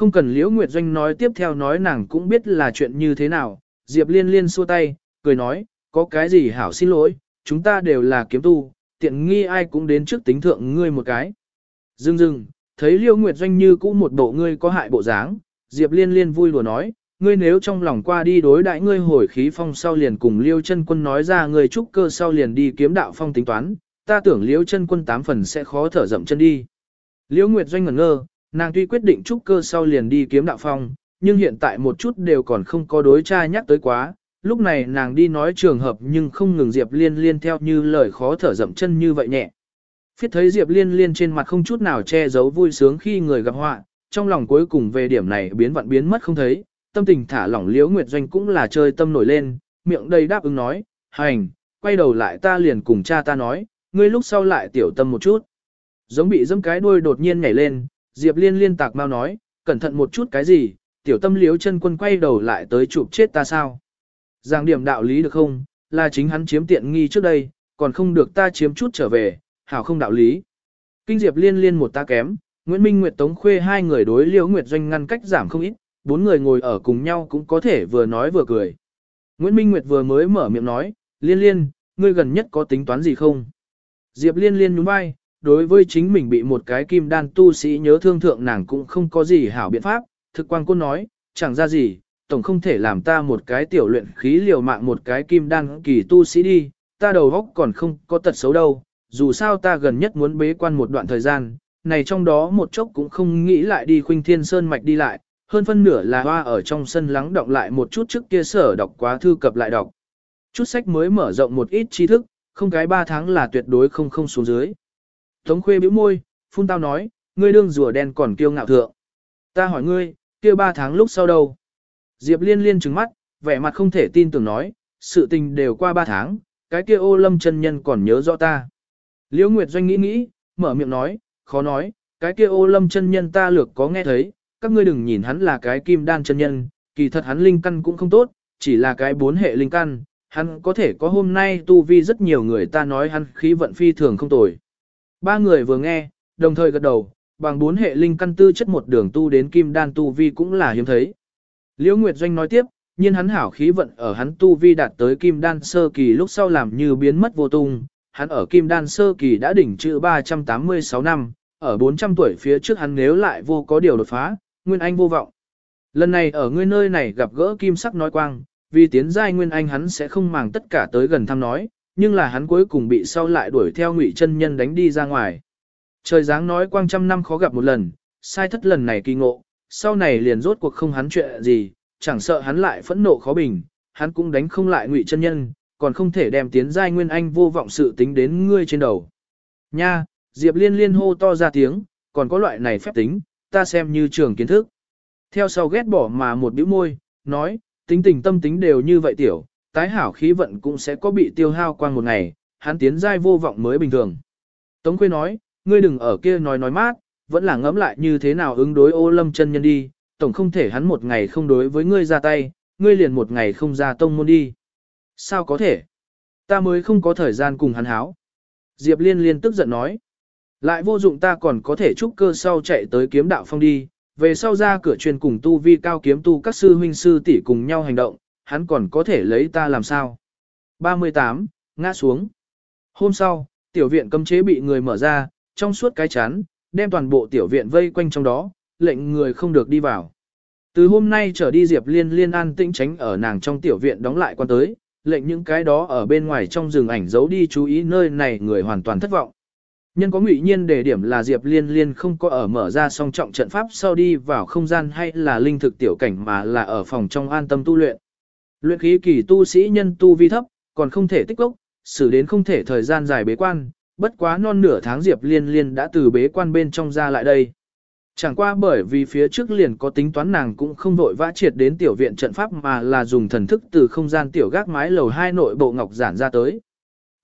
Không cần Liễu Nguyệt Doanh nói tiếp theo nói nàng cũng biết là chuyện như thế nào, Diệp Liên Liên xua tay, cười nói, có cái gì hảo xin lỗi, chúng ta đều là kiếm tu, tiện nghi ai cũng đến trước tính thượng ngươi một cái. dừng dừng thấy liễu Nguyệt Doanh như cũ một bộ ngươi có hại bộ dáng, Diệp Liên Liên vui lùa nói, ngươi nếu trong lòng qua đi đối đãi ngươi hồi khí phong sau liền cùng Liêu chân quân nói ra ngươi trúc cơ sau liền đi kiếm đạo phong tính toán, ta tưởng Liêu chân quân tám phần sẽ khó thở dậm chân đi. liễu Nguyệt Doanh ngẩn ngơ, nàng tuy quyết định trúc cơ sau liền đi kiếm đạo phong, nhưng hiện tại một chút đều còn không có đối tra nhắc tới quá, lúc này nàng đi nói trường hợp nhưng không ngừng Diệp Liên Liên theo như lời khó thở dậm chân như vậy nhẹ. Phiết thấy Diệp Liên Liên trên mặt không chút nào che giấu vui sướng khi người gặp họa, trong lòng cuối cùng về điểm này biến vặn biến mất không thấy, tâm tình thả lỏng liễu Nguyệt Doanh cũng là chơi tâm nổi lên, miệng đầy đáp ứng nói, hành, quay đầu lại ta liền cùng cha ta nói, ngươi lúc sau lại tiểu tâm một chút. Giống bị dẫm cái đuôi đột nhiên nhảy lên, Diệp Liên liên tạc mau nói, cẩn thận một chút cái gì, tiểu tâm liếu chân quân quay đầu lại tới chụp chết ta sao. Giang điểm đạo lý được không, là chính hắn chiếm tiện nghi trước đây, còn không được ta chiếm chút trở về, hảo không đạo lý. Kinh Diệp liên liên một ta kém, Nguyễn Minh Nguyệt Tống Khuê hai người đối liễu Nguyệt Doanh ngăn cách giảm không ít, bốn người ngồi ở cùng nhau cũng có thể vừa nói vừa cười. Nguyễn Minh Nguyệt vừa mới mở miệng nói, liên liên, ngươi gần nhất có tính toán gì không? Diệp liên liên nhún vai, đối với chính mình bị một cái kim đan tu sĩ nhớ thương thượng nàng cũng không có gì hảo biện pháp, thực quan côn nói, chẳng ra gì, tổng không thể làm ta một cái tiểu luyện khí liều mạng một cái kim đan kỳ tu sĩ đi, ta đầu góc còn không có tật xấu đâu, dù sao ta gần nhất muốn bế quan một đoạn thời gian, này trong đó một chốc cũng không nghĩ lại đi khuynh thiên sơn mạch đi lại, hơn phân nửa là hoa ở trong sân lắng động lại một chút trước kia sở đọc quá thư cập lại đọc. Chút sách mới mở rộng một ít tri thức, không cái ba tháng là tuyệt đối không không xuống dưới. Tống khuê bĩu môi, phun tao nói, ngươi đương rùa đen còn kiêu ngạo thượng. Ta hỏi ngươi, kia ba tháng lúc sau đâu? Diệp liên liên trừng mắt, vẻ mặt không thể tin tưởng nói, sự tình đều qua ba tháng, cái kia ô lâm chân nhân còn nhớ rõ ta. Liễu Nguyệt Doanh nghĩ nghĩ, mở miệng nói, khó nói, cái kia ô lâm chân nhân ta lược có nghe thấy, các ngươi đừng nhìn hắn là cái kim đan chân nhân, kỳ thật hắn linh căn cũng không tốt, chỉ là cái bốn hệ linh căn, hắn có thể có hôm nay tu vi rất nhiều người ta nói hắn khí vận phi thường không tồi. Ba người vừa nghe, đồng thời gật đầu, bằng bốn hệ linh căn tư chất một đường tu đến kim đan tu vi cũng là hiếm thấy. Liễu Nguyệt Doanh nói tiếp, nhiên hắn hảo khí vận ở hắn tu vi đạt tới kim đan sơ kỳ lúc sau làm như biến mất vô tung, hắn ở kim đan sơ kỳ đã đỉnh trự 386 năm, ở 400 tuổi phía trước hắn nếu lại vô có điều đột phá, Nguyên Anh vô vọng. Lần này ở ngươi nơi này gặp gỡ kim sắc nói quang, vì tiến giai Nguyên Anh hắn sẽ không màng tất cả tới gần thăm nói, nhưng là hắn cuối cùng bị sau lại đuổi theo ngụy chân nhân đánh đi ra ngoài. Trời dáng nói quang trăm năm khó gặp một lần, sai thất lần này kỳ ngộ, sau này liền rốt cuộc không hắn chuyện gì, chẳng sợ hắn lại phẫn nộ khó bình, hắn cũng đánh không lại ngụy chân nhân, còn không thể đem tiến giai nguyên anh vô vọng sự tính đến ngươi trên đầu. Nha, Diệp Liên liên hô to ra tiếng, còn có loại này phép tính, ta xem như trường kiến thức. Theo sau ghét bỏ mà một bĩu môi, nói, tính tình tâm tính đều như vậy tiểu, tái hảo khí vận cũng sẽ có bị tiêu hao qua một ngày, hắn tiến giai vô vọng mới bình thường. Tống Khuê nói, ngươi đừng ở kia nói nói mát, vẫn là ngẫm lại như thế nào ứng đối ô lâm chân nhân đi, tổng không thể hắn một ngày không đối với ngươi ra tay, ngươi liền một ngày không ra tông môn đi. Sao có thể? Ta mới không có thời gian cùng hắn háo. Diệp Liên liên tức giận nói. Lại vô dụng ta còn có thể trúc cơ sau chạy tới kiếm đạo phong đi, về sau ra cửa truyền cùng tu vi cao kiếm tu các sư huynh sư tỷ cùng nhau hành động, hắn còn có thể lấy ta làm sao. 38. Ngã xuống. Hôm sau, tiểu viện cấm chế bị người mở ra, trong suốt cái chán đem toàn bộ tiểu viện vây quanh trong đó, lệnh người không được đi vào. Từ hôm nay trở đi Diệp Liên liên an tĩnh tránh ở nàng trong tiểu viện đóng lại quan tới, lệnh những cái đó ở bên ngoài trong rừng ảnh giấu đi chú ý nơi này người hoàn toàn thất vọng. Nhân có ngụy nhiên đề điểm là Diệp Liên Liên không có ở mở ra song trọng trận pháp sau đi vào không gian hay là linh thực tiểu cảnh mà là ở phòng trong an tâm tu luyện. Luyện khí kỳ tu sĩ nhân tu vi thấp, còn không thể tích lốc, xử đến không thể thời gian dài bế quan, bất quá non nửa tháng Diệp Liên Liên đã từ bế quan bên trong ra lại đây. Chẳng qua bởi vì phía trước liền có tính toán nàng cũng không vội vã triệt đến tiểu viện trận pháp mà là dùng thần thức từ không gian tiểu gác mái lầu hai nội bộ ngọc giản ra tới.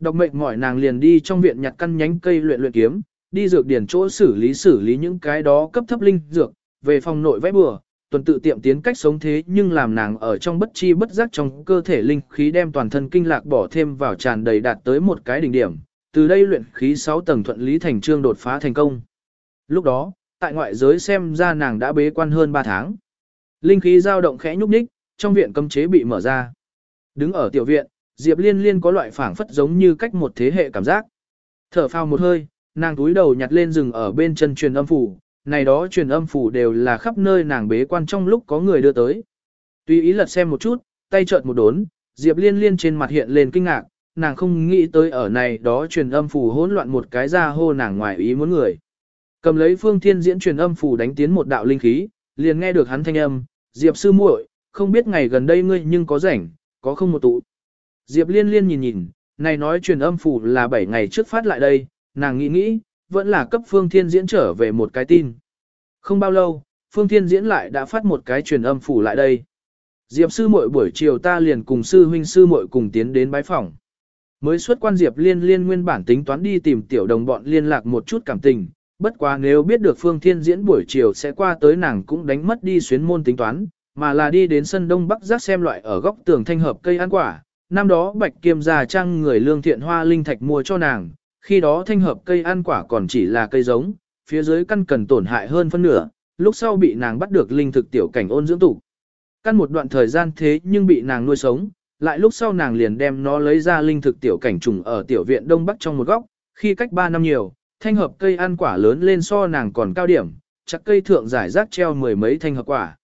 Độc mệnh mỏi nàng liền đi trong viện nhặt căn nhánh cây luyện luyện kiếm, đi dược điển chỗ xử lý xử lý những cái đó cấp thấp linh dược, về phòng nội vẽ bừa, tuần tự tiệm tiến cách sống thế nhưng làm nàng ở trong bất chi bất giác trong cơ thể linh khí đem toàn thân kinh lạc bỏ thêm vào tràn đầy đạt tới một cái đỉnh điểm, từ đây luyện khí 6 tầng thuận lý thành trương đột phá thành công. Lúc đó, tại ngoại giới xem ra nàng đã bế quan hơn 3 tháng. Linh khí dao động khẽ nhúc nhích, trong viện cấm chế bị mở ra. Đứng ở tiểu viện, Diệp Liên Liên có loại phảng phất giống như cách một thế hệ cảm giác. Thở phào một hơi, nàng túi đầu nhặt lên rừng ở bên chân truyền âm phủ, này đó truyền âm phủ đều là khắp nơi nàng bế quan trong lúc có người đưa tới. Tuy ý lật xem một chút, tay chợt một đốn, Diệp Liên Liên trên mặt hiện lên kinh ngạc, nàng không nghĩ tới ở này đó truyền âm phủ hỗn loạn một cái ra hô nàng ngoài ý muốn người. Cầm lấy phương thiên diễn truyền âm phủ đánh tiến một đạo linh khí, liền nghe được hắn thanh âm, Diệp sư muội, không biết ngày gần đây ngươi nhưng có rảnh, có không một tụ. Diệp liên liên nhìn nhìn, này nói truyền âm phủ là 7 ngày trước phát lại đây, nàng nghĩ nghĩ, vẫn là cấp phương thiên diễn trở về một cái tin. Không bao lâu, phương thiên diễn lại đã phát một cái truyền âm phủ lại đây. Diệp sư muội buổi chiều ta liền cùng sư huynh sư muội cùng tiến đến bái phòng. Mới xuất quan Diệp liên liên nguyên bản tính toán đi tìm tiểu đồng bọn liên lạc một chút cảm tình, bất quá nếu biết được phương thiên diễn buổi chiều sẽ qua tới nàng cũng đánh mất đi xuyến môn tính toán, mà là đi đến sân đông bắc giác xem loại ở góc tường thanh hợp cây ăn quả, năm đó bạch kiêm già trang người lương thiện hoa linh thạch mua cho nàng, khi đó thanh hợp cây ăn quả còn chỉ là cây giống, phía dưới căn cần tổn hại hơn phân nửa, lúc sau bị nàng bắt được linh thực tiểu cảnh ôn dưỡng tủ, Căn một đoạn thời gian thế nhưng bị nàng nuôi sống, lại lúc sau nàng liền đem nó lấy ra linh thực tiểu cảnh trùng ở tiểu viện đông bắc trong một góc, khi cách 3 năm nhiều, thanh hợp cây ăn quả lớn lên so nàng còn cao điểm, chắc cây thượng giải rác treo mười mấy thanh hợp quả.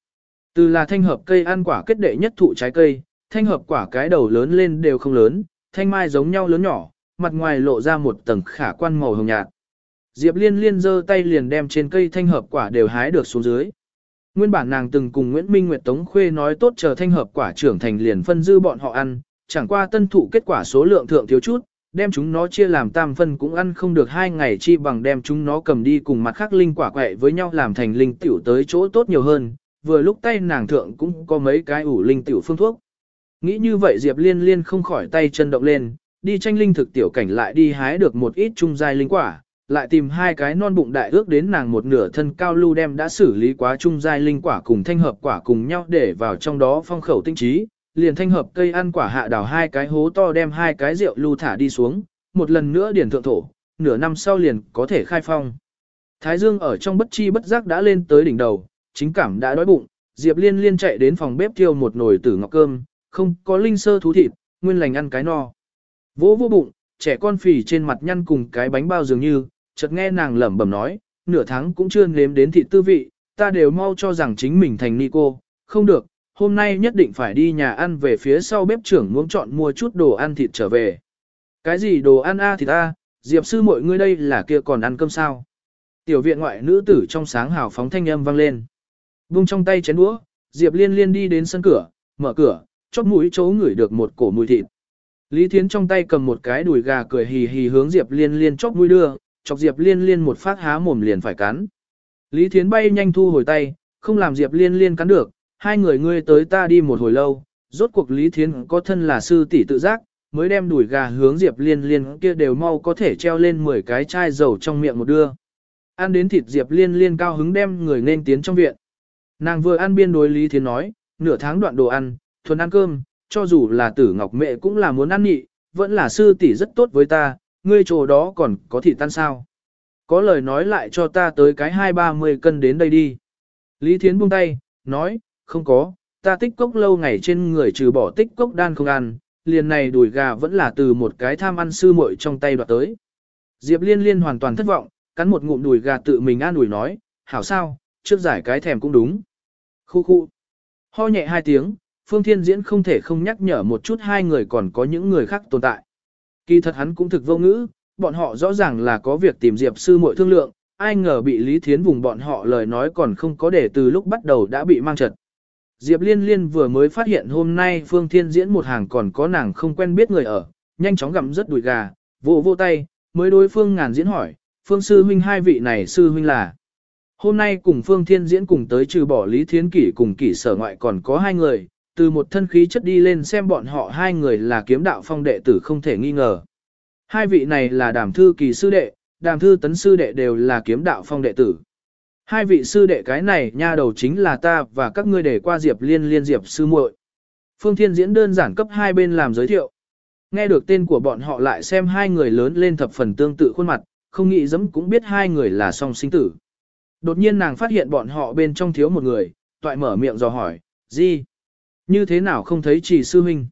Từ là thanh hợp cây ăn quả kết đệ nhất thụ trái cây, thanh hợp quả cái đầu lớn lên đều không lớn, thanh mai giống nhau lớn nhỏ, mặt ngoài lộ ra một tầng khả quan màu hồng nhạt. Diệp Liên Liên giơ tay liền đem trên cây thanh hợp quả đều hái được xuống dưới. Nguyên bản nàng từng cùng Nguyễn Minh Nguyệt Tống Khuê nói tốt chờ thanh hợp quả trưởng thành liền phân dư bọn họ ăn, chẳng qua tân thụ kết quả số lượng thượng thiếu chút, đem chúng nó chia làm tam phân cũng ăn không được hai ngày chi bằng đem chúng nó cầm đi cùng mặt khác linh quả quậy với nhau làm thành linh tiểu tới chỗ tốt nhiều hơn, vừa lúc tay nàng thượng cũng có mấy cái ủ linh tiểu phương thuốc. Nghĩ như vậy Diệp Liên Liên không khỏi tay chân động lên, đi tranh linh thực tiểu cảnh lại đi hái được một ít trung giai linh quả, lại tìm hai cái non bụng đại ước đến nàng một nửa thân cao lưu đem đã xử lý quá trung giai linh quả cùng thanh hợp quả cùng nhau để vào trong đó phong khẩu tinh trí, liền thanh hợp cây ăn quả hạ đào hai cái hố to đem hai cái rượu lưu thả đi xuống, một lần nữa điển thượng thổ, nửa năm sau liền có thể khai phong. Thái Dương ở trong bất chi bất giác đã lên tới đỉnh đầu, chính cảm đã đói bụng, Diệp Liên liên chạy đến phòng bếp thiêu một nồi tử ngọc cơm, không có linh sơ thú thịt, nguyên lành ăn cái no. Vỗ vô bụng, trẻ con phì trên mặt nhăn cùng cái bánh bao dường như, chợt nghe nàng lẩm bẩm nói, nửa tháng cũng chưa nếm đến thịt tư vị, ta đều mau cho rằng chính mình thành ni cô, không được, hôm nay nhất định phải đi nhà ăn về phía sau bếp trưởng muốn chọn mua chút đồ ăn thịt trở về. Cái gì đồ ăn a thịt a, Diệp sư mọi người đây là kia còn ăn cơm sao? Tiểu viện ngoại nữ tử trong sáng hào phóng thanh âm vang lên. Vung trong tay chén đũa, Diệp Liên Liên đi đến sân cửa, mở cửa, chóp mũi chỗ ngửi được một cổ mùi thịt. Lý Thiến trong tay cầm một cái đùi gà cười hì hì hướng Diệp Liên Liên chóp mũi đưa, chọc Diệp Liên Liên một phát há mồm liền phải cắn. Lý Thiến bay nhanh thu hồi tay, không làm Diệp Liên Liên cắn được, hai người ngươi tới ta đi một hồi lâu, rốt cuộc Lý Thiến có thân là sư tỷ tự giác, mới đem đùi gà hướng Diệp Liên Liên kia đều mau có thể treo lên 10 cái chai dầu trong miệng một đưa. Ăn đến thịt Diệp Liên Liên cao hứng đem người nên tiến trong viện. Nàng vừa ăn biên đối Lý Thiến nói, nửa tháng đoạn đồ ăn, thuần ăn cơm, cho dù là tử ngọc mẹ cũng là muốn ăn nhị, vẫn là sư tỷ rất tốt với ta, ngươi chỗ đó còn có thị tan sao. Có lời nói lại cho ta tới cái hai ba mươi cân đến đây đi. Lý Thiến buông tay, nói, không có, ta tích cốc lâu ngày trên người trừ bỏ tích cốc đan không ăn, liền này đùi gà vẫn là từ một cái tham ăn sư muội trong tay đoạt tới. Diệp liên liên hoàn toàn thất vọng, cắn một ngụm đùi gà tự mình an ủi nói, hảo sao, trước giải cái thèm cũng đúng. Khu khu. Ho nhẹ hai tiếng, Phương Thiên Diễn không thể không nhắc nhở một chút hai người còn có những người khác tồn tại. Kỳ thật hắn cũng thực vô ngữ, bọn họ rõ ràng là có việc tìm Diệp sư muội thương lượng, ai ngờ bị Lý Thiến vùng bọn họ lời nói còn không có để từ lúc bắt đầu đã bị mang trật. Diệp Liên Liên vừa mới phát hiện hôm nay Phương Thiên diễn một hàng còn có nàng không quen biết người ở, nhanh chóng gặm rất đùi gà, vỗ vỗ tay, mới đối Phương ngàn diễn hỏi, Phương sư huynh hai vị này sư huynh là. Hôm nay cùng Phương Thiên diễn cùng tới trừ bỏ Lý Thiến Kỷ cùng Kỷ sở ngoại còn có hai người, từ một thân khí chất đi lên xem bọn họ hai người là kiếm đạo phong đệ tử không thể nghi ngờ. Hai vị này là đàm thư kỳ sư đệ, đàm thư tấn sư đệ đều là kiếm đạo phong đệ tử. Hai vị sư đệ cái này nha đầu chính là ta và các ngươi để qua Diệp Liên Liên Diệp sư muội. Phương Thiên diễn đơn giản cấp hai bên làm giới thiệu. Nghe được tên của bọn họ lại xem hai người lớn lên thập phần tương tự khuôn mặt, không nghĩ dẫm cũng biết hai người là song sinh tử. Đột nhiên nàng phát hiện bọn họ bên trong thiếu một người, toại mở miệng dò hỏi, gì? Như thế nào không thấy chỉ sư huynh?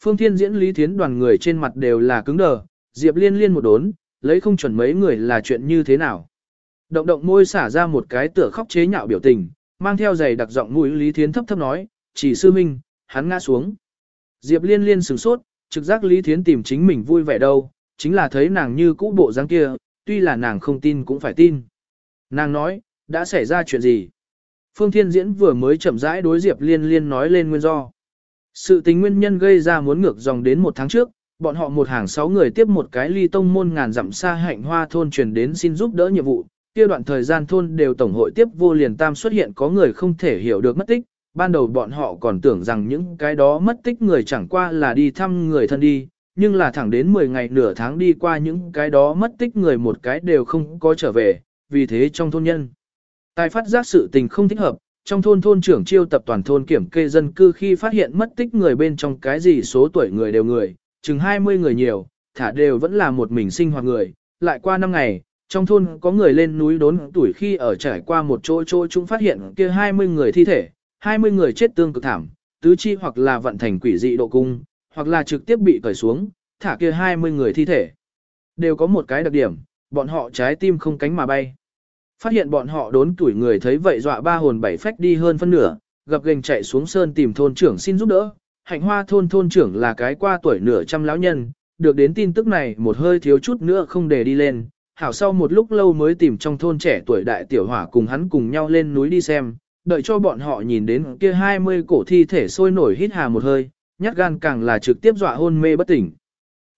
Phương Thiên diễn lý thiến đoàn người trên mặt đều là cứng đờ, Diệp liên liên một đốn, lấy không chuẩn mấy người là chuyện như thế nào. Động động môi xả ra một cái tựa khóc chế nhạo biểu tình, mang theo giày đặc giọng mũi Lý Thiến thấp thấp nói, chỉ sư minh, hắn ngã xuống. Diệp liên liên sửng sốt, trực giác Lý Thiến tìm chính mình vui vẻ đâu, chính là thấy nàng như cũ bộ dáng kia, tuy là nàng không tin cũng phải tin. Nàng nói, đã xảy ra chuyện gì? Phương Thiên Diễn vừa mới chậm rãi đối Diệp Liên Liên nói lên nguyên do. Sự tình nguyên nhân gây ra muốn ngược dòng đến một tháng trước, bọn họ một hàng sáu người tiếp một cái ly tông môn ngàn dặm xa hạnh hoa thôn truyền đến xin giúp đỡ nhiệm vụ. Kia đoạn thời gian thôn đều tổng hội tiếp vô liền tam xuất hiện có người không thể hiểu được mất tích, ban đầu bọn họ còn tưởng rằng những cái đó mất tích người chẳng qua là đi thăm người thân đi, nhưng là thẳng đến 10 ngày nửa tháng đi qua những cái đó mất tích người một cái đều không có trở về, vì thế trong thôn nhân. Tài phát giác sự tình không thích hợp, trong thôn thôn trưởng chiêu tập toàn thôn kiểm kê dân cư khi phát hiện mất tích người bên trong cái gì số tuổi người đều người, chừng 20 người nhiều, thả đều vẫn là một mình sinh hoạt người, lại qua năm ngày, trong thôn có người lên núi đốn tuổi khi ở trải qua một chỗ chỗ chúng phát hiện kia 20 người thi thể, 20 người chết tương cực thảm, tứ chi hoặc là vận thành quỷ dị độ cung, hoặc là trực tiếp bị cởi xuống, thả kia 20 người thi thể. Đều có một cái đặc điểm, bọn họ trái tim không cánh mà bay. Phát hiện bọn họ đốn tuổi người thấy vậy dọa ba hồn bảy phách đi hơn phân nửa, gặp gành chạy xuống sơn tìm thôn trưởng xin giúp đỡ, hạnh hoa thôn thôn trưởng là cái qua tuổi nửa trăm lão nhân, được đến tin tức này một hơi thiếu chút nữa không để đi lên, hảo sau một lúc lâu mới tìm trong thôn trẻ tuổi đại tiểu hỏa cùng hắn cùng nhau lên núi đi xem, đợi cho bọn họ nhìn đến kia 20 cổ thi thể sôi nổi hít hà một hơi, nhát gan càng là trực tiếp dọa hôn mê bất tỉnh.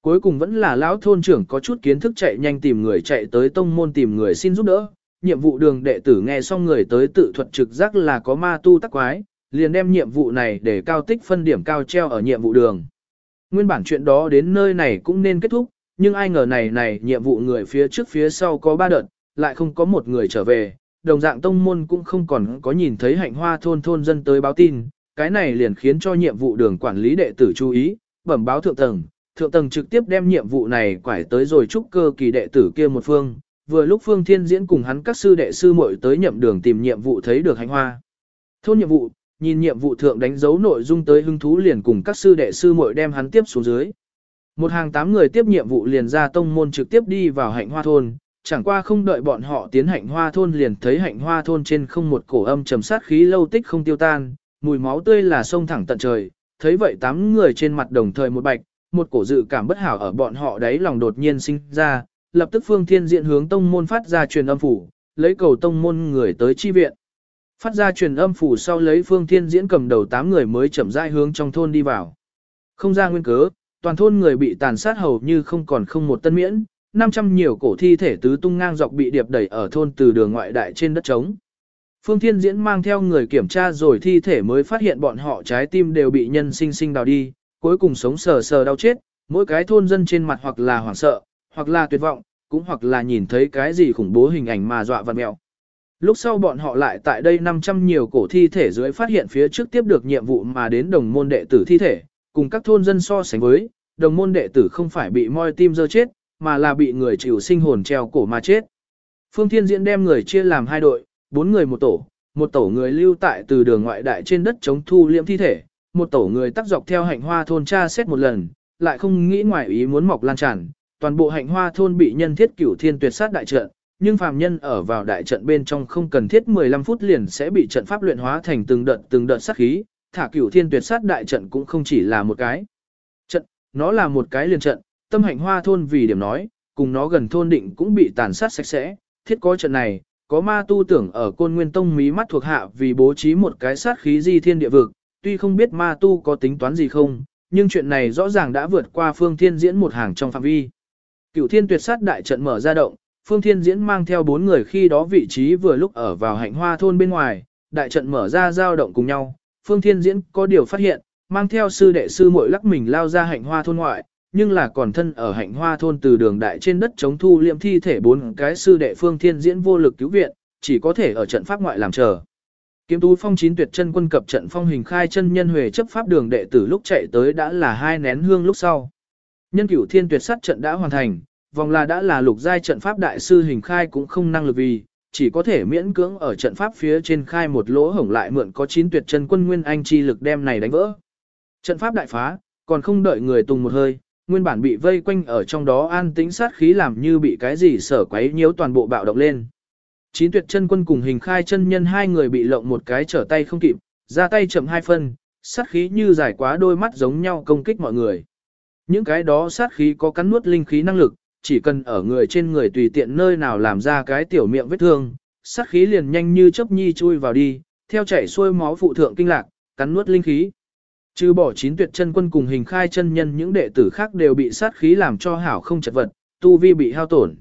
Cuối cùng vẫn là lão thôn trưởng có chút kiến thức chạy nhanh tìm người chạy tới tông môn tìm người xin giúp đỡ. Nhiệm vụ đường đệ tử nghe xong người tới tự thuật trực giác là có ma tu tắc quái, liền đem nhiệm vụ này để cao tích phân điểm cao treo ở nhiệm vụ đường. Nguyên bản chuyện đó đến nơi này cũng nên kết thúc, nhưng ai ngờ này này nhiệm vụ người phía trước phía sau có ba đợt, lại không có một người trở về, đồng dạng tông môn cũng không còn có nhìn thấy hạnh hoa thôn thôn dân tới báo tin, cái này liền khiến cho nhiệm vụ đường quản lý đệ tử chú ý, bẩm báo thượng tầng, thượng tầng trực tiếp đem nhiệm vụ này quải tới rồi chúc cơ kỳ đệ tử kia một phương, vừa lúc phương thiên diễn cùng hắn các sư đệ sư muội tới nhậm đường tìm nhiệm vụ thấy được hạnh hoa. Thôn nhiệm vụ, nhìn nhiệm vụ thượng đánh dấu nội dung tới hứng thú liền cùng các sư đệ sư muội đem hắn tiếp xuống dưới. Một hàng tám người tiếp nhiệm vụ liền ra tông môn trực tiếp đi vào hạnh hoa thôn, chẳng qua không đợi bọn họ tiến hạnh hoa thôn liền thấy hạnh hoa thôn trên không một cổ âm trầm sát khí lâu tích không tiêu tan, mùi máu tươi là sông thẳng tận trời, thấy vậy tám người trên mặt đồng thời một bạch, một cổ dự cảm bất hảo ở bọn họ đấy lòng đột nhiên sinh ra, lập tức phương thiên diện hướng tông môn phát ra truyền âm phủ, lấy cầu tông môn người tới chi viện. Phát ra truyền âm phủ sau lấy Phương Thiên Diễn cầm đầu 8 người mới chậm rãi hướng trong thôn đi vào. Không ra nguyên cớ, toàn thôn người bị tàn sát hầu như không còn không một tân miễn, 500 nhiều cổ thi thể tứ tung ngang dọc bị điệp đẩy ở thôn từ đường ngoại đại trên đất trống. Phương Thiên Diễn mang theo người kiểm tra rồi thi thể mới phát hiện bọn họ trái tim đều bị nhân sinh sinh đào đi, cuối cùng sống sờ sờ đau chết, mỗi cái thôn dân trên mặt hoặc là hoảng sợ, hoặc là tuyệt vọng, cũng hoặc là nhìn thấy cái gì khủng bố hình ảnh mà dọa vặt mẹo. Lúc sau bọn họ lại tại đây 500 nhiều cổ thi thể dưới phát hiện phía trước tiếp được nhiệm vụ mà đến đồng môn đệ tử thi thể, cùng các thôn dân so sánh với, đồng môn đệ tử không phải bị moi tim dơ chết, mà là bị người chịu sinh hồn treo cổ mà chết. Phương Thiên Diễn đem người chia làm hai đội, bốn người một tổ, một tổ người lưu tại từ đường ngoại đại trên đất chống thu liệm thi thể, một tổ người tắc dọc theo hạnh hoa thôn tra xét một lần, lại không nghĩ ngoài ý muốn mọc lan tràn, toàn bộ hạnh hoa thôn bị nhân thiết cửu thiên tuyệt sát đại trận, nhưng phàm nhân ở vào đại trận bên trong không cần thiết 15 phút liền sẽ bị trận pháp luyện hóa thành từng đợt từng đợt sát khí, thả cửu thiên tuyệt sát đại trận cũng không chỉ là một cái. Trận, nó là một cái liền trận, tâm hạnh hoa thôn vì điểm nói, cùng nó gần thôn định cũng bị tàn sát sạch sẽ, thiết có trận này, có ma tu tưởng ở côn nguyên tông mí mắt thuộc hạ vì bố trí một cái sát khí di thiên địa vực, tuy không biết ma tu có tính toán gì không, nhưng chuyện này rõ ràng đã vượt qua phương thiên diễn một hàng trong phạm vi. Cửu thiên tuyệt sát đại trận mở ra động, phương thiên diễn mang theo bốn người khi đó vị trí vừa lúc ở vào hạnh hoa thôn bên ngoài, đại trận mở ra giao động cùng nhau, phương thiên diễn có điều phát hiện, mang theo sư đệ sư muội lắc mình lao ra hạnh hoa thôn ngoại, nhưng là còn thân ở hạnh hoa thôn từ đường đại trên đất chống thu liệm thi thể bốn cái sư đệ phương thiên diễn vô lực cứu viện, chỉ có thể ở trận pháp ngoại làm chờ. Kiếm tú phong chín tuyệt chân quân cập trận phong hình khai chân nhân huệ chấp pháp đường đệ tử lúc chạy tới đã là hai nén hương lúc sau. Nhân cửu thiên tuyệt sát trận đã hoàn thành, vòng là đã là lục giai trận pháp đại sư hình khai cũng không năng lực vì, chỉ có thể miễn cưỡng ở trận pháp phía trên khai một lỗ hổng lại mượn có chín tuyệt chân quân nguyên anh chi lực đem này đánh vỡ. Trận pháp đại phá, còn không đợi người tùng một hơi, nguyên bản bị vây quanh ở trong đó an tĩnh sát khí làm như bị cái gì sở quấy nhiễu toàn bộ bạo động lên. Chín tuyệt chân quân cùng hình khai chân nhân hai người bị lộng một cái trở tay không kịp, ra tay chậm hai phân, sát khí như giải quá đôi mắt giống nhau công kích mọi người. Những cái đó sát khí có cắn nuốt linh khí năng lực, chỉ cần ở người trên người tùy tiện nơi nào làm ra cái tiểu miệng vết thương, sát khí liền nhanh như chớp nhi chui vào đi, theo chảy xuôi máu phụ thượng kinh lạc, cắn nuốt linh khí. Trừ bỏ chín tuyệt chân quân cùng hình khai chân nhân những đệ tử khác đều bị sát khí làm cho hảo không chật vật, tu vi bị hao tổn.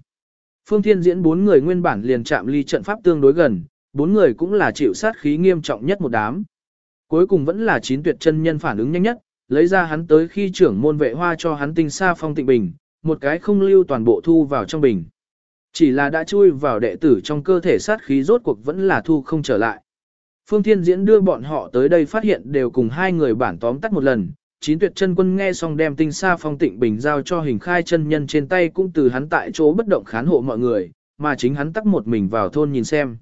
Phương Thiên diễn bốn người nguyên bản liền chạm ly trận pháp tương đối gần, bốn người cũng là chịu sát khí nghiêm trọng nhất một đám. Cuối cùng vẫn là chín tuyệt chân nhân phản ứng nhanh nhất, lấy ra hắn tới khi trưởng môn vệ hoa cho hắn tinh xa phong tịnh bình, một cái không lưu toàn bộ thu vào trong bình. Chỉ là đã chui vào đệ tử trong cơ thể sát khí rốt cuộc vẫn là thu không trở lại. Phương Thiên Diễn đưa bọn họ tới đây phát hiện đều cùng hai người bản tóm tắt một lần. Chín tuyệt chân quân nghe xong đem tinh xa phong tịnh bình giao cho hình khai chân nhân trên tay cũng từ hắn tại chỗ bất động khán hộ mọi người, mà chính hắn tắt một mình vào thôn nhìn xem.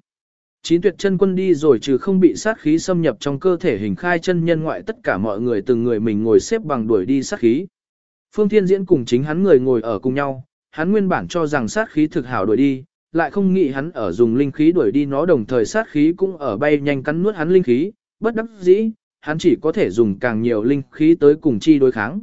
Chín tuyệt chân quân đi rồi trừ không bị sát khí xâm nhập trong cơ thể hình khai chân nhân ngoại tất cả mọi người từng người mình ngồi xếp bằng đuổi đi sát khí. Phương Thiên Diễn cùng chính hắn người ngồi ở cùng nhau, hắn nguyên bản cho rằng sát khí thực hảo đuổi đi, lại không nghĩ hắn ở dùng linh khí đuổi đi nó đồng thời sát khí cũng ở bay nhanh cắn nuốt hắn linh khí, bất đắc dĩ, hắn chỉ có thể dùng càng nhiều linh khí tới cùng chi đối kháng.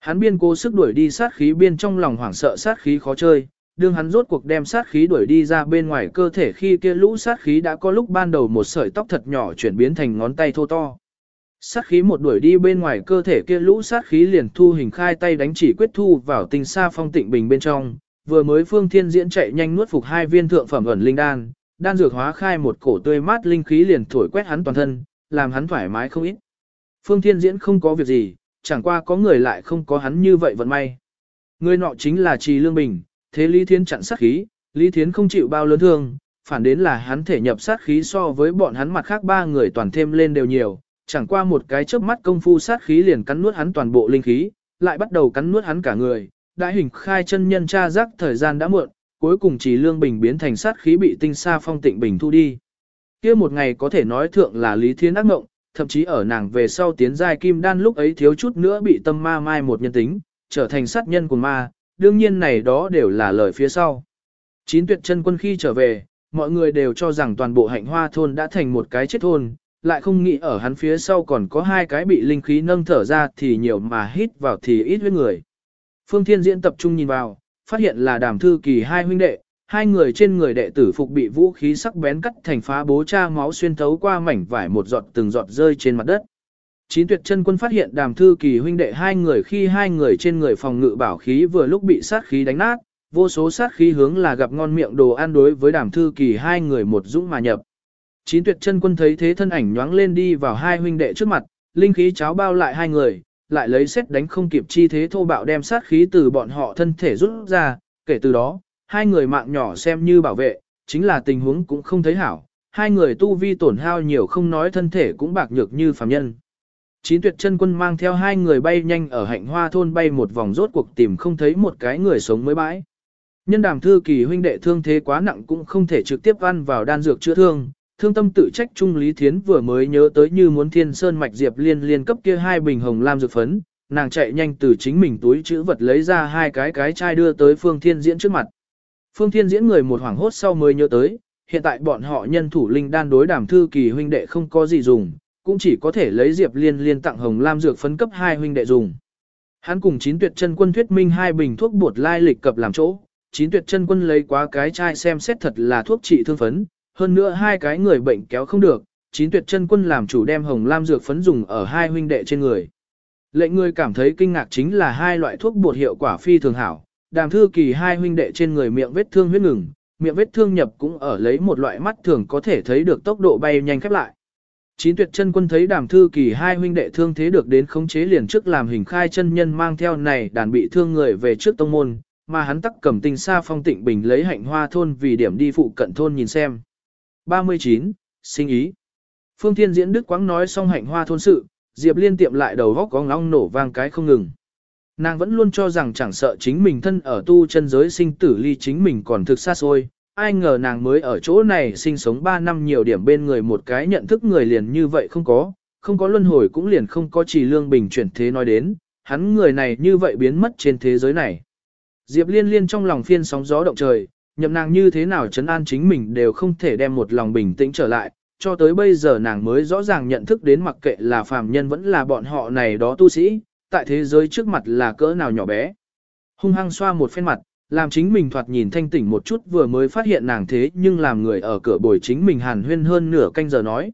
Hắn biên cố sức đuổi đi sát khí biên trong lòng hoảng sợ sát khí khó chơi, đương hắn rốt cuộc đem sát khí đuổi đi ra bên ngoài cơ thể khi kia lũ sát khí đã có lúc ban đầu một sợi tóc thật nhỏ chuyển biến thành ngón tay thô to. Sát khí một đuổi đi bên ngoài cơ thể kia lũ sát khí liền thu hình khai tay đánh chỉ quyết thu vào tình xa phong tịnh bình bên trong, vừa mới phương thiên diễn chạy nhanh nuốt phục hai viên thượng phẩm ẩn linh đan, đan dược hóa khai một cổ tươi mát linh khí liền thổi quét hắn toàn thân, làm hắn thoải mái không ít. Phương thiên diễn không có việc gì, chẳng qua có người lại không có hắn như vậy vận may. Người nọ chính là Trì Lương Bình, thế Lý Thiến chặn sát khí, Lý Thiến không chịu bao lớn thương, phản đến là hắn thể nhập sát khí so với bọn hắn mặt khác ba người toàn thêm lên đều nhiều, chẳng qua một cái chớp mắt công phu sát khí liền cắn nuốt hắn toàn bộ linh khí, lại bắt đầu cắn nuốt hắn cả người, đại hình khai chân nhân tra giác thời gian đã muộn, cuối cùng chỉ lương bình biến thành sát khí bị tinh sa phong tịnh bình thu đi. kia một ngày có thể nói thượng là lý thiên ác ngộng, thậm chí ở nàng về sau tiến giai kim đan lúc ấy thiếu chút nữa bị tâm ma mai một nhân tính, trở thành sát nhân của ma, đương nhiên này đó đều là lời phía sau. Chín tuyệt chân quân khi trở về, mọi người đều cho rằng toàn bộ hạnh hoa thôn đã thành một cái chết thôn, lại không nghĩ ở hắn phía sau còn có hai cái bị linh khí nâng thở ra thì nhiều mà hít vào thì ít với người. Phương Thiên Diễn tập trung nhìn vào, phát hiện là đàm thư kỳ hai huynh đệ, hai người trên người đệ tử phục bị vũ khí sắc bén cắt thành phá bố cha máu xuyên thấu qua mảnh vải một giọt từng giọt rơi trên mặt đất. Chín tuyệt chân quân phát hiện đàm thư kỳ huynh đệ hai người khi hai người trên người phòng ngự bảo khí vừa lúc bị sát khí đánh nát, vô số sát khí hướng là gặp ngon miệng đồ ăn đối với đàm thư kỳ hai người một dũng mà nhập. Chín tuyệt chân quân thấy thế thân ảnh nhoáng lên đi vào hai huynh đệ trước mặt, linh khí cháo bao lại hai người, lại lấy xét đánh không kịp chi thế thô bạo đem sát khí từ bọn họ thân thể rút ra, kể từ đó, hai người mạng nhỏ xem như bảo vệ, chính là tình huống cũng không thấy hảo, hai người tu vi tổn hao nhiều không nói thân thể cũng bạc nhược như phàm nhân. Chín tuyệt chân quân mang theo hai người bay nhanh ở hạnh hoa thôn bay một vòng rốt cuộc tìm không thấy một cái người sống mới bãi. Nhân đàm thư kỳ huynh đệ thương thế quá nặng cũng không thể trực tiếp ăn vào đan dược chữa thương. Thương tâm tự trách Trung Lý Thiến vừa mới nhớ tới như muốn thiên sơn mạch diệp liên liên cấp kia hai bình hồng lam dược phấn, nàng chạy nhanh từ chính mình túi chữ vật lấy ra hai cái cái chai đưa tới Phương Thiên Diễn trước mặt. Phương Thiên Diễn người một hoảng hốt sau mới nhớ tới, hiện tại bọn họ nhân thủ linh đan đối đàm thư kỳ huynh đệ không có gì dùng, cũng chỉ có thể lấy Diệp Liên liên tặng hồng lam dược phấn cấp hai huynh đệ dùng. Hắn cùng chín tuyệt chân quân thuyết minh hai bình thuốc bột lai lịch cập làm chỗ, chín tuyệt chân quân lấy quá cái chai xem xét thật là thuốc trị thương phấn, hơn nữa hai cái người bệnh kéo không được, chín tuyệt chân quân làm chủ đem hồng lam dược phấn dùng ở hai huynh đệ trên người. Lệnh người cảm thấy kinh ngạc chính là hai loại thuốc bột hiệu quả phi thường hảo, đàm thư kỳ hai huynh đệ trên người miệng vết thương huyết ngừng, miệng vết thương nhập cũng ở lấy một loại mắt thường có thể thấy được tốc độ bay nhanh khép lại. Chín tuyệt chân quân thấy đàm thư kỳ hai huynh đệ thương thế được đến khống chế liền trước làm hình khai chân nhân mang theo này đàn bị thương người về trước tông môn, mà hắn tắc cầm tinh xa phong tịnh bình lấy hạnh hoa thôn vì điểm đi phụ cận thôn nhìn xem. 39. Sinh ý Phương Thiên Diễn Đức Quáng nói xong hạnh hoa thôn sự, Diệp Liên tiệm lại đầu góc có ngóng nổ vang cái không ngừng. Nàng vẫn luôn cho rằng chẳng sợ chính mình thân ở tu chân giới sinh tử ly chính mình còn thực xa xôi, ai ngờ nàng mới ở chỗ này sinh sống 3 năm nhiều điểm bên người một cái nhận thức người liền như vậy không có, không có luân hồi cũng liền không có chỉ lương bình chuyển thế nói đến, hắn người này như vậy biến mất trên thế giới này. Diệp liên liên trong lòng phiên sóng gió động trời, nhậm nàng như thế nào chấn an chính mình đều không thể đem một lòng bình tĩnh trở lại, cho tới bây giờ nàng mới rõ ràng nhận thức đến mặc kệ là phàm nhân vẫn là bọn họ này đó tu sĩ, tại thế giới trước mặt là cỡ nào nhỏ bé. Hung hăng xoa một phen mặt, làm chính mình thoạt nhìn thanh tỉnh một chút vừa mới phát hiện nàng thế nhưng làm người ở cửa bồi chính mình hàn huyên hơn nửa canh giờ nói.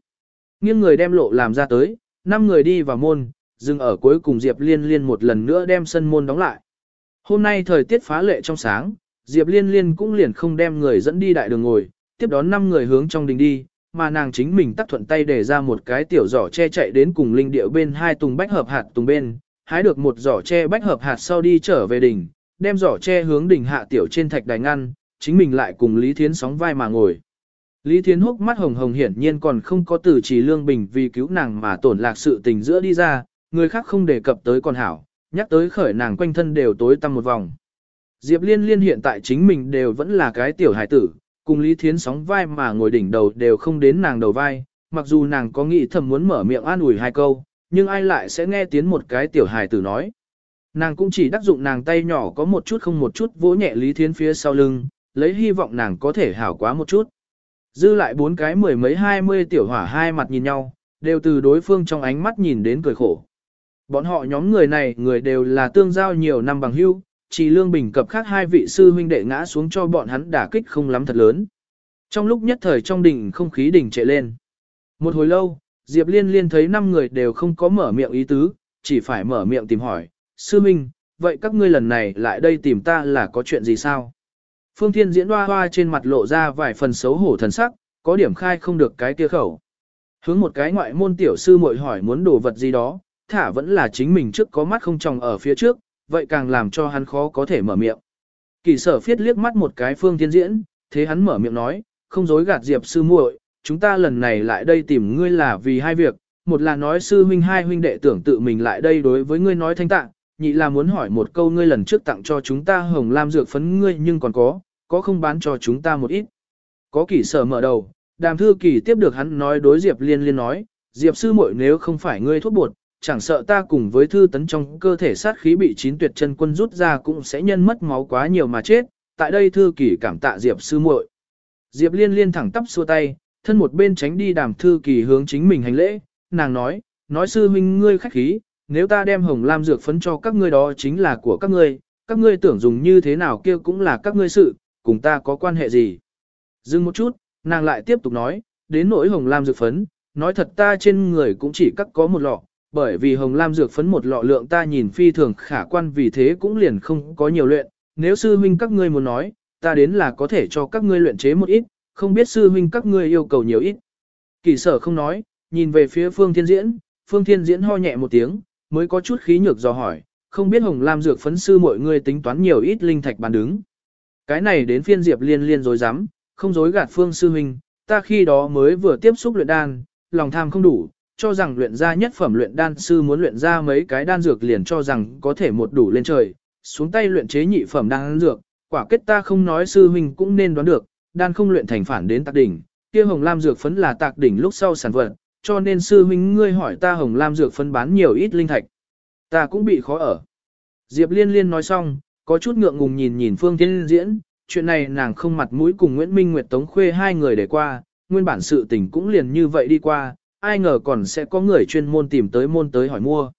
Nghiêng người đem lộ làm ra tới, năm người đi vào môn, dừng ở cuối cùng Diệp Liên Liên một lần nữa đem sân môn đóng lại. Hôm nay thời tiết phá lệ trong sáng, Diệp Liên Liên cũng liền không đem người dẫn đi đại đường ngồi, tiếp đón năm người hướng trong đình đi, mà nàng chính mình tắt thuận tay để ra một cái tiểu giỏ che chạy đến cùng linh điệu bên hai tùng bách hợp hạt tùng bên, hái được một giỏ che bách hợp hạt sau đi trở về đỉnh, đem giỏ che hướng đỉnh hạ tiểu trên thạch đài ngăn, chính mình lại cùng Lý Thiến sóng vai mà ngồi. Lý Thiến hốc mắt hồng hồng hiển nhiên còn không có từ chỉ lương bình vì cứu nàng mà tổn lạc sự tình giữa đi ra, người khác không đề cập tới con hảo, nhắc tới khởi nàng quanh thân đều tối tăm một vòng. Diệp Liên Liên hiện tại chính mình đều vẫn là cái tiểu hải tử, cùng Lý Thiến sóng vai mà ngồi đỉnh đầu đều không đến nàng đầu vai, mặc dù nàng có nghĩ thầm muốn mở miệng an ủi hai câu, nhưng ai lại sẽ nghe tiếng một cái tiểu hài tử nói. Nàng cũng chỉ đắc dụng nàng tay nhỏ có một chút không một chút vỗ nhẹ Lý Thiến phía sau lưng, lấy hy vọng nàng có thể hảo quá một chút. Dư lại bốn cái mười mấy hai mươi tiểu hỏa hai mặt nhìn nhau, đều từ đối phương trong ánh mắt nhìn đến cười khổ. Bọn họ nhóm người này người đều là tương giao nhiều năm bằng hữu, chỉ lương bình cập khác hai vị sư huynh đệ ngã xuống cho bọn hắn đả kích không lắm thật lớn. Trong lúc nhất thời trong đỉnh không khí đỉnh trệ lên. Một hồi lâu, Diệp Liên Liên thấy năm người đều không có mở miệng ý tứ, chỉ phải mở miệng tìm hỏi, sư minh, vậy các ngươi lần này lại đây tìm ta là có chuyện gì sao? Phương Thiên diễn hoa hoa trên mặt lộ ra vài phần xấu hổ thần sắc, có điểm khai không được cái kia khẩu. Hướng một cái ngoại môn tiểu sư muội hỏi muốn đồ vật gì đó, thả vẫn là chính mình trước có mắt không tròng ở phía trước, vậy càng làm cho hắn khó có thể mở miệng. Kỳ sở phiết liếc mắt một cái Phương Thiên diễn, thế hắn mở miệng nói, không dối gạt Diệp sư muội, chúng ta lần này lại đây tìm ngươi là vì hai việc, một là nói sư huynh hai huynh đệ tưởng tự mình lại đây đối với ngươi nói thanh tạng, nhị là muốn hỏi một câu ngươi lần trước tặng cho chúng ta hồng lam dược phấn ngươi nhưng còn có, có không bán cho chúng ta một ít. Có kỷ sở mở đầu, đàm thư kỳ tiếp được hắn nói đối Diệp liên liên nói, Diệp sư muội nếu không phải ngươi thuốc bột, chẳng sợ ta cùng với thư tấn trong cơ thể sát khí bị chín tuyệt chân quân rút ra cũng sẽ nhân mất máu quá nhiều mà chết, tại đây thư kỳ cảm tạ Diệp sư muội. Diệp liên liên thẳng tắp xua tay, thân một bên tránh đi đàm thư kỳ hướng chính mình hành lễ, nàng nói, nói sư huynh ngươi khách khí, nếu ta đem hồng lam dược phấn cho các ngươi đó chính là của các ngươi, các ngươi tưởng dùng như thế nào kia cũng là các ngươi sự, cùng ta có quan hệ gì. Dừng một chút, nàng lại tiếp tục nói, đến nỗi hồng lam dược phấn, nói thật ta trên người cũng chỉ cắt có một lọ, bởi vì hồng lam dược phấn một lọ lượng ta nhìn phi thường khả quan vì thế cũng liền không có nhiều luyện, nếu sư huynh các ngươi muốn nói, ta đến là có thể cho các ngươi luyện chế một ít, không biết sư huynh các ngươi yêu cầu nhiều ít. Kỳ sở không nói, nhìn về phía phương thiên diễn, phương thiên diễn ho nhẹ một tiếng, mới có chút khí nhược do hỏi, không biết hồng lam dược phấn sư mọi người tính toán nhiều ít linh thạch bàn đứng. Cái này đến phiên diệp liên liên dối rắm không dối gạt phương sư huynh, ta khi đó mới vừa tiếp xúc luyện đan, lòng tham không đủ, cho rằng luyện ra nhất phẩm luyện đan sư muốn luyện ra mấy cái đan dược liền cho rằng có thể một đủ lên trời, xuống tay luyện chế nhị phẩm đan dược, quả kết ta không nói sư huynh cũng nên đoán được, đan không luyện thành phản đến tạc đỉnh, kia hồng lam dược phấn là tạc đỉnh lúc sau sản vật, cho nên sư huynh ngươi hỏi ta hồng lam dược phân bán nhiều ít linh thạch. Ta cũng bị khó ở. Diệp liên liên nói xong, có chút ngượng ngùng nhìn nhìn phương thiên diễn, chuyện này nàng không mặt mũi cùng Nguyễn Minh Nguyệt Tống Khuê hai người để qua, nguyên bản sự tình cũng liền như vậy đi qua, ai ngờ còn sẽ có người chuyên môn tìm tới môn tới hỏi mua.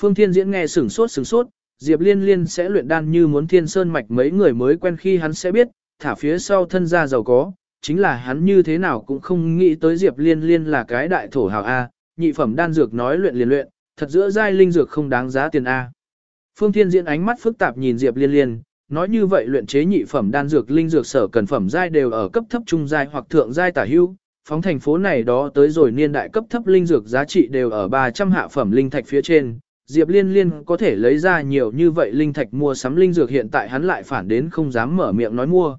Phương Thiên Diễn nghe sửng sốt sửng sốt, Diệp Liên Liên sẽ luyện đan như muốn thiên sơn mạch mấy người mới quen khi hắn sẽ biết, thả phía sau thân gia giàu có, chính là hắn như thế nào cũng không nghĩ tới Diệp Liên Liên là cái đại thổ hào A, nhị phẩm đan dược nói luyện liền luyện, thật giữa giai linh dược không đáng giá tiền A. Phương Thiên Diễn ánh mắt phức tạp nhìn Diệp Liên Liên, nói như vậy luyện chế nhị phẩm đan dược linh dược sở cần phẩm giai đều ở cấp thấp trung giai hoặc thượng giai tả hưu, phóng thành phố này đó tới rồi niên đại cấp thấp linh dược giá trị đều ở 300 hạ phẩm linh thạch phía trên. Diệp Liên Liên có thể lấy ra nhiều như vậy linh thạch mua sắm linh dược hiện tại hắn lại phản đến không dám mở miệng nói mua.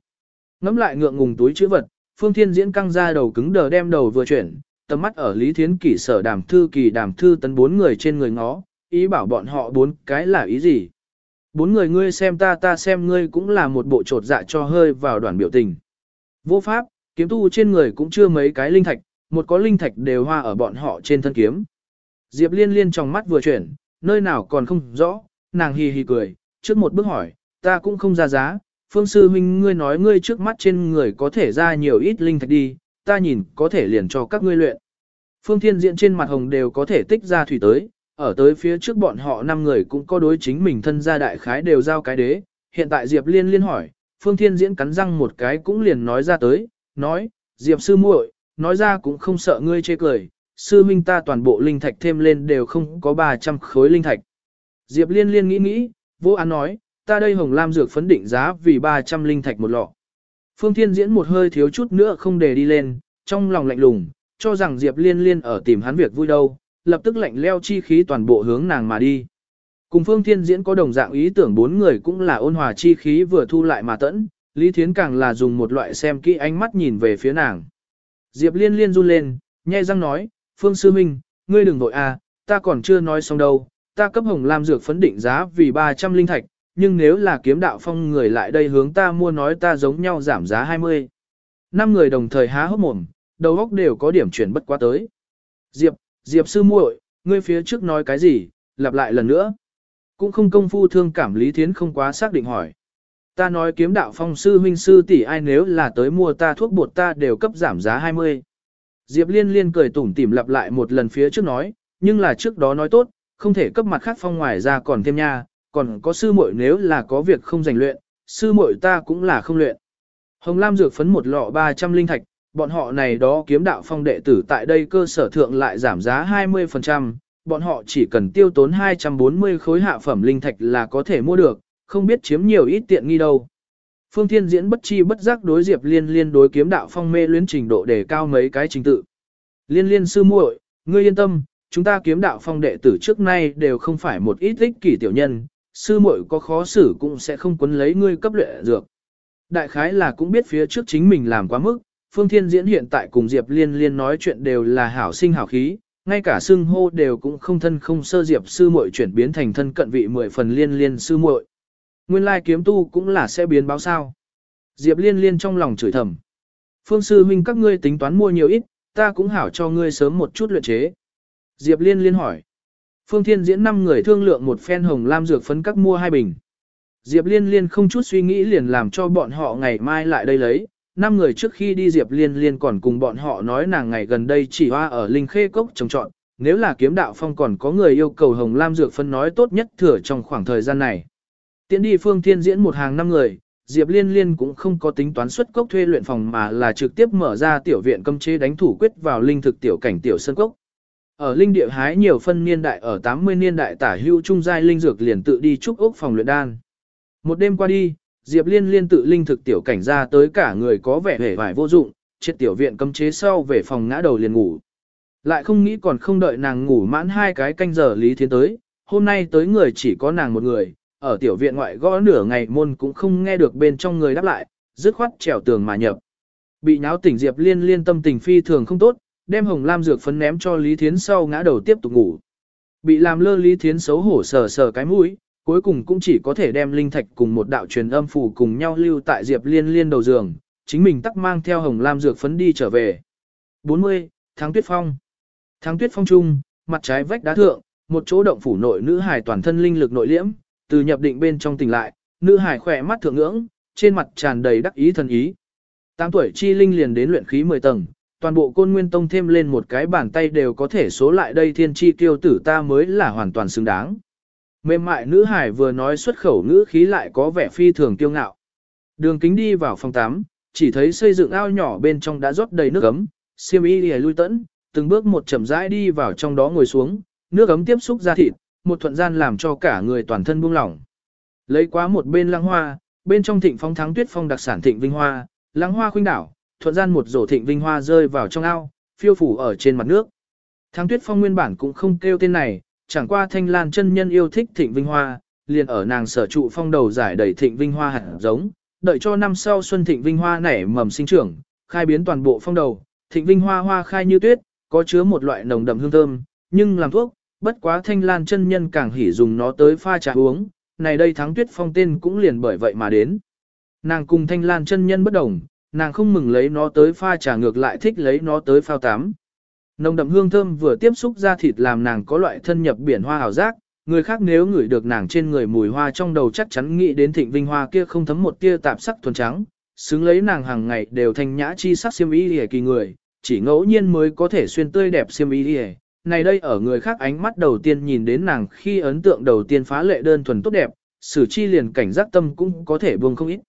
Ngắm lại ngượng ngùng túi chữ vật, Phương Thiên Diễn căng ra đầu cứng đờ đem đầu vừa chuyển, tầm mắt ở Lý Thiến Kỷ sở đàm thư kỳ đàm thư tấn bốn người trên người ngó, ý bảo bọn họ bốn cái là ý gì. Bốn người ngươi xem ta ta xem ngươi cũng là một bộ trột dạ cho hơi vào đoàn biểu tình. Vô pháp, kiếm tu trên người cũng chưa mấy cái linh thạch, một có linh thạch đều hoa ở bọn họ trên thân kiếm. Diệp liên liên trong mắt vừa chuyển, nơi nào còn không rõ, nàng hì hì cười, trước một bước hỏi, ta cũng không ra giá, phương sư huynh ngươi nói ngươi trước mắt trên người có thể ra nhiều ít linh thạch đi, ta nhìn có thể liền cho các ngươi luyện. Phương thiên diện trên mặt hồng đều có thể tích ra thủy tới, ở tới phía trước bọn họ năm người cũng có đối chính mình thân gia đại khái đều giao cái đế, hiện tại Diệp liên liên hỏi, phương thiên diễn cắn răng một cái cũng liền nói ra tới, nói, Diệp sư muội, nói ra cũng không sợ ngươi chê cười, sư minh ta toàn bộ linh thạch thêm lên đều không có 300 khối linh thạch. Diệp liên liên nghĩ nghĩ, vô án nói, ta đây hồng lam dược phấn định giá vì 300 linh thạch một lọ. Phương Thiên diễn một hơi thiếu chút nữa không để đi lên, trong lòng lạnh lùng, cho rằng Diệp liên liên ở tìm hắn việc vui đâu, lập tức lạnh leo chi khí toàn bộ hướng nàng mà đi. Cùng Phương Thiên diễn có đồng dạng ý tưởng bốn người cũng là ôn hòa chi khí vừa thu lại mà tẫn, Lý Thiến càng là dùng một loại xem kỹ ánh mắt nhìn về phía nàng. Diệp liên liên run lên, nhai răng nói, Phương Sư Minh, ngươi đừng vội à, ta còn chưa nói xong đâu, ta cấp hồng lam dược phấn định giá vì 300 linh thạch, nhưng nếu là kiếm đạo phong người lại đây hướng ta mua nói ta giống nhau giảm giá 20. Năm người đồng thời há hốc mồm, đầu óc đều có điểm chuyển bất quá tới. Diệp, Diệp sư muội, ngươi phía trước nói cái gì, lặp lại lần nữa. Cũng không công phu thương cảm Lý Thiến không quá xác định hỏi. Ta nói kiếm đạo phong sư huynh sư tỷ ai nếu là tới mua ta thuốc bột ta đều cấp giảm giá 20. Diệp liên liên cười tủm tỉm lặp lại một lần phía trước nói, nhưng là trước đó nói tốt, không thể cấp mặt khác phong ngoài ra còn thêm nha, còn có sư muội nếu là có việc không rèn luyện, sư muội ta cũng là không luyện. Hồng Lam dược phấn một lọ 300 linh thạch, bọn họ này đó kiếm đạo phong đệ tử tại đây cơ sở thượng lại giảm giá 20%, bọn họ chỉ cần tiêu tốn 240 khối hạ phẩm linh thạch là có thể mua được, không biết chiếm nhiều ít tiện nghi đâu. Phương Thiên diễn bất chi bất giác đối Diệp Liên Liên đối kiếm đạo phong mê luyến trình độ để cao mấy cái trình tự. Liên Liên sư muội, ngươi yên tâm, chúng ta kiếm đạo phong đệ tử trước nay đều không phải một ít ích kỷ tiểu nhân, sư muội có khó xử cũng sẽ không quấn lấy ngươi cấp luyện dược. Đại khái là cũng biết phía trước chính mình làm quá mức, Phương Thiên Diễn hiện tại cùng Diệp Liên Liên nói chuyện đều là hảo sinh hảo khí, ngay cả xưng hô đều cũng không thân không sơ Diệp sư muội chuyển biến thành thân cận vị mười phần Liên Liên sư muội. Nguyên lai kiếm tu cũng là sẽ biến báo sao. Diệp Liên Liên trong lòng chửi thầm. Phương sư huynh các ngươi tính toán mua nhiều ít, ta cũng hảo cho ngươi sớm một chút luyện chế. Diệp Liên Liên hỏi. Phương Thiên diễn năm người thương lượng một phen hồng lam dược phấn các mua hai bình. Diệp Liên Liên không chút suy nghĩ liền làm cho bọn họ ngày mai lại đây lấy. Năm người trước khi đi Diệp Liên Liên còn cùng bọn họ nói nàng ngày gần đây chỉ hoa ở Linh Khê Cốc trồng trọn. Nếu là kiếm đạo phong còn có người yêu cầu hồng lam dược phấn nói tốt nhất thừa trong khoảng thời gian này. Tiến đi Phương Thiên diễn một hàng năm người, Diệp Liên Liên cũng không có tính toán xuất cốc thuê luyện phòng mà là trực tiếp mở ra tiểu viện cấm chế đánh thủ quyết vào linh thực tiểu cảnh tiểu sân cốc. Ở linh địa hái nhiều phân niên đại ở 80 niên đại tả hưu trung giai linh dược liền tự đi trúc ốc phòng luyện đan. Một đêm qua đi, Diệp Liên Liên tự linh thực tiểu cảnh ra tới cả người có vẻ hề vải vô dụng, chết tiểu viện cấm chế sau về phòng ngã đầu liền ngủ. Lại không nghĩ còn không đợi nàng ngủ mãn hai cái canh giờ Lý Thiến tới, hôm nay tới người chỉ có nàng một người, ở tiểu viện ngoại gõ nửa ngày môn cũng không nghe được bên trong người đáp lại, dứt khoát trèo tường mà nhập. Bị nháo tỉnh Diệp Liên liên tâm tình phi thường không tốt, đem hồng lam dược phấn ném cho Lý Thiến sau ngã đầu tiếp tục ngủ. Bị làm lơ Lý Thiến xấu hổ sờ sờ cái mũi, cuối cùng cũng chỉ có thể đem linh thạch cùng một đạo truyền âm phù cùng nhau lưu tại Diệp Liên liên đầu giường, chính mình tắc mang theo hồng lam dược phấn đi trở về. 40. Tháng Tuyết Phong Tháng Tuyết Phong Trung, mặt trái vách đá thượng, một chỗ động phủ nội nữ hài toàn thân linh lực nội liễm, từ nhập định bên trong tỉnh lại, nữ hài khỏe mắt thượng ngưỡng, trên mặt tràn đầy đắc ý thần ý. Tám tuổi chi linh liền đến luyện khí 10 tầng, toàn bộ côn nguyên tông thêm lên một cái bàn tay đều có thể số lại đây thiên chi tiêu tử ta mới là hoàn toàn xứng đáng. Mềm mại nữ hải vừa nói xuất khẩu ngữ khí lại có vẻ phi thường kiêu ngạo. Đường kính đi vào phòng 8, chỉ thấy xây dựng ao nhỏ bên trong đã rót đầy nước ấm, siêm y lìa lui tẫn, từng bước một chậm rãi đi vào trong đó ngồi xuống, nước ấm tiếp xúc ra thịt, một thuận gian làm cho cả người toàn thân buông lỏng. Lấy quá một bên lăng hoa, bên trong thịnh phong thắng tuyết phong đặc sản thịnh vinh hoa, lăng hoa khuynh đảo, thuận gian một rổ thịnh vinh hoa rơi vào trong ao, phiêu phủ ở trên mặt nước. Thắng tuyết phong nguyên bản cũng không kêu tên này, chẳng qua thanh lan chân nhân yêu thích thịnh vinh hoa, liền ở nàng sở trụ phong đầu giải đầy thịnh vinh hoa hạt giống, đợi cho năm sau xuân thịnh vinh hoa nảy mầm sinh trưởng, khai biến toàn bộ phong đầu, thịnh vinh hoa hoa khai như tuyết, có chứa một loại nồng đậm hương thơm, nhưng làm thuốc, bất quá thanh lan chân nhân càng hỉ dùng nó tới pha trà uống, này đây thắng tuyết phong tên cũng liền bởi vậy mà đến. Nàng cùng thanh lan chân nhân bất đồng, nàng không mừng lấy nó tới pha trà ngược lại thích lấy nó tới phao tắm, Nồng đậm hương thơm vừa tiếp xúc ra thịt làm nàng có loại thân nhập biển hoa hào giác, người khác nếu ngửi được nàng trên người mùi hoa trong đầu chắc chắn nghĩ đến thịnh vinh hoa kia không thấm một tia tạp sắc thuần trắng, xứng lấy nàng hàng ngày đều thanh nhã chi sắc xiêm y hề kỳ người, chỉ ngẫu nhiên mới có thể xuyên tươi đẹp xiêm y hề, này đây ở người khác ánh mắt đầu tiên nhìn đến nàng khi ấn tượng đầu tiên phá lệ đơn thuần tốt đẹp, sử chi liền cảnh giác tâm cũng có thể buông không ít.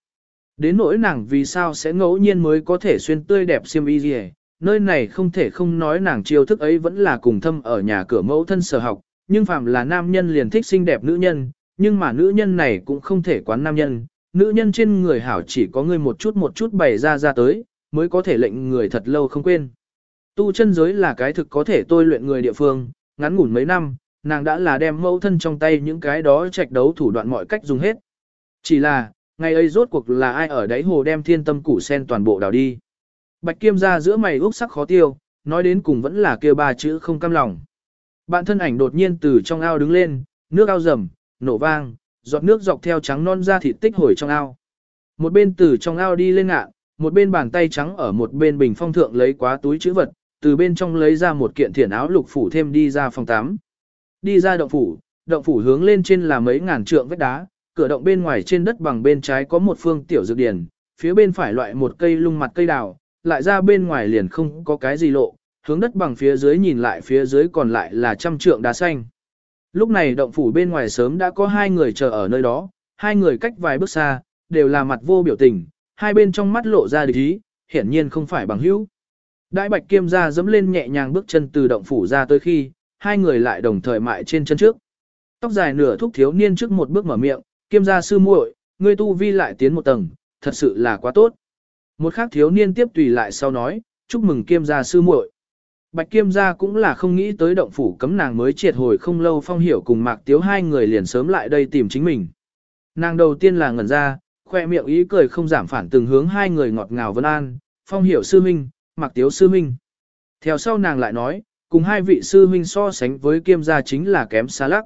Đến nỗi nàng vì sao sẽ ngẫu nhiên mới có thể xuyên tươi đẹp xiêm y gì nơi này không thể không nói nàng chiêu thức ấy vẫn là cùng thâm ở nhà cửa mẫu thân sở học, nhưng phàm là nam nhân liền thích xinh đẹp nữ nhân, nhưng mà nữ nhân này cũng không thể quán nam nhân, nữ nhân trên người hảo chỉ có người một chút một chút bày ra ra tới, mới có thể lệnh người thật lâu không quên. Tu chân giới là cái thực có thể tôi luyện người địa phương, ngắn ngủn mấy năm, nàng đã là đem mẫu thân trong tay những cái đó trạch đấu thủ đoạn mọi cách dùng hết. Chỉ là, ngày ấy rốt cuộc là ai ở đáy hồ đem thiên tâm củ sen toàn bộ đào đi. Bạch kiêm ra giữa mày úc sắc khó tiêu, nói đến cùng vẫn là kêu ba chữ không cam lòng. Bạn thân ảnh đột nhiên từ trong ao đứng lên, nước ao rầm, nổ vang, giọt nước dọc theo trắng non ra thịt tích hồi trong ao. Một bên từ trong ao đi lên ngạ, một bên bàn tay trắng ở một bên bình phong thượng lấy quá túi chữ vật, từ bên trong lấy ra một kiện thiển áo lục phủ thêm đi ra phòng 8. Đi ra động phủ, động phủ hướng lên trên là mấy ngàn trượng vách đá, cửa động bên ngoài trên đất bằng bên trái có một phương tiểu dược điển, phía bên phải loại một cây lung mặt cây đào, lại ra bên ngoài liền không có cái gì lộ, hướng đất bằng phía dưới nhìn lại phía dưới còn lại là trăm trượng đá xanh. Lúc này động phủ bên ngoài sớm đã có hai người chờ ở nơi đó, hai người cách vài bước xa, đều là mặt vô biểu tình, hai bên trong mắt lộ ra địch ý, hiển nhiên không phải bằng hữu. Đại bạch kiêm ra dẫm lên nhẹ nhàng bước chân từ động phủ ra tới khi, hai người lại đồng thời mại trên chân trước. Tóc dài nửa thúc thiếu niên trước một bước mở miệng, kiêm gia sư muội, ngươi tu vi lại tiến một tầng, thật sự là quá tốt. Một khác thiếu niên tiếp tùy lại sau nói, chúc mừng kiêm gia sư muội. Bạch kiêm gia cũng là không nghĩ tới động phủ cấm nàng mới triệt hồi không lâu phong hiểu cùng mạc tiếu hai người liền sớm lại đây tìm chính mình. Nàng đầu tiên là ngẩn ra, khoe miệng ý cười không giảm phản từng hướng hai người ngọt ngào vân an, phong hiểu sư minh, mạc tiếu sư minh. Theo sau nàng lại nói, cùng hai vị sư minh so sánh với kiêm gia chính là kém xa lắc.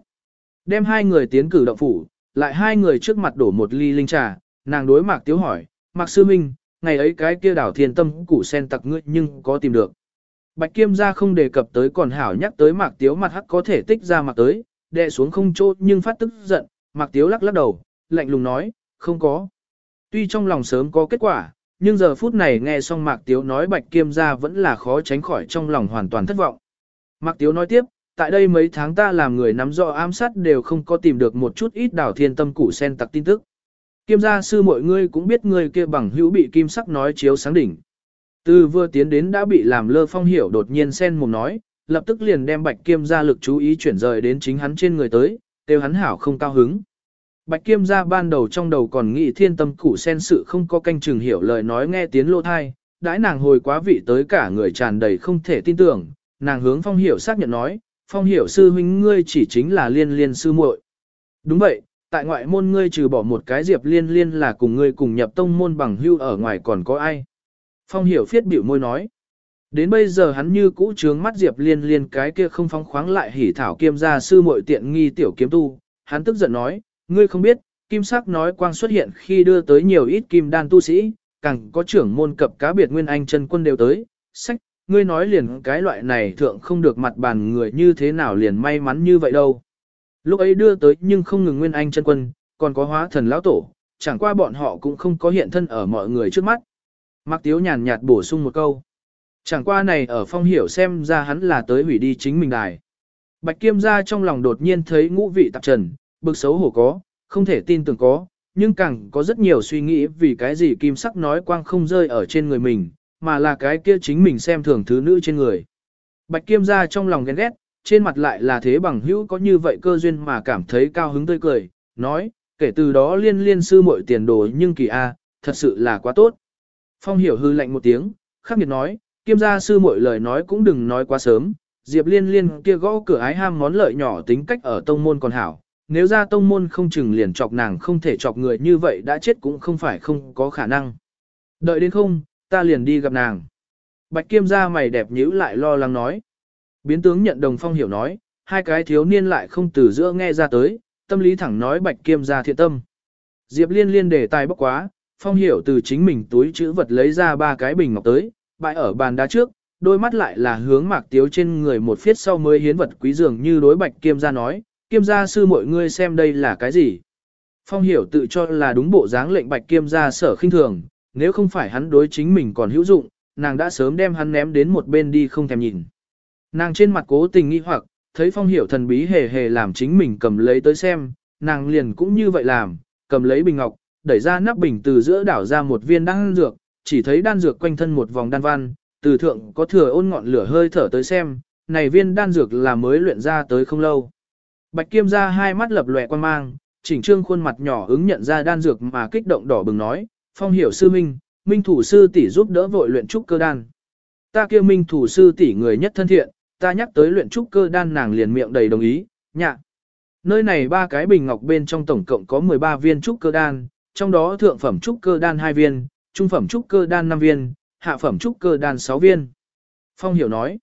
Đem hai người tiến cử động phủ, lại hai người trước mặt đổ một ly linh trà, nàng đối mạc tiếu hỏi, mạc sư minh, ngày ấy cái kia đảo thiên tâm củ sen tặc ngươi nhưng có tìm được. Bạch kiêm gia không đề cập tới còn hảo nhắc tới mạc tiếu mặt hắc có thể tích ra mặt tới, đệ xuống không chốt nhưng phát tức giận, mạc tiếu lắc lắc đầu, lạnh lùng nói, không có. Tuy trong lòng sớm có kết quả, nhưng giờ phút này nghe xong Mạc Tiếu nói Bạch Kiêm gia vẫn là khó tránh khỏi trong lòng hoàn toàn thất vọng. Mạc Tiếu nói tiếp, tại đây mấy tháng ta làm người nắm rõ ám sát đều không có tìm được một chút ít đảo thiên tâm củ sen tặc tin tức. Kim gia sư mọi ngươi cũng biết ngươi kia bằng hữu bị kim sắc nói chiếu sáng đỉnh. Từ vừa tiến đến đã bị làm lơ phong hiểu đột nhiên sen mồm nói, lập tức liền đem bạch kim gia lực chú ý chuyển rời đến chính hắn trên người tới, kêu hắn hảo không cao hứng. Bạch kim gia ban đầu trong đầu còn nghĩ thiên tâm củ sen sự không có canh chừng hiểu lời nói nghe tiếng lô thai, đãi nàng hồi quá vị tới cả người tràn đầy không thể tin tưởng, nàng hướng phong hiểu xác nhận nói, phong hiểu sư huynh ngươi chỉ chính là liên liên sư muội. Đúng vậy, tại ngoại môn ngươi trừ bỏ một cái diệp liên liên là cùng ngươi cùng nhập tông môn bằng hưu ở ngoài còn có ai. Phong hiểu phiết biểu môi nói. Đến bây giờ hắn như cũ trướng mắt diệp liên liên cái kia không phóng khoáng lại hỉ thảo kiêm gia sư muội tiện nghi tiểu kiếm tu. Hắn tức giận nói, ngươi không biết, kim sắc nói quang xuất hiện khi đưa tới nhiều ít kim đan tu sĩ, càng có trưởng môn cập cá biệt nguyên anh chân quân đều tới. Sách, ngươi nói liền cái loại này thượng không được mặt bàn người như thế nào liền may mắn như vậy đâu. Lúc ấy đưa tới nhưng không ngừng nguyên anh chân quân, còn có hóa thần lão tổ, chẳng qua bọn họ cũng không có hiện thân ở mọi người trước mắt. Mạc Tiếu nhàn nhạt bổ sung một câu. Chẳng qua này ở phong hiểu xem ra hắn là tới hủy đi chính mình đài. Bạch Kiêm ra trong lòng đột nhiên thấy ngũ vị tạp trần, bực xấu hổ có, không thể tin tưởng có, nhưng càng có rất nhiều suy nghĩ vì cái gì kim sắc nói quang không rơi ở trên người mình, mà là cái kia chính mình xem thường thứ nữ trên người. Bạch Kiêm gia trong lòng ghen ghét, trên mặt lại là thế bằng hữu có như vậy cơ duyên mà cảm thấy cao hứng tươi cười, nói, kể từ đó liên liên sư muội tiền đồ nhưng kỳ a, thật sự là quá tốt. Phong hiểu hư lạnh một tiếng, khắc nghiệt nói, kiêm gia sư muội lời nói cũng đừng nói quá sớm, Diệp liên liên kia gõ cửa ái ham món lợi nhỏ tính cách ở tông môn còn hảo, nếu ra tông môn không chừng liền chọc nàng không thể chọc người như vậy đã chết cũng không phải không có khả năng. Đợi đến không, ta liền đi gặp nàng. Bạch kiêm gia mày đẹp nhíu lại lo lắng nói. Biến tướng nhận đồng phong hiểu nói, hai cái thiếu niên lại không từ giữa nghe ra tới, tâm lý thẳng nói bạch kiêm gia thiện tâm. Diệp liên liên đề tài bốc quá, phong hiểu từ chính mình túi chữ vật lấy ra ba cái bình ngọc tới, bãi ở bàn đá trước, đôi mắt lại là hướng mạc tiếu trên người một phiết sau mới hiến vật quý dường như đối bạch kiêm gia nói, kiêm gia sư mọi ngươi xem đây là cái gì. Phong hiểu tự cho là đúng bộ dáng lệnh bạch kiêm gia sở khinh thường, nếu không phải hắn đối chính mình còn hữu dụng, nàng đã sớm đem hắn ném đến một bên đi không thèm nhìn. Nàng trên mặt cố tình nghi hoặc, thấy phong hiểu thần bí hề hề làm chính mình cầm lấy tới xem, nàng liền cũng như vậy làm, cầm lấy bình ngọc, đẩy ra nắp bình từ giữa đảo ra một viên đan dược, chỉ thấy đan dược quanh thân một vòng đan văn, từ thượng có thừa ôn ngọn lửa hơi thở tới xem, này viên đan dược là mới luyện ra tới không lâu. Bạch Kiêm ra hai mắt lập lòe quan mang, chỉnh trương khuôn mặt nhỏ ứng nhận ra đan dược mà kích động đỏ bừng nói, phong hiểu sư minh, minh thủ sư tỷ giúp đỡ vội luyện trúc cơ đan. Ta kêu minh thủ sư tỷ người nhất thân thiện, ta nhắc tới luyện trúc cơ đan nàng liền miệng đầy đồng ý, nhạ. Nơi này ba cái bình ngọc bên trong tổng cộng có 13 viên trúc cơ đan, trong đó thượng phẩm trúc cơ đan 2 viên, trung phẩm trúc cơ đan 5 viên, hạ phẩm trúc cơ đan 6 viên. Phong hiểu nói.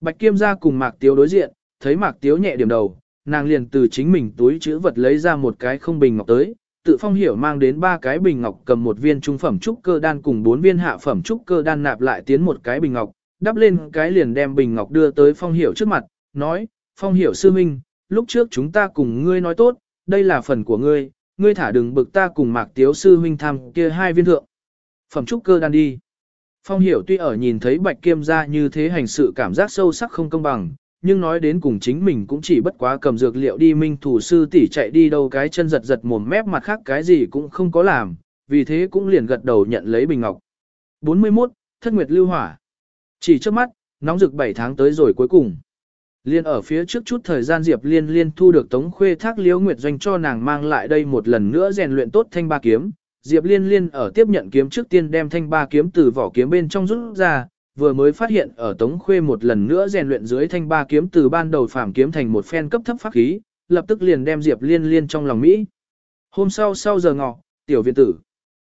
Bạch Kiêm ra cùng Mạc Tiếu đối diện, thấy Mạc Tiếu nhẹ điểm đầu, nàng liền từ chính mình túi chữ vật lấy ra một cái không bình ngọc tới, tự phong hiểu mang đến ba cái bình ngọc cầm một viên trung phẩm trúc cơ đan cùng bốn viên hạ phẩm trúc cơ đan nạp lại tiến một cái bình ngọc, đắp lên cái liền đem bình ngọc đưa tới phong hiểu trước mặt, nói, phong hiểu sư minh, lúc trước chúng ta cùng ngươi nói tốt, đây là phần của ngươi, ngươi thả đừng bực ta cùng mạc tiếu sư huynh tham kia hai viên thượng. Phẩm trúc cơ đan đi. Phong hiểu tuy ở nhìn thấy bạch kiêm ra như thế hành sự cảm giác sâu sắc không công bằng, nhưng nói đến cùng chính mình cũng chỉ bất quá cầm dược liệu đi minh thủ sư tỷ chạy đi đâu cái chân giật giật mồm mép mặt khác cái gì cũng không có làm, vì thế cũng liền gật đầu nhận lấy bình ngọc. 41. Thất Nguyệt Lưu Hỏa Chỉ trước mắt, nóng rực 7 tháng tới rồi cuối cùng. Liên ở phía trước chút thời gian Diệp Liên liên thu được Tống Khuê thác Liễu Nguyệt Doanh cho nàng mang lại đây một lần nữa rèn luyện tốt thanh ba kiếm. Diệp Liên liên ở tiếp nhận kiếm trước tiên đem thanh ba kiếm từ vỏ kiếm bên trong rút ra, vừa mới phát hiện ở Tống Khuê một lần nữa rèn luyện dưới thanh ba kiếm từ ban đầu phàm kiếm thành một phen cấp thấp pháp khí, lập tức liền đem Diệp Liên liên trong lòng Mỹ. Hôm sau sau giờ ngọ, tiểu viện tử.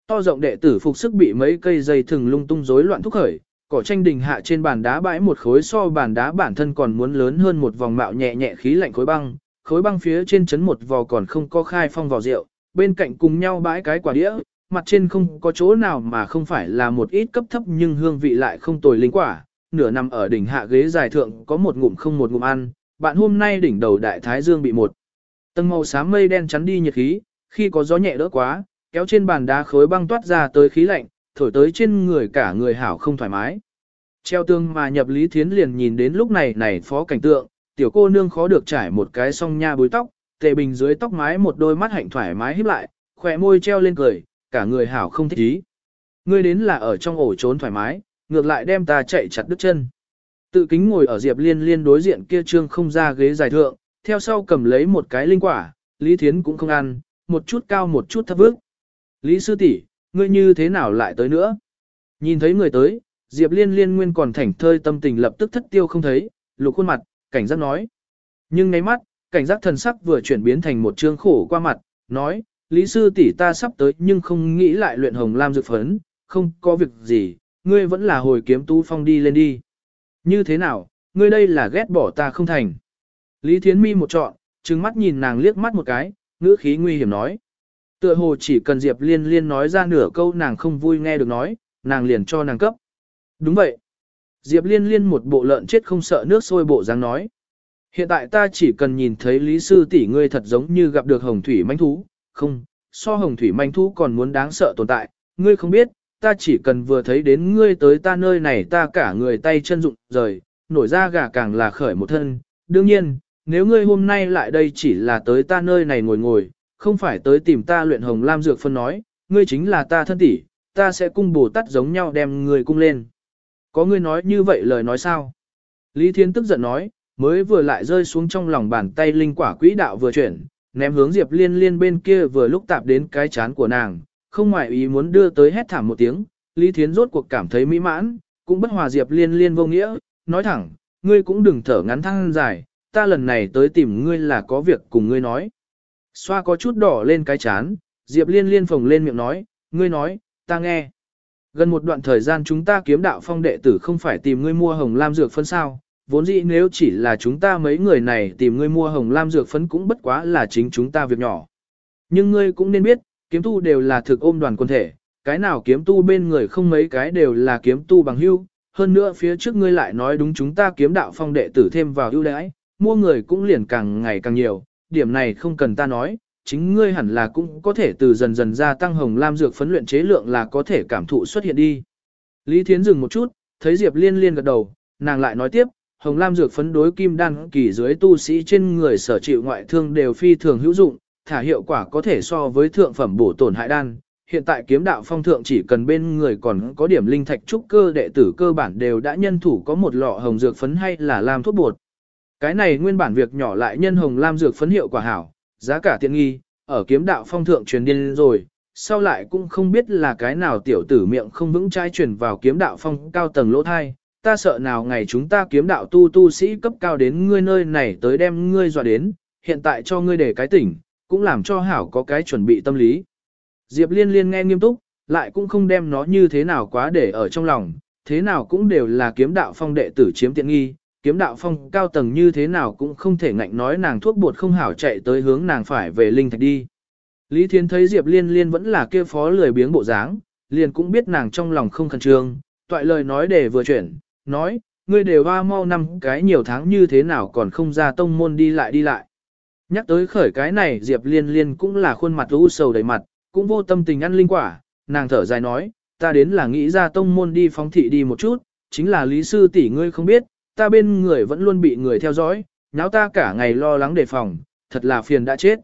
To rộng đệ tử phục sức bị mấy cây dây thừng lung tung rối loạn thúc khởi, cỏ tranh đình hạ trên bàn đá bãi một khối so bàn đá bản thân còn muốn lớn hơn một vòng mạo nhẹ nhẹ khí lạnh khối băng, khối băng phía trên chấn một vò còn không có khai phong vào rượu, bên cạnh cùng nhau bãi cái quả đĩa, mặt trên không có chỗ nào mà không phải là một ít cấp thấp nhưng hương vị lại không tồi linh quả, nửa nằm ở đỉnh hạ ghế dài thượng có một ngụm không một ngụm ăn, bạn hôm nay đỉnh đầu đại thái dương bị một tầng màu xám mây đen chắn đi nhiệt khí, khi có gió nhẹ đỡ quá, kéo trên bàn đá khối băng toát ra tới khí lạnh, thổi tới trên người cả người hảo không thoải mái. Treo tương mà nhập Lý Thiến liền nhìn đến lúc này này phó cảnh tượng, tiểu cô nương khó được trải một cái song nha bối tóc, tề bình dưới tóc mái một đôi mắt hạnh thoải mái híp lại, khỏe môi treo lên cười, cả người hảo không thích ý. Ngươi đến là ở trong ổ trốn thoải mái, ngược lại đem ta chạy chặt đứt chân. Tự kính ngồi ở Diệp Liên Liên đối diện kia trương không ra ghế dài thượng, theo sau cầm lấy một cái linh quả, Lý Thiến cũng không ăn, một chút cao một chút thấp vước. Lý sư tỷ, ngươi như thế nào lại tới nữa? Nhìn thấy người tới, Diệp Liên Liên nguyên còn thảnh thơi tâm tình lập tức thất tiêu không thấy, lục khuôn mặt, cảnh giác nói. Nhưng ngay mắt, cảnh giác thần sắc vừa chuyển biến thành một trương khổ qua mặt, nói, Lý sư tỷ ta sắp tới nhưng không nghĩ lại luyện hồng lam dược phấn, không có việc gì, ngươi vẫn là hồi kiếm tu phong đi lên đi. Như thế nào, ngươi đây là ghét bỏ ta không thành. Lý Thiến Mi một trọn, trừng mắt nhìn nàng liếc mắt một cái, ngữ khí nguy hiểm nói. Tựa hồ chỉ cần Diệp Liên Liên nói ra nửa câu nàng không vui nghe được nói, nàng liền cho nàng cấp. Đúng vậy. Diệp Liên Liên một bộ lợn chết không sợ nước sôi bộ dáng nói. Hiện tại ta chỉ cần nhìn thấy Lý Sư tỷ ngươi thật giống như gặp được hồng thủy manh thú, không, so hồng thủy manh thú còn muốn đáng sợ tồn tại, ngươi không biết, ta chỉ cần vừa thấy đến ngươi tới ta nơi này ta cả người tay chân rụng rời, nổi ra gà càng là khởi một thân. Đương nhiên, nếu ngươi hôm nay lại đây chỉ là tới ta nơi này ngồi ngồi, không phải tới tìm ta luyện hồng lam dược phân nói, ngươi chính là ta thân tỷ, ta sẽ cung bồ tát giống nhau đem ngươi cung lên. Có ngươi nói như vậy lời nói sao? Lý Thiên tức giận nói, mới vừa lại rơi xuống trong lòng bàn tay linh quả quỹ đạo vừa chuyển, ném hướng Diệp Liên Liên bên kia vừa lúc tạp đến cái chán của nàng, không ngoại ý muốn đưa tới hét thảm một tiếng, Lý Thiến rốt cuộc cảm thấy mỹ mãn, cũng bất hòa Diệp Liên Liên vô nghĩa, nói thẳng, ngươi cũng đừng thở ngắn thăng dài, ta lần này tới tìm ngươi là có việc cùng ngươi nói. Xoa có chút đỏ lên cái chán, Diệp Liên Liên phồng lên miệng nói, ngươi nói, ta nghe. Gần một đoạn thời gian chúng ta kiếm đạo phong đệ tử không phải tìm ngươi mua hồng lam dược phân sao, vốn dĩ nếu chỉ là chúng ta mấy người này tìm ngươi mua hồng lam dược phấn cũng bất quá là chính chúng ta việc nhỏ. Nhưng ngươi cũng nên biết, kiếm tu đều là thực ôm đoàn quân thể, cái nào kiếm tu bên người không mấy cái đều là kiếm tu bằng hưu, hơn nữa phía trước ngươi lại nói đúng chúng ta kiếm đạo phong đệ tử thêm vào ưu đãi, mua người cũng liền càng ngày càng nhiều, điểm này không cần ta nói, chính ngươi hẳn là cũng có thể từ dần dần gia tăng hồng lam dược phấn luyện chế lượng là có thể cảm thụ xuất hiện đi. Lý Thiến dừng một chút, thấy Diệp Liên Liên gật đầu, nàng lại nói tiếp, hồng lam dược phấn đối kim đan kỳ dưới tu sĩ trên người sở chịu ngoại thương đều phi thường hữu dụng, thả hiệu quả có thể so với thượng phẩm bổ tổn hại đan. Hiện tại kiếm đạo phong thượng chỉ cần bên người còn có điểm linh thạch trúc cơ đệ tử cơ bản đều đã nhân thủ có một lọ hồng dược phấn hay là làm thuốc bột. Cái này nguyên bản việc nhỏ lại nhân hồng lam dược phấn hiệu quả hảo, giá cả tiện nghi, ở kiếm đạo phong thượng truyền điên rồi, sau lại cũng không biết là cái nào tiểu tử miệng không vững trai truyền vào kiếm đạo phong cao tầng lỗ thai, ta sợ nào ngày chúng ta kiếm đạo tu tu sĩ cấp cao đến ngươi nơi này tới đem ngươi dọa đến, hiện tại cho ngươi để cái tỉnh, cũng làm cho hảo có cái chuẩn bị tâm lý. Diệp liên liên nghe nghiêm túc, lại cũng không đem nó như thế nào quá để ở trong lòng, thế nào cũng đều là kiếm đạo phong đệ tử chiếm tiện nghi, kiếm đạo phong cao tầng như thế nào cũng không thể ngạnh nói nàng thuốc bột không hảo chạy tới hướng nàng phải về linh thạch đi. Lý Thiên thấy Diệp liên liên vẫn là kia phó lười biếng bộ dáng, liền cũng biết nàng trong lòng không khẩn trương, toại lời nói để vừa chuyển, nói, ngươi đều hoa mau năm cái nhiều tháng như thế nào còn không ra tông môn đi lại đi lại. Nhắc tới khởi cái này Diệp Liên Liên cũng là khuôn mặt u sầu đầy mặt, cũng vô tâm tình ăn linh quả, nàng thở dài nói, ta đến là nghĩ ra tông môn đi phóng thị đi một chút, chính là lý sư tỷ ngươi không biết, ta bên người vẫn luôn bị người theo dõi, nháo ta cả ngày lo lắng đề phòng, thật là phiền đã chết.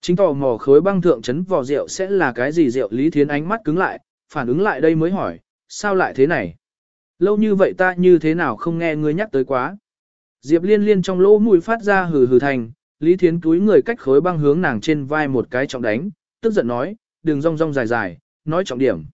Chính tò mò khối băng thượng chấn vò rượu sẽ là cái gì rượu Lý Thiến ánh mắt cứng lại, phản ứng lại đây mới hỏi, sao lại thế này? Lâu như vậy ta như thế nào không nghe ngươi nhắc tới quá? Diệp liên liên trong lỗ mũi phát ra hừ hừ thành, Lý Thiến túi người cách khối băng hướng nàng trên vai một cái trọng đánh, tức giận nói, đừng rong rong dài dài, nói trọng điểm.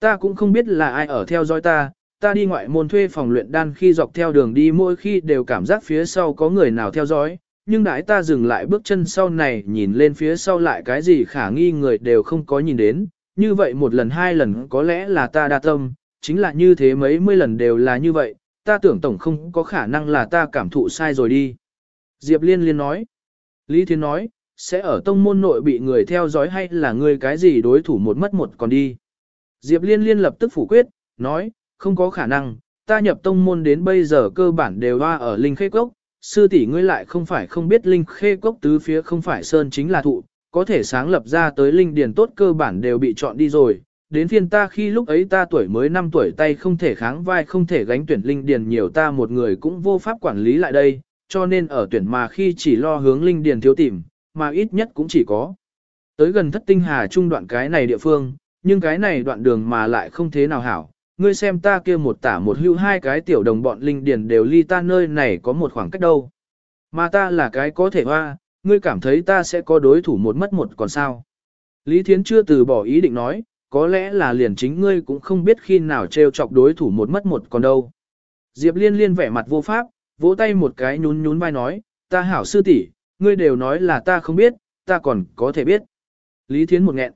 Ta cũng không biết là ai ở theo dõi ta, ta đi ngoại môn thuê phòng luyện đan khi dọc theo đường đi mỗi khi đều cảm giác phía sau có người nào theo dõi, nhưng đãi ta dừng lại bước chân sau này nhìn lên phía sau lại cái gì khả nghi người đều không có nhìn đến, như vậy một lần hai lần có lẽ là ta đa tâm, chính là như thế mấy mươi lần đều là như vậy, ta tưởng tổng không có khả năng là ta cảm thụ sai rồi đi. Diệp Liên Liên nói, Lý Thiên nói, sẽ ở tông môn nội bị người theo dõi hay là người cái gì đối thủ một mất một còn đi. Diệp Liên Liên lập tức phủ quyết, nói, không có khả năng, ta nhập tông môn đến bây giờ cơ bản đều hoa ở Linh Khê Cốc, sư tỷ ngươi lại không phải không biết Linh Khê Cốc tứ phía không phải sơn chính là thụ, có thể sáng lập ra tới Linh Điền tốt cơ bản đều bị chọn đi rồi. Đến phiên ta khi lúc ấy ta tuổi mới 5 tuổi tay không thể kháng vai không thể gánh tuyển Linh Điền nhiều ta một người cũng vô pháp quản lý lại đây, cho nên ở tuyển mà khi chỉ lo hướng linh điền thiếu tìm, mà ít nhất cũng chỉ có. tới gần thất tinh hà trung đoạn cái này địa phương, nhưng cái này đoạn đường mà lại không thế nào hảo. Ngươi xem ta kia một tả một hưu hai cái tiểu đồng bọn linh điền đều ly ta nơi này có một khoảng cách đâu. Mà ta là cái có thể hoa, ngươi cảm thấy ta sẽ có đối thủ một mất một còn sao. Lý Thiến chưa từ bỏ ý định nói, có lẽ là liền chính ngươi cũng không biết khi nào trêu chọc đối thủ một mất một còn đâu. Diệp liên liên vẻ mặt vô pháp, vỗ tay một cái nhún nhún vai nói, ta hảo sư tỷ, ngươi đều nói là ta không biết, ta còn có thể biết. Lý Thiến một nghẹn.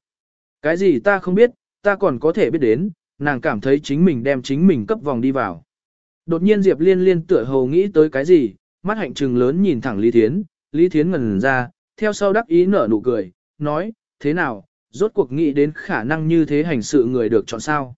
Cái gì ta không biết, ta còn có thể biết đến, nàng cảm thấy chính mình đem chính mình cấp vòng đi vào. Đột nhiên Diệp liên liên tựa hồ nghĩ tới cái gì, mắt hạnh trừng lớn nhìn thẳng Lý Thiến, Lý Thiến ngần ra, theo sau đắc ý nở nụ cười, nói, thế nào, rốt cuộc nghĩ đến khả năng như thế hành sự người được chọn sao.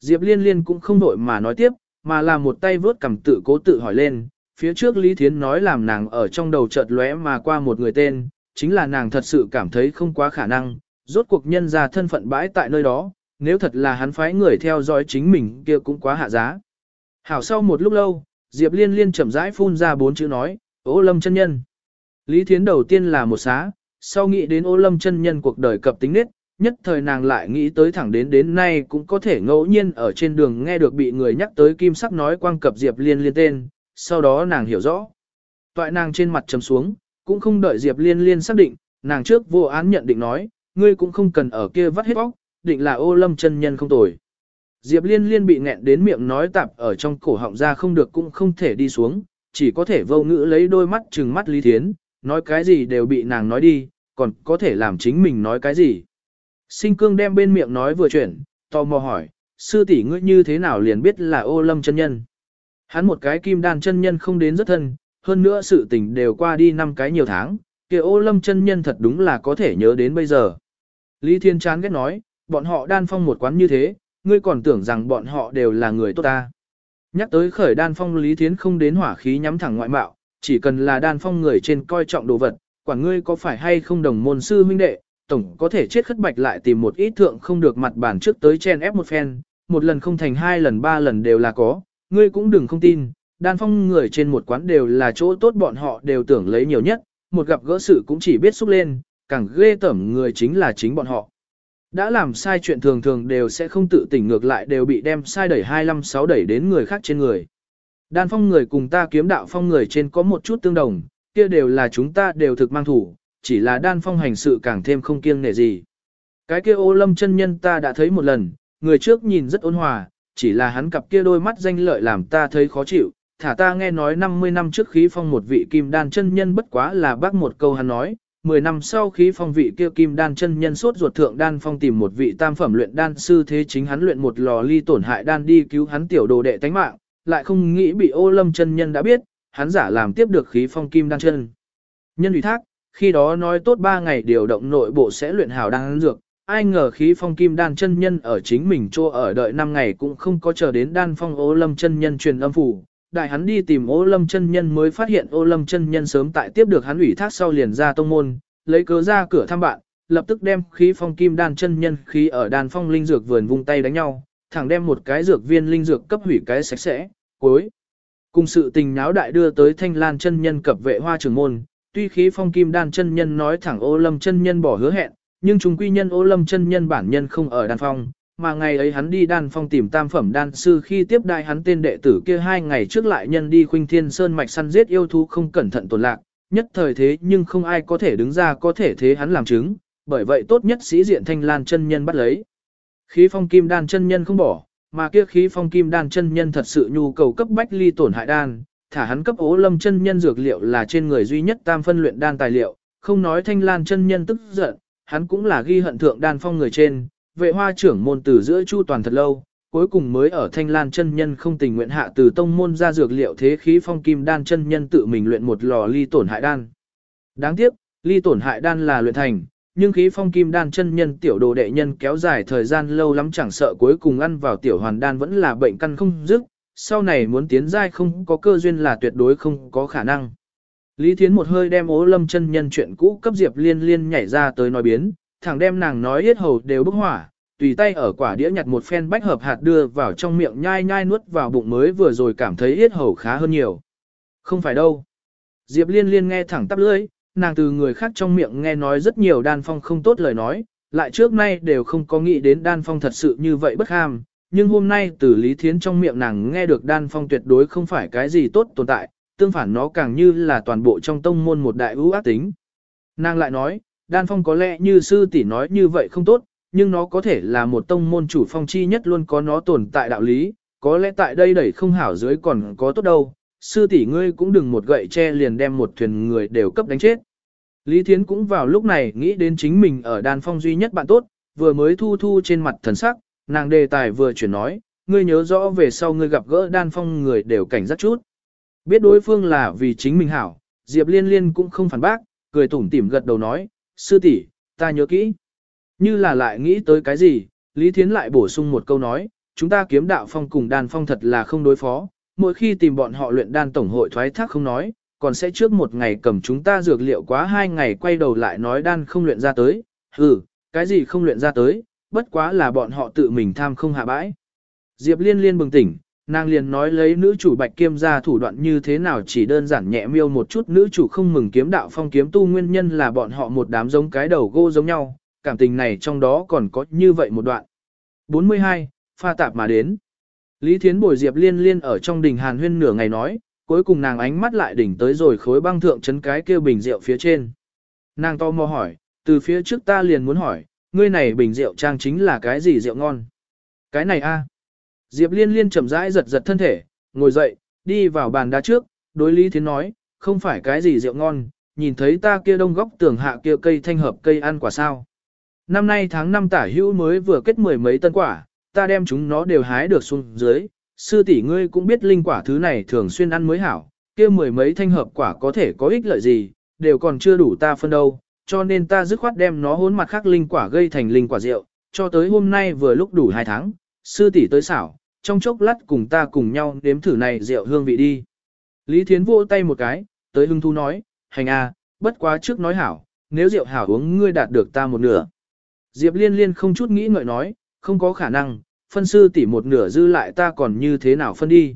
Diệp liên liên cũng không đổi mà nói tiếp, mà là một tay vớt cầm tự cố tự hỏi lên, phía trước Lý Thiến nói làm nàng ở trong đầu chợt lóe mà qua một người tên, chính là nàng thật sự cảm thấy không quá khả năng, rốt cuộc nhân ra thân phận bãi tại nơi đó, nếu thật là hắn phái người theo dõi chính mình kia cũng quá hạ giá. Hảo sau một lúc lâu, Diệp Liên Liên chậm rãi phun ra bốn chữ nói, ô lâm chân nhân. Lý Thiến đầu tiên là một xá, sau nghĩ đến ô lâm chân nhân cuộc đời cập tính nết, nhất thời nàng lại nghĩ tới thẳng đến đến nay cũng có thể ngẫu nhiên ở trên đường nghe được bị người nhắc tới kim sắc nói quang cập Diệp Liên Liên tên, sau đó nàng hiểu rõ. Toại nàng trên mặt trầm xuống, cũng không đợi Diệp Liên Liên xác định, nàng trước vô án nhận định nói, ngươi cũng không cần ở kia vắt hết bóc, định là ô lâm chân nhân không tồi. Diệp Liên Liên bị nghẹn đến miệng nói tạp ở trong cổ họng ra không được cũng không thể đi xuống, chỉ có thể vô ngữ lấy đôi mắt trừng mắt Lý Thiến, nói cái gì đều bị nàng nói đi, còn có thể làm chính mình nói cái gì. Sinh cương đem bên miệng nói vừa chuyển, tò mò hỏi, sư tỷ ngươi như thế nào liền biết là ô lâm chân nhân. Hắn một cái kim đan chân nhân không đến rất thân, hơn nữa sự tình đều qua đi năm cái nhiều tháng, kia ô lâm chân nhân thật đúng là có thể nhớ đến bây giờ. Lý Thiên chán ghét nói, bọn họ đan phong một quán như thế, ngươi còn tưởng rằng bọn họ đều là người tốt ta. Nhắc tới khởi đan phong Lý Thiến không đến hỏa khí nhắm thẳng ngoại mạo, chỉ cần là đan phong người trên coi trọng đồ vật, quản ngươi có phải hay không đồng môn sư huynh đệ, tổng có thể chết khất bạch lại tìm một ít thượng không được mặt bản trước tới chen ép một phen, một lần không thành hai lần ba lần đều là có, ngươi cũng đừng không tin, đan phong người trên một quán đều là chỗ tốt bọn họ đều tưởng lấy nhiều nhất, một gặp gỡ sự cũng chỉ biết xúc lên, càng ghê tẩm người chính là chính bọn họ. Đã làm sai chuyện thường thường đều sẽ không tự tỉnh ngược lại đều bị đem sai đẩy 25-6 đẩy đến người khác trên người. Đan phong người cùng ta kiếm đạo phong người trên có một chút tương đồng, kia đều là chúng ta đều thực mang thủ, chỉ là đan phong hành sự càng thêm không kiêng nể gì. Cái kia ô lâm chân nhân ta đã thấy một lần, người trước nhìn rất ôn hòa, chỉ là hắn cặp kia đôi mắt danh lợi làm ta thấy khó chịu, thả ta nghe nói 50 năm trước khí phong một vị kim đan chân nhân bất quá là bác một câu hắn nói, 10 năm sau khí phong vị kia kim đan chân nhân sốt ruột thượng đan phong tìm một vị tam phẩm luyện đan sư thế chính hắn luyện một lò ly tổn hại đan đi cứu hắn tiểu đồ đệ tánh mạng, lại không nghĩ bị ô lâm chân nhân đã biết, hắn giả làm tiếp được khí phong kim đan chân. Nhân ủy thác, khi đó nói tốt 3 ngày điều động nội bộ sẽ luyện hảo đan dược, ai ngờ khí phong kim đan chân nhân ở chính mình chỗ ở đợi 5 ngày cũng không có chờ đến đan phong ô lâm chân nhân truyền âm phủ. Đại hắn đi tìm ô lâm chân nhân mới phát hiện ô lâm chân nhân sớm tại tiếp được hắn ủy thác sau liền ra tông môn, lấy cớ ra cửa thăm bạn, lập tức đem khí phong kim đan chân nhân khí ở đan phong linh dược vườn vung tay đánh nhau, thẳng đem một cái dược viên linh dược cấp hủy cái sạch sẽ, cuối. Cùng sự tình náo đại đưa tới thanh lan chân nhân cập vệ hoa trường môn, tuy khí phong kim đan chân nhân nói thẳng ô lâm chân nhân bỏ hứa hẹn, nhưng chúng quy nhân ô lâm chân nhân bản nhân không ở đan phong, mà ngày ấy hắn đi đan phong tìm tam phẩm đan sư khi tiếp đại hắn tên đệ tử kia hai ngày trước lại nhân đi khuynh thiên sơn mạch săn giết yêu thú không cẩn thận tổn lạc, nhất thời thế nhưng không ai có thể đứng ra có thể thế hắn làm chứng, bởi vậy tốt nhất sĩ diện thanh lan chân nhân bắt lấy. Khí phong kim đan chân nhân không bỏ, mà kia khí phong kim đan chân nhân thật sự nhu cầu cấp bách ly tổn hại đan, thả hắn cấp ố lâm chân nhân dược liệu là trên người duy nhất tam phân luyện đan tài liệu, không nói thanh lan chân nhân tức giận, hắn cũng là ghi hận thượng đan phong người trên, vệ hoa trưởng môn từ giữa chu toàn thật lâu, cuối cùng mới ở thanh lan chân nhân không tình nguyện hạ từ tông môn ra dược liệu thế khí phong kim đan chân nhân tự mình luyện một lò ly tổn hại đan. Đáng tiếc, ly tổn hại đan là luyện thành, nhưng khí phong kim đan chân nhân tiểu đồ đệ nhân kéo dài thời gian lâu lắm chẳng sợ cuối cùng ăn vào tiểu hoàn đan vẫn là bệnh căn không dứt, sau này muốn tiến giai không có cơ duyên là tuyệt đối không có khả năng. Lý Thiến một hơi đem ố lâm chân nhân chuyện cũ cấp Diệp Liên Liên nhảy ra tới nói biến, thẳng đem nàng nói yết hầu đều bức hỏa, tùy tay ở quả đĩa nhặt một phen bách hợp hạt đưa vào trong miệng nhai nhai nuốt vào bụng mới vừa rồi cảm thấy yết hầu khá hơn nhiều. Không phải đâu. Diệp Liên Liên nghe thẳng tắp lưỡi, nàng từ người khác trong miệng nghe nói rất nhiều đan phong không tốt lời nói, lại trước nay đều không có nghĩ đến đan phong thật sự như vậy bất ham, nhưng hôm nay từ Lý Thiến trong miệng nàng nghe được đan phong tuyệt đối không phải cái gì tốt tồn tại, tương phản nó càng như là toàn bộ trong tông môn một đại ưu ác tính. Nàng lại nói, đan phong có lẽ như sư tỷ nói như vậy không tốt, nhưng nó có thể là một tông môn chủ phong chi nhất luôn có nó tồn tại đạo lý, có lẽ tại đây đẩy không hảo dưới còn có tốt đâu, sư tỷ ngươi cũng đừng một gậy che liền đem một thuyền người đều cấp đánh chết. Lý Thiến cũng vào lúc này nghĩ đến chính mình ở đan phong duy nhất bạn tốt, vừa mới thu thu trên mặt thần sắc, nàng đề tài vừa chuyển nói, ngươi nhớ rõ về sau ngươi gặp gỡ đan phong người đều cảnh giác chút. Biết đối phương là vì chính mình hảo, Diệp Liên Liên cũng không phản bác, cười tủm tỉm gật đầu nói, sư tỷ, ta nhớ kỹ. Như là lại nghĩ tới cái gì, Lý Thiến lại bổ sung một câu nói, chúng ta kiếm đạo phong cùng đan phong thật là không đối phó, mỗi khi tìm bọn họ luyện đan tổng hội thoái thác không nói, còn sẽ trước một ngày cầm chúng ta dược liệu quá hai ngày quay đầu lại nói đan không luyện ra tới, ừ, cái gì không luyện ra tới, bất quá là bọn họ tự mình tham không hạ bãi. Diệp liên liên bừng tỉnh, nàng liền nói lấy nữ chủ bạch kiêm ra thủ đoạn như thế nào chỉ đơn giản nhẹ miêu một chút nữ chủ không mừng kiếm đạo phong kiếm tu nguyên nhân là bọn họ một đám giống cái đầu gô giống nhau, cảm tình này trong đó còn có như vậy một đoạn. 42. Pha tạp mà đến. Lý Thiến bồi Diệp liên liên ở trong đình hàn huyên nửa ngày nói, cuối cùng nàng ánh mắt lại đỉnh tới rồi khối băng thượng chấn cái kia bình rượu phía trên. Nàng to mò hỏi, từ phía trước ta liền muốn hỏi, ngươi này bình rượu trang chính là cái gì rượu ngon? Cái này a. Diệp liên liên chậm rãi giật giật thân thể, ngồi dậy, đi vào bàn đá trước, đối Lý Thiến nói, không phải cái gì rượu ngon, nhìn thấy ta kia đông góc tường hạ kia cây thanh hợp cây ăn quả sao. Năm nay tháng năm tả hữu mới vừa kết mười mấy tân quả, ta đem chúng nó đều hái được xuống dưới, sư tỷ ngươi cũng biết linh quả thứ này thường xuyên ăn mới hảo, kia mười mấy thanh hợp quả có thể có ích lợi gì, đều còn chưa đủ ta phân đâu, cho nên ta dứt khoát đem nó hỗn mặt khác linh quả gây thành linh quả rượu, cho tới hôm nay vừa lúc đủ hai tháng, sư tỷ tới xảo, trong chốc lát cùng ta cùng nhau nếm thử này rượu hương vị đi. Lý Thiến vỗ tay một cái, tới hưng thu nói, hành a, bất quá trước nói hảo, nếu rượu hảo uống ngươi đạt được ta một nửa. Diệp liên liên không chút nghĩ ngợi nói, không có khả năng, phân sư tỷ một nửa dư lại ta còn như thế nào phân đi.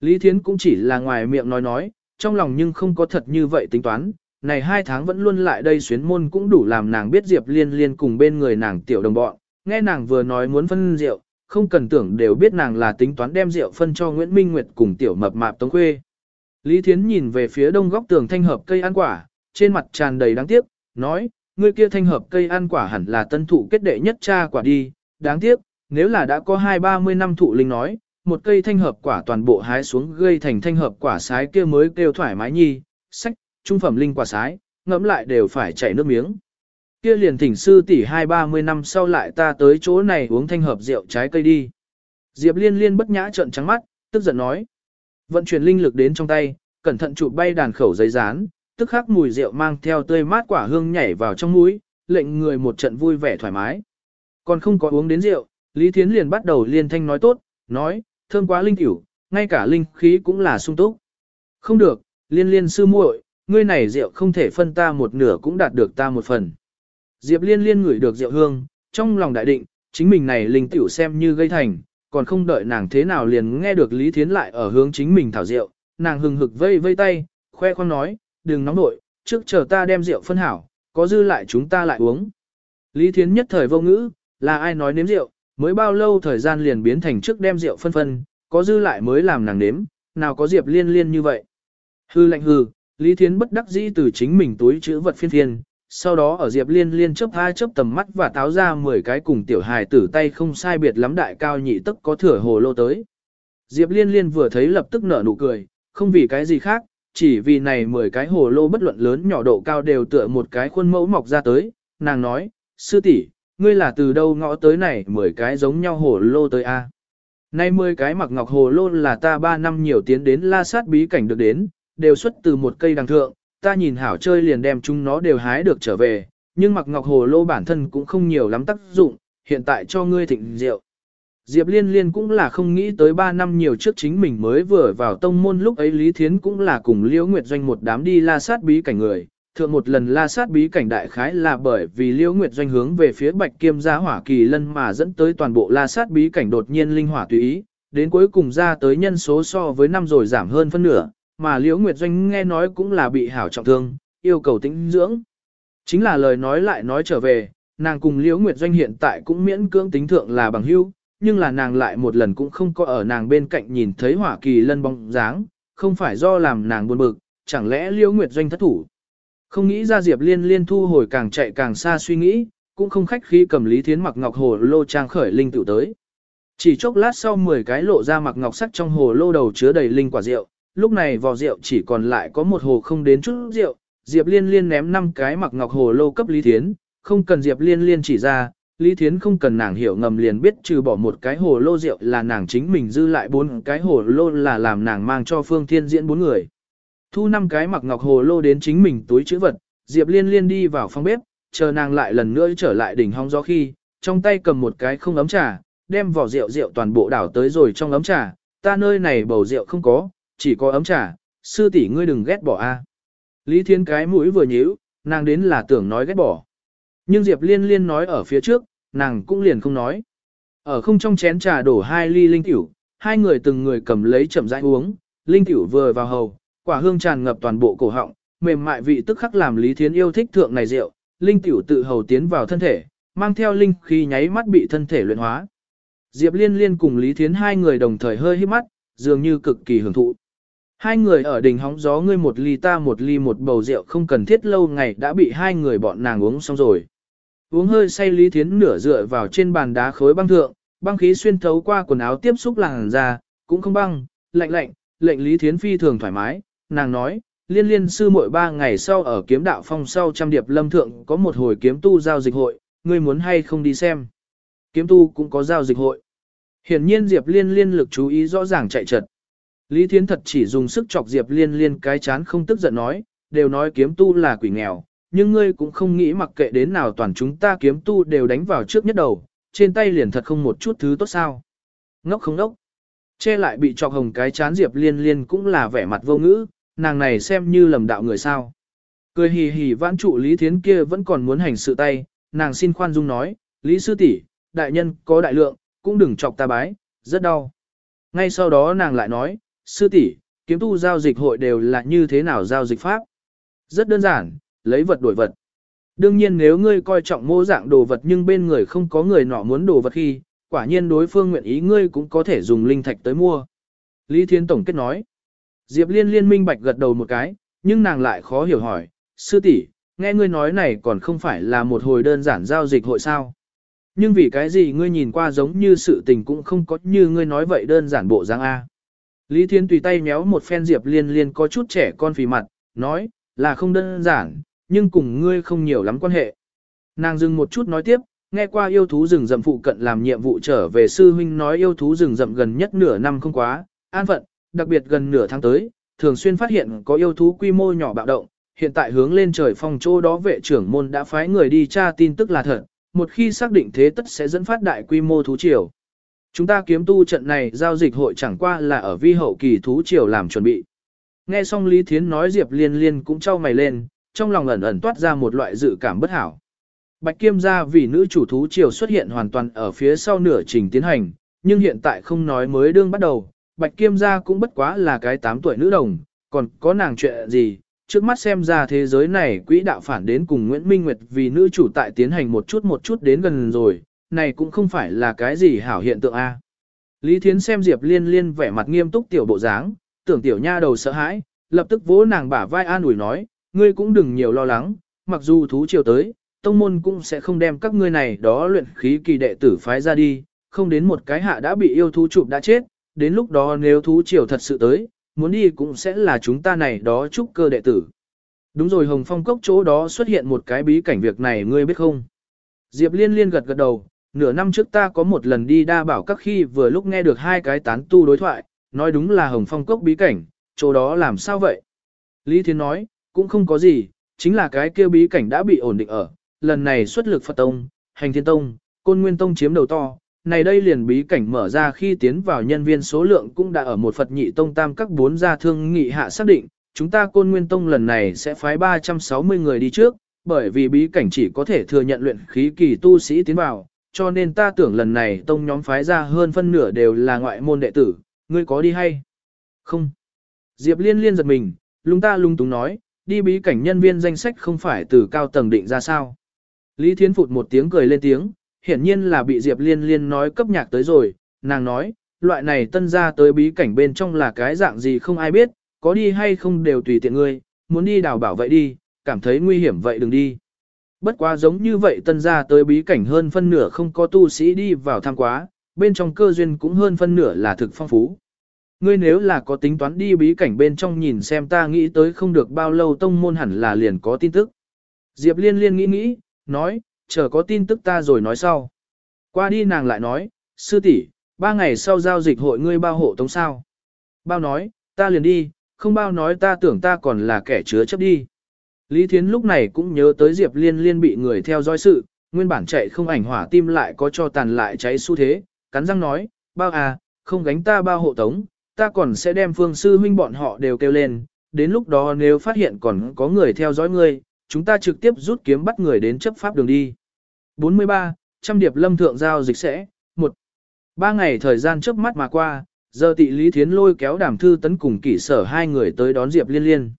Lý Thiến cũng chỉ là ngoài miệng nói nói, trong lòng nhưng không có thật như vậy tính toán, này hai tháng vẫn luôn lại đây xuyến môn cũng đủ làm nàng biết Diệp Liên Liên cùng bên người nàng tiểu đồng bọn, nghe nàng vừa nói muốn phân rượu, không cần tưởng đều biết nàng là tính toán đem rượu phân cho Nguyễn Minh Nguyệt cùng tiểu mập mạp Tống Khuê. Lý Thiến nhìn về phía đông góc tường thanh hợp cây ăn quả, trên mặt tràn đầy đáng tiếc, nói, người kia thanh hợp cây ăn quả hẳn là tân thụ kết đệ nhất cha quả đi, đáng tiếc, nếu là đã có hai ba mươi năm thụ linh nói, một cây thanh hợp quả toàn bộ hái xuống gây thành thanh hợp quả sái kia mới kêu thoải mái nhi, sách, trung phẩm linh quả sái, ngẫm lại đều phải chảy nước miếng. Kia liền thỉnh sư tỷ hai ba mươi năm sau lại ta tới chỗ này uống thanh hợp rượu trái cây đi. Diệp liên liên bất nhã trợn trắng mắt, tức giận nói. Vận chuyển linh lực đến trong tay, cẩn thận chụp bay đàn khẩu giấy rán, tức khắc mùi rượu mang theo tươi mát quả hương nhảy vào trong mũi, lệnh người một trận vui vẻ thoải mái. Còn không có uống đến rượu, Lý Thiến liền bắt đầu liên thanh nói tốt, nói, thơm quá linh tiểu, ngay cả linh khí cũng là sung túc. Không được, liên liên sư muội, ngươi này rượu không thể phân ta một nửa cũng đạt được ta một phần. Diệp liên liên ngửi được rượu hương, trong lòng đại định, chính mình này linh tiểu xem như gây thành, còn không đợi nàng thế nào liền nghe được Lý Thiến lại ở hướng chính mình thảo rượu, nàng hừng hực vây vây tay, khoe khoang nói, đừng nóng nội, trước chờ ta đem rượu phân hảo, có dư lại chúng ta lại uống. Lý Thiến nhất thời vô ngữ, là ai nói nếm rượu, mới bao lâu thời gian liền biến thành trước đem rượu phân phân, có dư lại mới làm nàng nếm, nào có Diệp liên liên như vậy. Hư lạnh hư, Lý Thiến bất đắc dĩ từ chính mình túi chữ vật phiên phiên, sau đó ở Diệp liên liên chớp hai chớp tầm mắt và táo ra 10 cái cùng tiểu hài tử tay không sai biệt lắm đại cao nhị tức có thừa hồ lô tới. Diệp liên liên vừa thấy lập tức nở nụ cười, không vì cái gì khác, chỉ vì này 10 cái hồ lô bất luận lớn nhỏ độ cao đều tựa một cái khuôn mẫu mọc ra tới, nàng nói, sư tỷ ngươi là từ đâu ngõ tới này 10 cái giống nhau hồ lô tới a Nay 10 cái mặc ngọc hồ lô là ta ba năm nhiều tiến đến la sát bí cảnh được đến, đều xuất từ một cây đằng thượng, ta nhìn hảo chơi liền đem chúng nó đều hái được trở về, nhưng mặc ngọc hồ lô bản thân cũng không nhiều lắm tác dụng, hiện tại cho ngươi thịnh rượu. Diệp Liên Liên cũng là không nghĩ tới 3 năm nhiều trước chính mình mới vừa vào tông môn lúc ấy Lý Thiến cũng là cùng Liễu Nguyệt Doanh một đám đi la sát bí cảnh người, thượng một lần la sát bí cảnh đại khái là bởi vì Liễu Nguyệt doanh hướng về phía Bạch Kiêm gia hỏa kỳ lân mà dẫn tới toàn bộ la sát bí cảnh đột nhiên linh hỏa tùy ý, đến cuối cùng ra tới nhân số so với năm rồi giảm hơn phân nửa, mà Liễu Nguyệt doanh nghe nói cũng là bị hảo trọng thương, yêu cầu tĩnh dưỡng. Chính là lời nói lại nói trở về, nàng cùng Liễu Nguyệt Doanh hiện tại cũng miễn cưỡng tính thượng là bằng hữu, nhưng là nàng lại một lần cũng không có ở nàng bên cạnh nhìn thấy hỏa kỳ lân bóng dáng, không phải do làm nàng buồn bực, chẳng lẽ Liễu Nguyệt Doanh thất thủ. Không nghĩ ra Diệp Liên liên thu hồi càng chạy càng xa suy nghĩ, cũng không khách khí cầm Lý Thiến mặc ngọc hồ lô trang khởi linh tự tới. Chỉ chốc lát sau 10 cái lộ ra mặc ngọc sắc trong hồ lô đầu chứa đầy linh quả rượu, lúc này vò rượu chỉ còn lại có một hồ không đến chút rượu, Diệp Liên Liên ném 5 cái mặc ngọc hồ lô cấp Lý Thiến, không cần Diệp Liên Liên chỉ ra, Lý Thiến không cần nàng hiểu ngầm liền biết trừ bỏ một cái hồ lô rượu là nàng chính mình dư lại bốn cái hồ lô là làm nàng mang cho Phương Thiên diễn bốn người. Thu năm cái mặc ngọc hồ lô đến chính mình túi chữ vật, Diệp Liên Liên đi vào phòng bếp, chờ nàng lại lần nữa trở lại đỉnh hong gió khi, trong tay cầm một cái không ấm trà, đem vỏ rượu rượu toàn bộ đảo tới rồi trong ấm trà, ta nơi này bầu rượu không có, chỉ có ấm trà, sư tỷ ngươi đừng ghét bỏ a. Lý Thiên cái mũi vừa nhíu, nàng đến là tưởng nói ghét bỏ. Nhưng Diệp Liên Liên nói ở phía trước, nàng cũng liền không nói. Ở không trong chén trà đổ hai ly linh tiểu, hai người từng người cầm lấy chậm rãi uống, linh tiểu vừa vào hầu, quả hương tràn ngập toàn bộ cổ họng, mềm mại vị tức khắc làm Lý Thiến yêu thích thượng này rượu, linh tiểu tự hầu tiến vào thân thể, mang theo linh khi nháy mắt bị thân thể luyện hóa. Diệp Liên Liên cùng Lý Thiến hai người đồng thời hơi hít mắt, dường như cực kỳ hưởng thụ. Hai người ở đỉnh hóng gió ngươi một ly ta một ly một bầu rượu không cần thiết lâu ngày đã bị hai người bọn nàng uống xong rồi. Uống hơi say Lý Thiến nửa dựa vào trên bàn đá khối băng thượng, băng khí xuyên thấu qua quần áo tiếp xúc làn da, cũng không băng, lạnh lạnh, lệnh Lý Thiến phi thường thoải mái, nàng nói, liên liên sư mỗi ba ngày sau ở kiếm đạo phong sau trăm điệp lâm thượng có một hồi kiếm tu giao dịch hội, ngươi muốn hay không đi xem. Kiếm tu cũng có giao dịch hội. Hiển nhiên Diệp liên liên lực chú ý rõ ràng chạy trật. Lý Thiến thật chỉ dùng sức chọc Diệp liên liên cái chán không tức giận nói, đều nói kiếm tu là quỷ nghèo, nhưng ngươi cũng không nghĩ mặc kệ đến nào toàn chúng ta kiếm tu đều đánh vào trước nhất đầu, trên tay liền thật không một chút thứ tốt sao. Ngốc không ngốc. Che lại bị chọc hồng cái chán Diệp liên liên cũng là vẻ mặt vô ngữ, nàng này xem như lầm đạo người sao. Cười hì hì vãn trụ Lý Thiến kia vẫn còn muốn hành sự tay, nàng xin khoan dung nói, Lý Sư tỷ, đại nhân có đại lượng, cũng đừng chọc ta bái, rất đau. Ngay sau đó nàng lại nói, Sư tỷ, kiếm tu giao dịch hội đều là như thế nào giao dịch pháp? Rất đơn giản, lấy vật đổi vật. Đương nhiên nếu ngươi coi trọng mô dạng đồ vật nhưng bên người không có người nọ muốn đồ vật khi, quả nhiên đối phương nguyện ý ngươi cũng có thể dùng linh thạch tới mua. Lý Thiên Tổng kết nói. Diệp Liên liên minh bạch gật đầu một cái, nhưng nàng lại khó hiểu hỏi, sư tỷ, nghe ngươi nói này còn không phải là một hồi đơn giản giao dịch hội sao. Nhưng vì cái gì ngươi nhìn qua giống như sự tình cũng không có như ngươi nói vậy đơn giản bộ dáng A. Lý Thiên tùy tay méo một phen Diệp Liên liên có chút trẻ con phì mặt, nói, là không đơn giản, nhưng cùng ngươi không nhiều lắm quan hệ. Nàng dừng một chút nói tiếp, nghe qua yêu thú rừng rậm phụ cận làm nhiệm vụ trở về sư huynh nói yêu thú rừng rậm gần nhất nửa năm không quá, an phận, đặc biệt gần nửa tháng tới, thường xuyên phát hiện có yêu thú quy mô nhỏ bạo động, hiện tại hướng lên trời phong chỗ đó vệ trưởng môn đã phái người đi tra tin tức là thật, một khi xác định thế tất sẽ dẫn phát đại quy mô thú triều. Chúng ta kiếm tu trận này giao dịch hội chẳng qua là ở vi hậu kỳ thú triều làm chuẩn bị. Nghe xong Lý Thiến nói Diệp Liên Liên cũng trao mày lên, trong lòng ẩn ẩn toát ra một loại dự cảm bất hảo. Bạch Kiêm gia vì nữ chủ thú triều xuất hiện hoàn toàn ở phía sau nửa trình tiến hành, nhưng hiện tại không nói mới đương bắt đầu, Bạch Kiêm gia cũng bất quá là cái 8 tuổi nữ đồng, còn có nàng chuyện gì, trước mắt xem ra thế giới này quỹ đạo phản đến cùng Nguyễn Minh Nguyệt vì nữ chủ tại tiến hành một chút một chút đến gần rồi, này cũng không phải là cái gì hảo hiện tượng A. Lý Thiến xem Diệp Liên Liên vẻ mặt nghiêm túc tiểu bộ dáng, tưởng tiểu nha đầu sợ hãi, lập tức vỗ nàng bả vai an ủi nói, ngươi cũng đừng nhiều lo lắng, mặc dù thú chiều tới, tông môn cũng sẽ không đem các ngươi này đó luyện khí kỳ đệ tử phái ra đi, không đến một cái hạ đã bị yêu thú chụp đã chết, đến lúc đó nếu thú triều thật sự tới, muốn đi cũng sẽ là chúng ta này đó chúc cơ đệ tử. Đúng rồi Hồng Phong Cốc chỗ đó xuất hiện một cái bí cảnh việc này ngươi biết không? Diệp Liên Liên gật gật đầu, nửa năm trước ta có một lần đi đa bảo các khi vừa lúc nghe được hai cái tán tu đối thoại, nói đúng là Hồng Phong Cốc bí cảnh, chỗ đó làm sao vậy? Lý Thiên nói, cũng không có gì, chính là cái kia bí cảnh đã bị ổn định ở, lần này xuất lực Phật Tông, Hành Thiên Tông, Côn Nguyên Tông chiếm đầu to, này đây liền bí cảnh mở ra khi tiến vào nhân viên số lượng cũng đã ở một Phật nhị tông tam các bốn gia thương nghị hạ xác định, chúng ta côn nguyên tông lần này sẽ phái 360 người đi trước, bởi vì bí cảnh chỉ có thể thừa nhận luyện khí kỳ tu sĩ tiến vào, cho nên ta tưởng lần này tông nhóm phái ra hơn phân nửa đều là ngoại môn đệ tử, ngươi có đi hay? Không. Diệp liên liên giật mình, lung ta lung túng nói, đi bí cảnh nhân viên danh sách không phải từ cao tầng định ra sao. Lý Thiến phụt một tiếng cười lên tiếng, hiển nhiên là bị Diệp Liên Liên nói cấp nhạc tới rồi, nàng nói, loại này tân ra tới bí cảnh bên trong là cái dạng gì không ai biết, có đi hay không đều tùy tiện ngươi, muốn đi đào bảo vậy đi, cảm thấy nguy hiểm vậy đừng đi. Bất quá giống như vậy tân ra tới bí cảnh hơn phân nửa không có tu sĩ đi vào tham quá, bên trong cơ duyên cũng hơn phân nửa là thực phong phú. Ngươi nếu là có tính toán đi bí cảnh bên trong nhìn xem ta nghĩ tới không được bao lâu tông môn hẳn là liền có tin tức. Diệp liên liên nghĩ nghĩ, nói, chờ có tin tức ta rồi nói sau. Qua đi nàng lại nói, sư tỷ, ba ngày sau giao dịch hội ngươi bao hộ tống sao. Bao nói, ta liền đi, không bao nói ta tưởng ta còn là kẻ chứa chấp đi. Lý Thiến lúc này cũng nhớ tới Diệp Liên Liên bị người theo dõi sự, nguyên bản chạy không ảnh hỏa tim lại có cho tàn lại cháy xu thế, cắn răng nói, bao à, không gánh ta bao hộ tống, ta còn sẽ đem phương sư huynh bọn họ đều kêu lên, đến lúc đó nếu phát hiện còn có người theo dõi ngươi, chúng ta trực tiếp rút kiếm bắt người đến chấp pháp đường đi. 43. Trăm điệp lâm thượng giao dịch sẽ, 1. Ba ngày thời gian trước mắt mà qua, giờ tị Lý Thiến lôi kéo đàm thư tấn cùng kỷ sở hai người tới đón Diệp Liên Liên.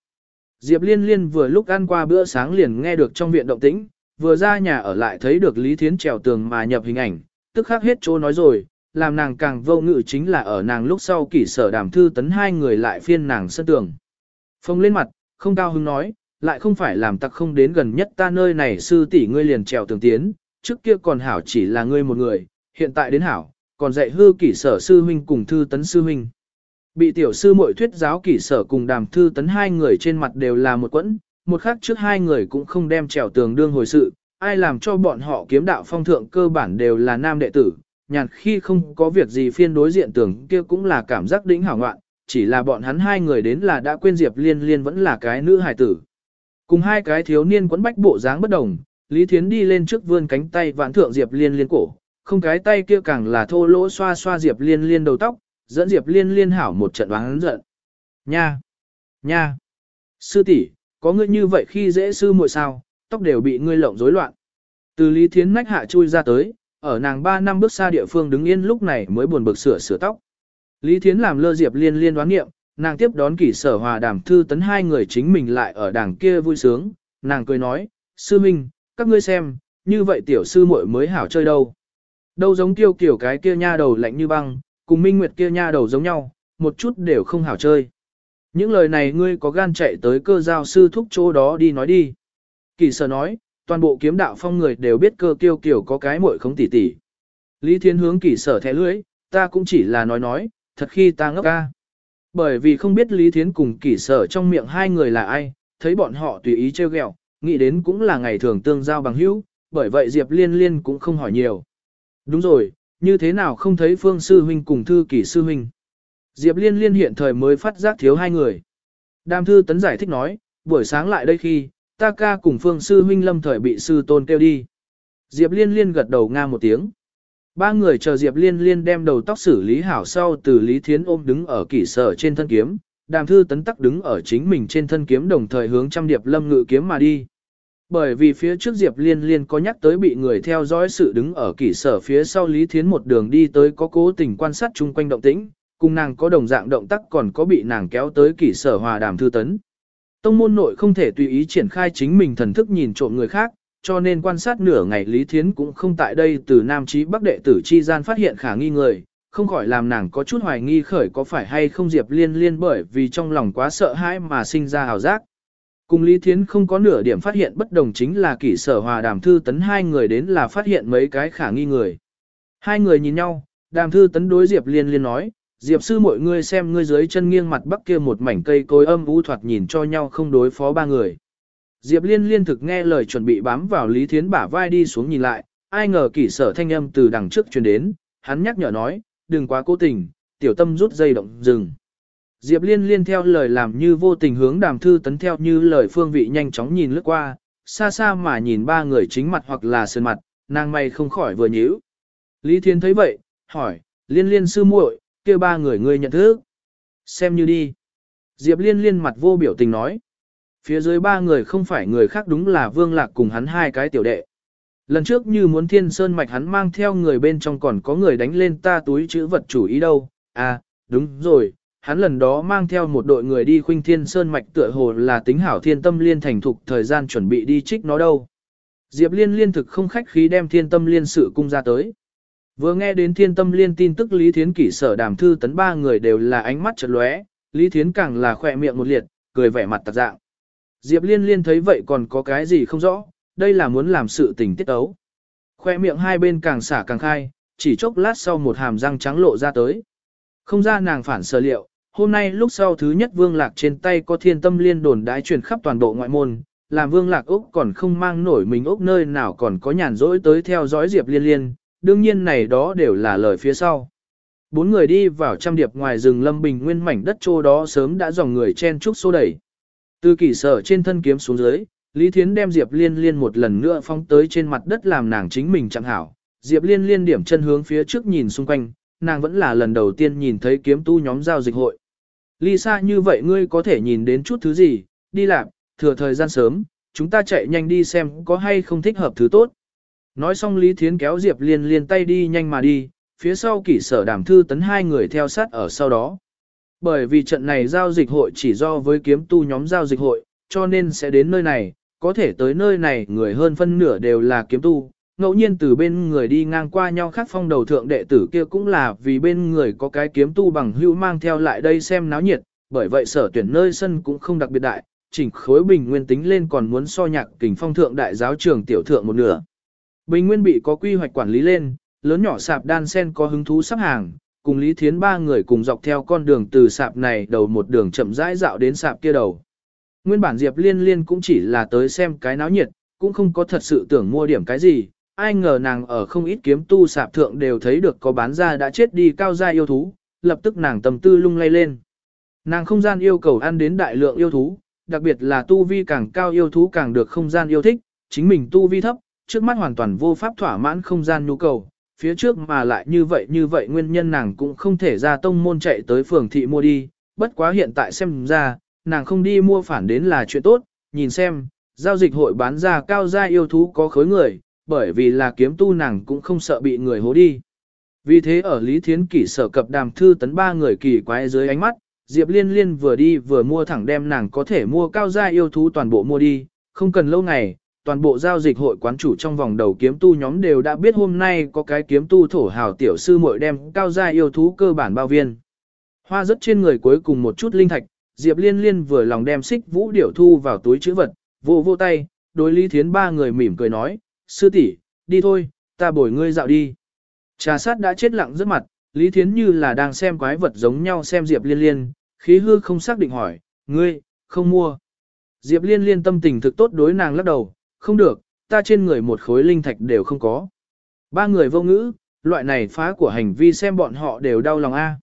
Diệp Liên Liên vừa lúc ăn qua bữa sáng liền nghe được trong viện động tĩnh, vừa ra nhà ở lại thấy được Lý Thiến trèo tường mà nhập hình ảnh, tức khắc hết chỗ nói rồi, làm nàng càng vô ngự chính là ở nàng lúc sau kỷ sở đàm thư tấn hai người lại phiên nàng sân tường. Phong lên mặt, không cao hứng nói, lại không phải làm tặc không đến gần nhất ta nơi này sư tỷ ngươi liền trèo tường tiến, trước kia còn hảo chỉ là ngươi một người, hiện tại đến hảo, còn dạy hư kỷ sở sư huynh cùng thư tấn sư huynh. Bị tiểu sư muội thuyết giáo kỷ sở cùng đàm thư tấn hai người trên mặt đều là một quẫn, một khắc trước hai người cũng không đem trèo tường đương hồi sự, ai làm cho bọn họ kiếm đạo phong thượng cơ bản đều là nam đệ tử, nhàn khi không có việc gì phiên đối diện tưởng kia cũng là cảm giác đỉnh hảo ngoạn, chỉ là bọn hắn hai người đến là đã quên Diệp Liên Liên vẫn là cái nữ hài tử. Cùng hai cái thiếu niên quấn bách bộ dáng bất đồng, Lý Thiến đi lên trước vươn cánh tay vãn thượng Diệp Liên Liên cổ, không cái tay kia càng là thô lỗ xoa xoa Diệp Liên Liên đầu tóc, dẫn Diệp Liên Liên hảo một trận oán giận. Nha! Nha! Sư tỷ, có ngươi như vậy khi dễ sư muội sao, tóc đều bị ngươi lộng rối loạn. Từ Lý Thiến nách hạ chui ra tới, ở nàng 3 năm bước xa địa phương đứng yên lúc này mới buồn bực sửa sửa tóc. Lý Thiến làm lơ Diệp Liên Liên đoán nghiệm, nàng tiếp đón kỷ sở hòa đàm thư tấn hai người chính mình lại ở đảng kia vui sướng, nàng cười nói, sư minh, các ngươi xem, như vậy tiểu sư muội mới hảo chơi đâu. Đâu giống tiêu kiểu cái kia nha đầu lạnh như băng, cùng minh nguyệt kia nha đầu giống nhau, một chút đều không hảo chơi. Những lời này ngươi có gan chạy tới cơ giao sư thúc chỗ đó đi nói đi. Kỳ sở nói, toàn bộ kiếm đạo phong người đều biết cơ kiêu kiểu có cái muội không tỉ tỉ. Lý Thiên hướng kỳ sở thẻ lưỡi, ta cũng chỉ là nói nói, thật khi ta ngốc ca. Bởi vì không biết Lý Thiến cùng Kỷ sở trong miệng hai người là ai, thấy bọn họ tùy ý trêu ghẹo, nghĩ đến cũng là ngày thường tương giao bằng hữu, bởi vậy Diệp Liên Liên cũng không hỏi nhiều. Đúng rồi, như thế nào không thấy Phương Sư Huynh cùng Thư Kỷ Sư Huynh. Diệp Liên Liên hiện thời mới phát giác thiếu hai người. Đàm Thư Tấn giải thích nói, buổi sáng lại đây khi, ta ca cùng Phương Sư Huynh lâm thời bị Sư Tôn kêu đi. Diệp Liên Liên gật đầu nga một tiếng. Ba người chờ Diệp Liên Liên đem đầu tóc xử lý hảo sau từ Lý Thiến ôm đứng ở kỷ sở trên thân kiếm, đàm thư tấn tắc đứng ở chính mình trên thân kiếm đồng thời hướng trăm điệp lâm ngự kiếm mà đi. Bởi vì phía trước Diệp Liên Liên có nhắc tới bị người theo dõi sự đứng ở kỷ sở phía sau Lý Thiến một đường đi tới có cố tình quan sát chung quanh động tĩnh, cùng nàng có đồng dạng động tác còn có bị nàng kéo tới kỷ sở hòa đàm thư tấn. Tông môn nội không thể tùy ý triển khai chính mình thần thức nhìn trộm người khác, cho nên quan sát nửa ngày Lý Thiến cũng không tại đây từ Nam Chí Bắc đệ tử chi gian phát hiện khả nghi người, không khỏi làm nàng có chút hoài nghi khởi có phải hay không Diệp Liên Liên bởi vì trong lòng quá sợ hãi mà sinh ra hào giác. Cùng Lý Thiến không có nửa điểm phát hiện bất đồng chính là kỷ sở hòa đàm thư tấn hai người đến là phát hiện mấy cái khả nghi người. Hai người nhìn nhau, đàm thư tấn đối Diệp Liên Liên nói, Diệp sư mọi người xem ngươi dưới chân nghiêng mặt bắc kia một mảnh cây cối âm u thoạt nhìn cho nhau không đối phó ba người. Diệp Liên liên thực nghe lời chuẩn bị bám vào Lý Thiến bả vai đi xuống nhìn lại, ai ngờ kỷ sở thanh âm từ đằng trước truyền đến, hắn nhắc nhở nói, đừng quá cố tình, tiểu tâm rút dây động dừng. Diệp Liên liên theo lời làm như vô tình hướng đàm thư tấn theo như lời phương vị nhanh chóng nhìn lướt qua, xa xa mà nhìn ba người chính mặt hoặc là sơn mặt, nàng mày không khỏi vừa nhíu. Lý Thiến thấy vậy, hỏi, liên liên sư muội, kia ba người ngươi nhận thức. Xem như đi. Diệp Liên liên mặt vô biểu tình nói. Phía dưới ba người không phải người khác đúng là Vương Lạc cùng hắn hai cái tiểu đệ. Lần trước như muốn thiên sơn mạch hắn mang theo người bên trong còn có người đánh lên ta túi chữ vật chủ ý đâu. À, đúng rồi, hắn lần đó mang theo một đội người đi khuynh thiên sơn mạch tựa hồ là tính hảo thiên tâm liên thành thục thời gian chuẩn bị đi trích nó đâu. Diệp liên liên thực không khách khí đem thiên tâm liên sự cung ra tới. Vừa nghe đến thiên tâm liên tin tức Lý Thiến kỷ sở đàm thư tấn ba người đều là ánh mắt chật lóe, Lý Thiến càng là khỏe miệng một liệt, cười vẻ mặt tạc dạng. Diệp liên liên thấy vậy còn có cái gì không rõ, đây là muốn làm sự tình tiết ấu. Khoe miệng hai bên càng xả càng khai, chỉ chốc lát sau một hàm răng trắng lộ ra tới. Không ra nàng phản sở liệu, hôm nay lúc sau thứ nhất vương lạc trên tay có thiên tâm liên đồn đái truyền khắp toàn bộ ngoại môn, làm vương lạc Úc còn không mang nổi mình Úc nơi nào còn có nhàn rỗi tới theo dõi Diệp liên liên, đương nhiên này đó đều là lời phía sau. Bốn người đi vào trăm điệp ngoài rừng lâm bình nguyên mảnh đất chỗ đó sớm đã dòng người chen chúc xô đẩy. Từ kỷ sở trên thân kiếm xuống dưới, Lý Thiến đem Diệp Liên Liên một lần nữa phóng tới trên mặt đất làm nàng chính mình chẳng hảo. Diệp Liên Liên điểm chân hướng phía trước nhìn xung quanh, nàng vẫn là lần đầu tiên nhìn thấy kiếm tu nhóm giao dịch hội. Lisa như vậy ngươi có thể nhìn đến chút thứ gì, đi làm, thừa thời gian sớm, chúng ta chạy nhanh đi xem có hay không thích hợp thứ tốt. Nói xong Lý Thiến kéo Diệp Liên Liên tay đi nhanh mà đi, phía sau kỷ sở đàm thư tấn hai người theo sát ở sau đó. Bởi vì trận này giao dịch hội chỉ do với kiếm tu nhóm giao dịch hội, cho nên sẽ đến nơi này, có thể tới nơi này người hơn phân nửa đều là kiếm tu, ngẫu nhiên từ bên người đi ngang qua nhau khác phong đầu thượng đệ tử kia cũng là vì bên người có cái kiếm tu bằng hữu mang theo lại đây xem náo nhiệt, bởi vậy sở tuyển nơi sân cũng không đặc biệt đại, chỉnh khối bình nguyên tính lên còn muốn so nhạc kình phong thượng đại giáo trường tiểu thượng một nửa. Bình nguyên bị có quy hoạch quản lý lên, lớn nhỏ sạp đan sen có hứng thú sắp hàng, cùng Lý Thiến ba người cùng dọc theo con đường từ sạp này đầu một đường chậm rãi dạo đến sạp kia đầu. Nguyên bản Diệp Liên Liên cũng chỉ là tới xem cái náo nhiệt, cũng không có thật sự tưởng mua điểm cái gì, ai ngờ nàng ở không ít kiếm tu sạp thượng đều thấy được có bán ra đã chết đi cao gia yêu thú, lập tức nàng tâm tư lung lay lên. Nàng không gian yêu cầu ăn đến đại lượng yêu thú, đặc biệt là tu vi càng cao yêu thú càng được không gian yêu thích, chính mình tu vi thấp, trước mắt hoàn toàn vô pháp thỏa mãn không gian nhu cầu, phía trước mà lại như vậy như vậy nguyên nhân nàng cũng không thể ra tông môn chạy tới phường thị mua đi, bất quá hiện tại xem ra, nàng không đi mua phản đến là chuyện tốt, nhìn xem, giao dịch hội bán ra cao gia yêu thú có khối người, bởi vì là kiếm tu nàng cũng không sợ bị người hố đi. Vì thế ở Lý Thiến Kỷ sở cập đàm thư tấn ba người kỳ quái dưới ánh mắt, Diệp Liên Liên vừa đi vừa mua thẳng đem nàng có thể mua cao gia yêu thú toàn bộ mua đi, không cần lâu ngày, toàn bộ giao dịch hội quán chủ trong vòng đầu kiếm tu nhóm đều đã biết hôm nay có cái kiếm tu thổ hào tiểu sư muội đem cao gia yêu thú cơ bản bao viên. Hoa rất trên người cuối cùng một chút linh thạch, Diệp Liên Liên vừa lòng đem xích vũ điểu thu vào túi chữ vật, vô vô tay, đối Lý Thiến ba người mỉm cười nói, sư tỷ, đi thôi, ta bồi ngươi dạo đi. Trà sát đã chết lặng rất mặt, Lý Thiến như là đang xem quái vật giống nhau xem Diệp Liên Liên, khí hư không xác định hỏi, ngươi, không mua. Diệp Liên Liên tâm tình thực tốt đối nàng lắc đầu, không được, ta trên người một khối linh thạch đều không có. Ba người vô ngữ, loại này phá của hành vi xem bọn họ đều đau lòng a.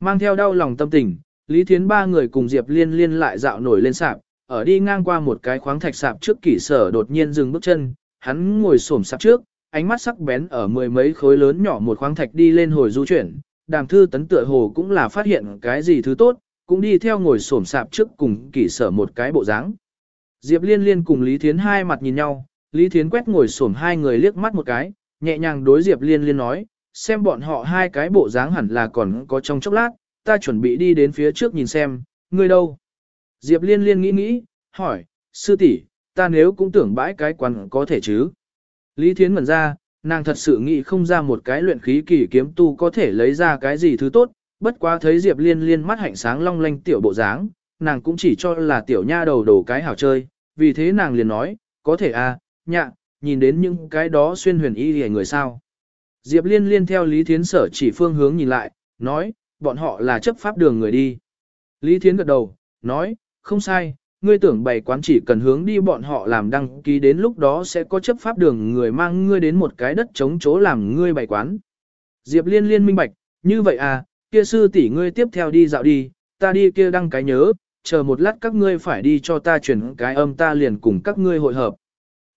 Mang theo đau lòng tâm tình, Lý Thiến ba người cùng Diệp Liên Liên lại dạo nổi lên sạp, ở đi ngang qua một cái khoáng thạch sạp trước kỷ sở đột nhiên dừng bước chân, hắn ngồi xổm sạp trước, ánh mắt sắc bén ở mười mấy khối lớn nhỏ một khoáng thạch đi lên hồi du chuyển, đàm thư tấn tựa hồ cũng là phát hiện cái gì thứ tốt, cũng đi theo ngồi xổm sạp trước cùng kỷ sở một cái bộ dáng. Diệp Liên Liên cùng Lý Thiến hai mặt nhìn nhau, Lý Thiến quét ngồi xổm hai người liếc mắt một cái, nhẹ nhàng đối Diệp Liên Liên nói, xem bọn họ hai cái bộ dáng hẳn là còn có trong chốc lát, ta chuẩn bị đi đến phía trước nhìn xem, ngươi đâu? Diệp liên liên nghĩ nghĩ, hỏi, sư tỷ, ta nếu cũng tưởng bãi cái quán có thể chứ? Lý Thiến ngẩn ra, nàng thật sự nghĩ không ra một cái luyện khí kỳ kiếm tu có thể lấy ra cái gì thứ tốt, bất quá thấy Diệp liên liên mắt hạnh sáng long lanh tiểu bộ dáng, nàng cũng chỉ cho là tiểu nha đầu đồ cái hảo chơi, vì thế nàng liền nói, có thể à, nhạ, nhìn đến những cái đó xuyên huyền y hề người sao. Diệp liên liên theo Lý Thiến sở chỉ phương hướng nhìn lại, nói, bọn họ là chấp pháp đường người đi. Lý Thiến gật đầu, nói, không sai, ngươi tưởng bày quán chỉ cần hướng đi bọn họ làm đăng ký đến lúc đó sẽ có chấp pháp đường người mang ngươi đến một cái đất chống chỗ làm ngươi bày quán. Diệp liên liên minh bạch, như vậy à, kia sư tỷ ngươi tiếp theo đi dạo đi, ta đi kia đăng cái nhớ, chờ một lát các ngươi phải đi cho ta chuyển cái âm ta liền cùng các ngươi hội hợp.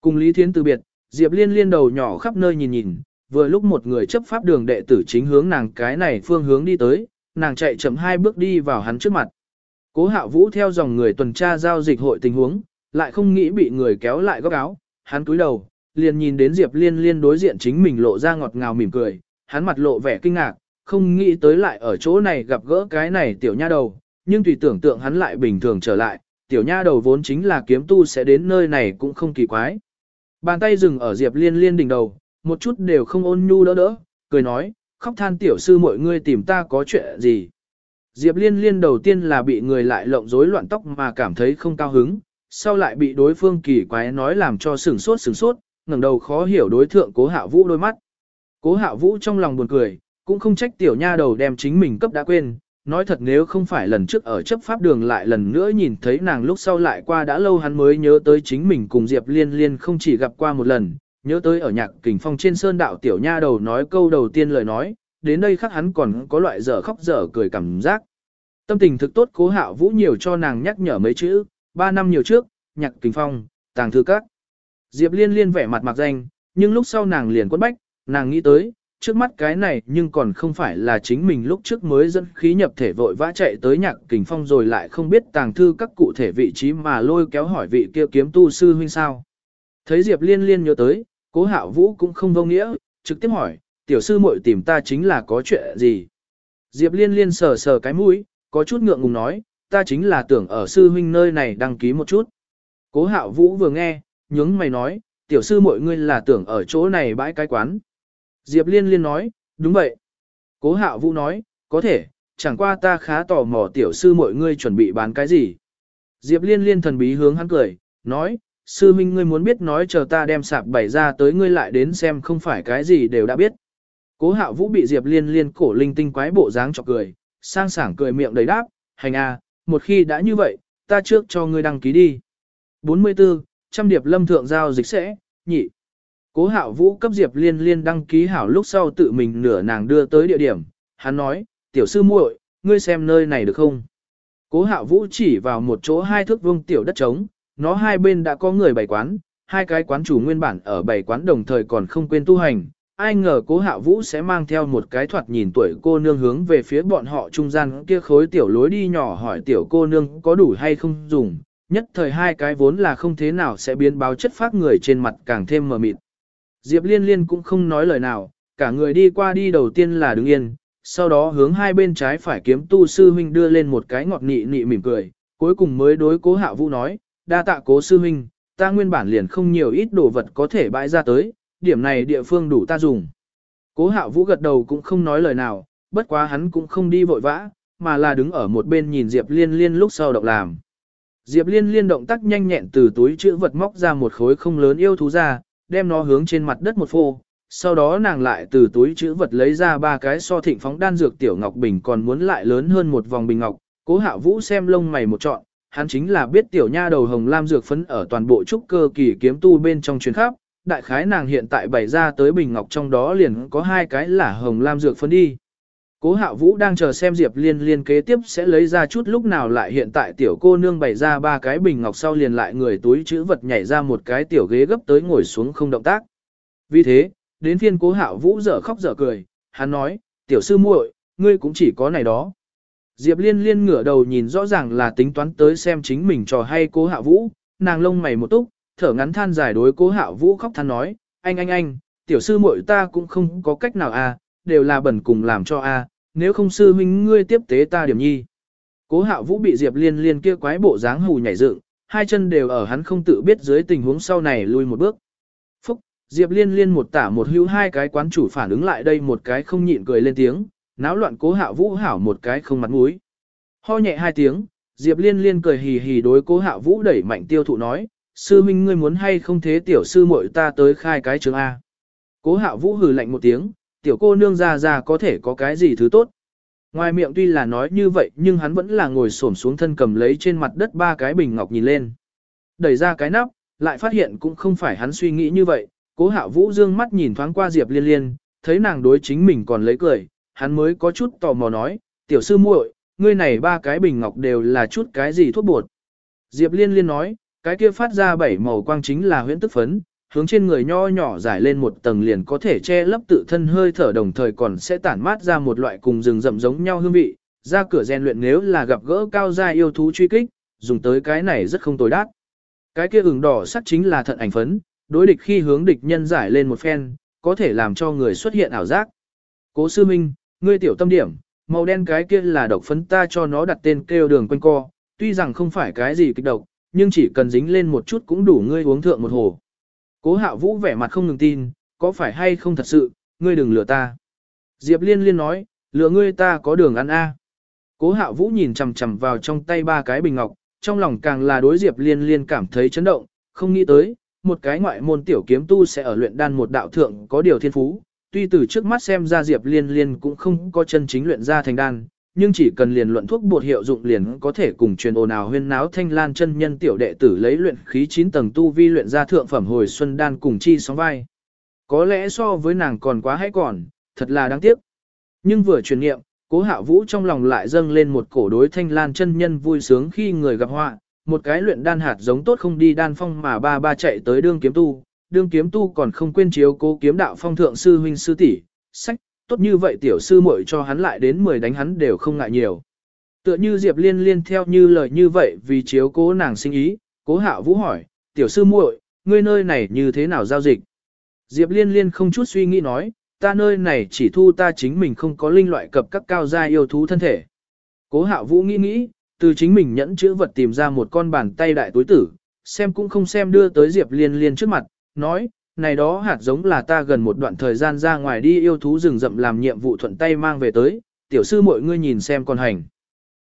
Cùng Lý Thiến từ biệt, Diệp liên liên đầu nhỏ khắp nơi nhìn nhìn, vừa lúc một người chấp pháp đường đệ tử chính hướng nàng cái này phương hướng đi tới, nàng chạy chậm hai bước đi vào hắn trước mặt. Cố hạo vũ theo dòng người tuần tra giao dịch hội tình huống, lại không nghĩ bị người kéo lại góc áo, hắn cúi đầu, liền nhìn đến Diệp Liên Liên đối diện chính mình lộ ra ngọt ngào mỉm cười, hắn mặt lộ vẻ kinh ngạc, không nghĩ tới lại ở chỗ này gặp gỡ cái này tiểu nha đầu, nhưng tùy tưởng tượng hắn lại bình thường trở lại, tiểu nha đầu vốn chính là kiếm tu sẽ đến nơi này cũng không kỳ quái. Bàn tay dừng ở Diệp Liên Liên đỉnh đầu, một chút đều không ôn nhu đỡ đỡ, cười nói, khóc than tiểu sư mọi người tìm ta có chuyện gì. Diệp Liên Liên đầu tiên là bị người lại lộng rối loạn tóc mà cảm thấy không cao hứng, sau lại bị đối phương kỳ quái nói làm cho sửng sốt sửng sốt, ngẩng đầu khó hiểu đối thượng Cố Hạ Vũ đôi mắt. Cố Hạ Vũ trong lòng buồn cười, cũng không trách tiểu nha đầu đem chính mình cấp đã quên, nói thật nếu không phải lần trước ở chấp pháp đường lại lần nữa nhìn thấy nàng lúc sau lại qua đã lâu hắn mới nhớ tới chính mình cùng Diệp Liên Liên không chỉ gặp qua một lần, nhớ tới ở nhạc kình phong trên sơn đạo tiểu nha đầu nói câu đầu tiên lời nói, đến đây khắc hắn còn có loại dở khóc dở cười cảm giác. Tâm tình thực tốt cố hạo vũ nhiều cho nàng nhắc nhở mấy chữ, ba năm nhiều trước, nhạc kình phong, tàng thư các. Diệp liên liên vẻ mặt mặc danh, nhưng lúc sau nàng liền quất bách, nàng nghĩ tới, trước mắt cái này nhưng còn không phải là chính mình lúc trước mới dẫn khí nhập thể vội vã chạy tới nhạc kình phong rồi lại không biết tàng thư các cụ thể vị trí mà lôi kéo hỏi vị kia kiếm tu sư huynh sao. Thấy Diệp liên liên nhớ tới, cố hạo vũ cũng không vô nghĩa, trực tiếp hỏi, tiểu sư muội tìm ta chính là có chuyện gì. Diệp liên liên sờ sờ cái mũi, có chút ngượng ngùng nói, ta chính là tưởng ở sư huynh nơi này đăng ký một chút. Cố hạo vũ vừa nghe, nhướng mày nói, tiểu sư mọi ngươi là tưởng ở chỗ này bãi cái quán. Diệp liên liên nói, đúng vậy. Cố hạo vũ nói, có thể, chẳng qua ta khá tò mò tiểu sư mọi ngươi chuẩn bị bán cái gì. Diệp liên liên thần bí hướng hắn cười, nói, sư minh ngươi muốn biết nói chờ ta đem sạp bày ra tới ngươi lại đến xem không phải cái gì đều đã biết. Cố hạo vũ bị Diệp liên liên cổ linh tinh quái bộ dáng chọc cười, sang sảng cười miệng đầy đáp, hành a, một khi đã như vậy, ta trước cho ngươi đăng ký đi. 44. Trăm điệp lâm thượng giao dịch sẽ, nhị. Cố hạo vũ cấp Diệp liên liên đăng ký hảo lúc sau tự mình nửa nàng đưa tới địa điểm, hắn nói, tiểu sư muội, ngươi xem nơi này được không? Cố hạo vũ chỉ vào một chỗ hai thước vuông tiểu đất trống, nó hai bên đã có người bày quán, hai cái quán chủ nguyên bản ở bày quán đồng thời còn không quên tu hành, ai ngờ cố Hạo vũ sẽ mang theo một cái thoạt nhìn tuổi cô nương hướng về phía bọn họ trung gian kia khối tiểu lối đi nhỏ hỏi tiểu cô nương có đủ hay không dùng, nhất thời hai cái vốn là không thế nào sẽ biến báo chất phát người trên mặt càng thêm mờ mịt. Diệp liên liên cũng không nói lời nào, cả người đi qua đi đầu tiên là đứng yên, sau đó hướng hai bên trái phải kiếm tu sư huynh đưa lên một cái ngọt nị nị mỉm cười, cuối cùng mới đối cố hạ vũ nói, đa tạ cố sư huynh, ta nguyên bản liền không nhiều ít đồ vật có thể bãi ra tới, điểm này địa phương đủ ta dùng. Cố Hạ vũ gật đầu cũng không nói lời nào, bất quá hắn cũng không đi vội vã, mà là đứng ở một bên nhìn Diệp Liên Liên lúc sau động làm. Diệp Liên Liên động tác nhanh nhẹn từ túi chữ vật móc ra một khối không lớn yêu thú ra, đem nó hướng trên mặt đất một phô. Sau đó nàng lại từ túi chữ vật lấy ra ba cái so thịnh phóng đan dược tiểu ngọc bình còn muốn lại lớn hơn một vòng bình ngọc. Cố hạ Vũ xem lông mày một trọn, hắn chính là biết tiểu nha đầu hồng lam dược phấn ở toàn bộ trúc cơ kỳ kiếm tu bên trong chuyến khắp, đại khái nàng hiện tại bày ra tới bình ngọc trong đó liền có hai cái là hồng lam dược phấn đi. Cố Hạo Vũ đang chờ xem Diệp Liên liên kế tiếp sẽ lấy ra chút lúc nào lại hiện tại tiểu cô nương bày ra ba cái bình ngọc sau liền lại người túi chữ vật nhảy ra một cái tiểu ghế gấp tới ngồi xuống không động tác. Vì thế, đến phiên Cố Hạo Vũ dở khóc dở cười, hắn nói, tiểu sư muội, ngươi cũng chỉ có này đó. Diệp Liên liên ngửa đầu nhìn rõ ràng là tính toán tới xem chính mình trò hay Cố Hạo Vũ, nàng lông mày một túc, thở ngắn than dài đối cố hạo vũ khóc than nói, anh anh anh, tiểu sư muội ta cũng không có cách nào à, đều là bẩn cùng làm cho a, à, nếu không sư huynh ngươi tiếp tế ta điểm nhi. Cố hạo vũ bị Diệp liên liên kia quái bộ dáng hù nhảy dựng, hai chân đều ở hắn không tự biết dưới tình huống sau này lui một bước. Phúc, Diệp liên liên một tả một hữu hai cái quán chủ phản ứng lại đây một cái không nhịn cười lên tiếng, náo loạn cố hạo vũ hảo một cái không mặt mũi. Ho nhẹ hai tiếng, Diệp liên liên cười hì hì đối cố hạo vũ đẩy mạnh tiêu thụ nói, sư minh ngươi muốn hay không thế tiểu sư muội ta tới khai cái trường A. Cố hạo vũ hừ lạnh một tiếng, tiểu cô nương ra ra có thể có cái gì thứ tốt. Ngoài miệng tuy là nói như vậy nhưng hắn vẫn là ngồi xổm xuống thân cầm lấy trên mặt đất ba cái bình ngọc nhìn lên. Đẩy ra cái nắp, lại phát hiện cũng không phải hắn suy nghĩ như vậy. Cố hạo vũ dương mắt nhìn thoáng qua Diệp liên liên, thấy nàng đối chính mình còn lấy cười, hắn mới có chút tò mò nói, tiểu sư muội, ngươi này ba cái bình ngọc đều là chút cái gì thuốc bột. Diệp liên liên nói, cái kia phát ra bảy màu quang chính là huyễn tức phấn, hướng trên người nho nhỏ giải lên một tầng liền có thể che lấp tự thân hơi thở đồng thời còn sẽ tản mát ra một loại cùng rừng rậm giống nhau hương vị, ra cửa rèn luyện nếu là gặp gỡ cao gia yêu thú truy kích, dùng tới cái này rất không tồi đắt. Cái kia ửng đỏ sắc chính là thận ảnh phấn, đối địch khi hướng địch nhân giải lên một phen, có thể làm cho người xuất hiện ảo giác. Cố sư minh, ngươi tiểu tâm điểm, màu đen cái kia là độc phấn ta cho nó đặt tên kêu đường quanh co, tuy rằng không phải cái gì kịch độc, nhưng chỉ cần dính lên một chút cũng đủ ngươi uống thượng một hồ. Cố Hạo Vũ vẻ mặt không ngừng tin, có phải hay không thật sự, ngươi đừng lừa ta. Diệp Liên Liên nói, lừa ngươi ta có đường ăn a. Cố Hạo Vũ nhìn chằm chằm vào trong tay ba cái bình ngọc, trong lòng càng là đối Diệp Liên Liên cảm thấy chấn động, không nghĩ tới, một cái ngoại môn tiểu kiếm tu sẽ ở luyện đan một đạo thượng có điều thiên phú. Tuy từ trước mắt xem ra Diệp Liên Liên cũng không có chân chính luyện ra thành đan, nhưng chỉ cần liền luận thuốc bột hiệu dụng liền có thể cùng truyền ồn ào huyên náo thanh lan chân nhân tiểu đệ tử lấy luyện khí 9 tầng tu vi luyện ra thượng phẩm hồi xuân đan cùng chi sóng vai. Có lẽ so với nàng còn quá hay còn, thật là đáng tiếc. Nhưng vừa truyền nghiệm, cố hạ vũ trong lòng lại dâng lên một cổ đối thanh lan chân nhân vui sướng khi người gặp họa, một cái luyện đan hạt giống tốt không đi đan phong mà ba ba chạy tới đương kiếm tu, đương kiếm tu còn không quên chiếu cố kiếm đạo phong thượng sư huynh sư tỷ, sách, tốt như vậy tiểu sư muội cho hắn lại đến 10 đánh hắn đều không ngại nhiều. Tựa như Diệp Liên liên theo như lời như vậy vì chiếu cố nàng sinh ý, cố hạo vũ hỏi, tiểu sư muội, ngươi nơi này như thế nào giao dịch? Diệp Liên liên không chút suy nghĩ nói, ta nơi này chỉ thu ta chính mình không có linh loại cập các cao gia yêu thú thân thể. Cố hạo vũ nghĩ nghĩ, từ chính mình nhẫn chữ vật tìm ra một con bàn tay đại túi tử, xem cũng không xem đưa tới Diệp Liên liên trước mặt, nói, này đó hạt giống là ta gần một đoạn thời gian ra ngoài đi yêu thú rừng rậm làm nhiệm vụ thuận tay mang về tới, tiểu sư mọi ngươi nhìn xem con hành.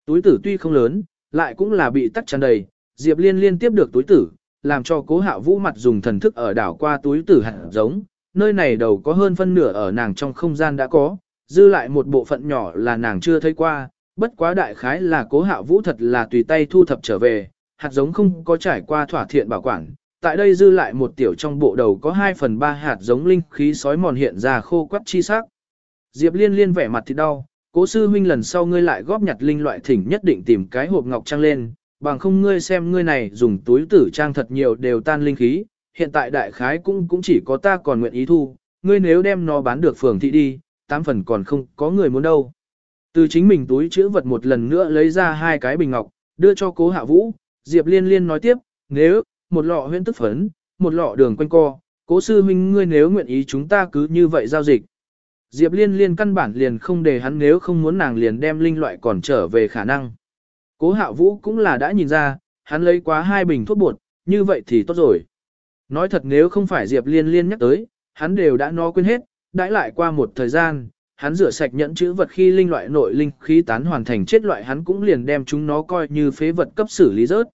Túi tử tuy không lớn, lại cũng là bị tắc tràn đầy, Diệp Liên liên tiếp được túi tử, làm cho cố hạ vũ mặt dùng thần thức ở đảo qua túi tử hạt giống, nơi này đầu có hơn phân nửa ở nàng trong không gian đã có, dư lại một bộ phận nhỏ là nàng chưa thấy qua, bất quá đại khái là cố hạ vũ thật là tùy tay thu thập trở về, hạt giống không có trải qua thỏa thiện bảo quản, tại đây dư lại một tiểu trong bộ đầu có 2 phần 3 hạt giống linh khí sói mòn hiện ra khô quắt chi sắc. Diệp Liên liên vẻ mặt thì đau, cố sư huynh lần sau ngươi lại góp nhặt linh loại thỉnh nhất định tìm cái hộp ngọc trang lên, bằng không ngươi xem ngươi này dùng túi tử trang thật nhiều đều tan linh khí, hiện tại đại khái cũng cũng chỉ có ta còn nguyện ý thu, ngươi nếu đem nó bán được phường thị đi, tám phần còn không có người muốn đâu. Từ chính mình túi chữ vật một lần nữa lấy ra hai cái bình ngọc, đưa cho cố hạ vũ, Diệp Liên Liên nói tiếp, nếu, một lọ huyễn tức phấn, một lọ đường quanh co, cố sư huynh ngươi nếu nguyện ý chúng ta cứ như vậy giao dịch. Diệp Liên Liên căn bản liền không để hắn nếu không muốn nàng liền đem linh loại còn trở về khả năng. Cố hạ vũ cũng là đã nhìn ra, hắn lấy quá hai bình thuốc bột, như vậy thì tốt rồi. Nói thật nếu không phải Diệp Liên Liên nhắc tới, hắn đều đã no quên hết, đãi lại qua một thời gian, hắn rửa sạch nhẫn chữ vật khi linh loại nội linh khí tán hoàn thành chết loại hắn cũng liền đem chúng nó coi như phế vật cấp xử lý rớt.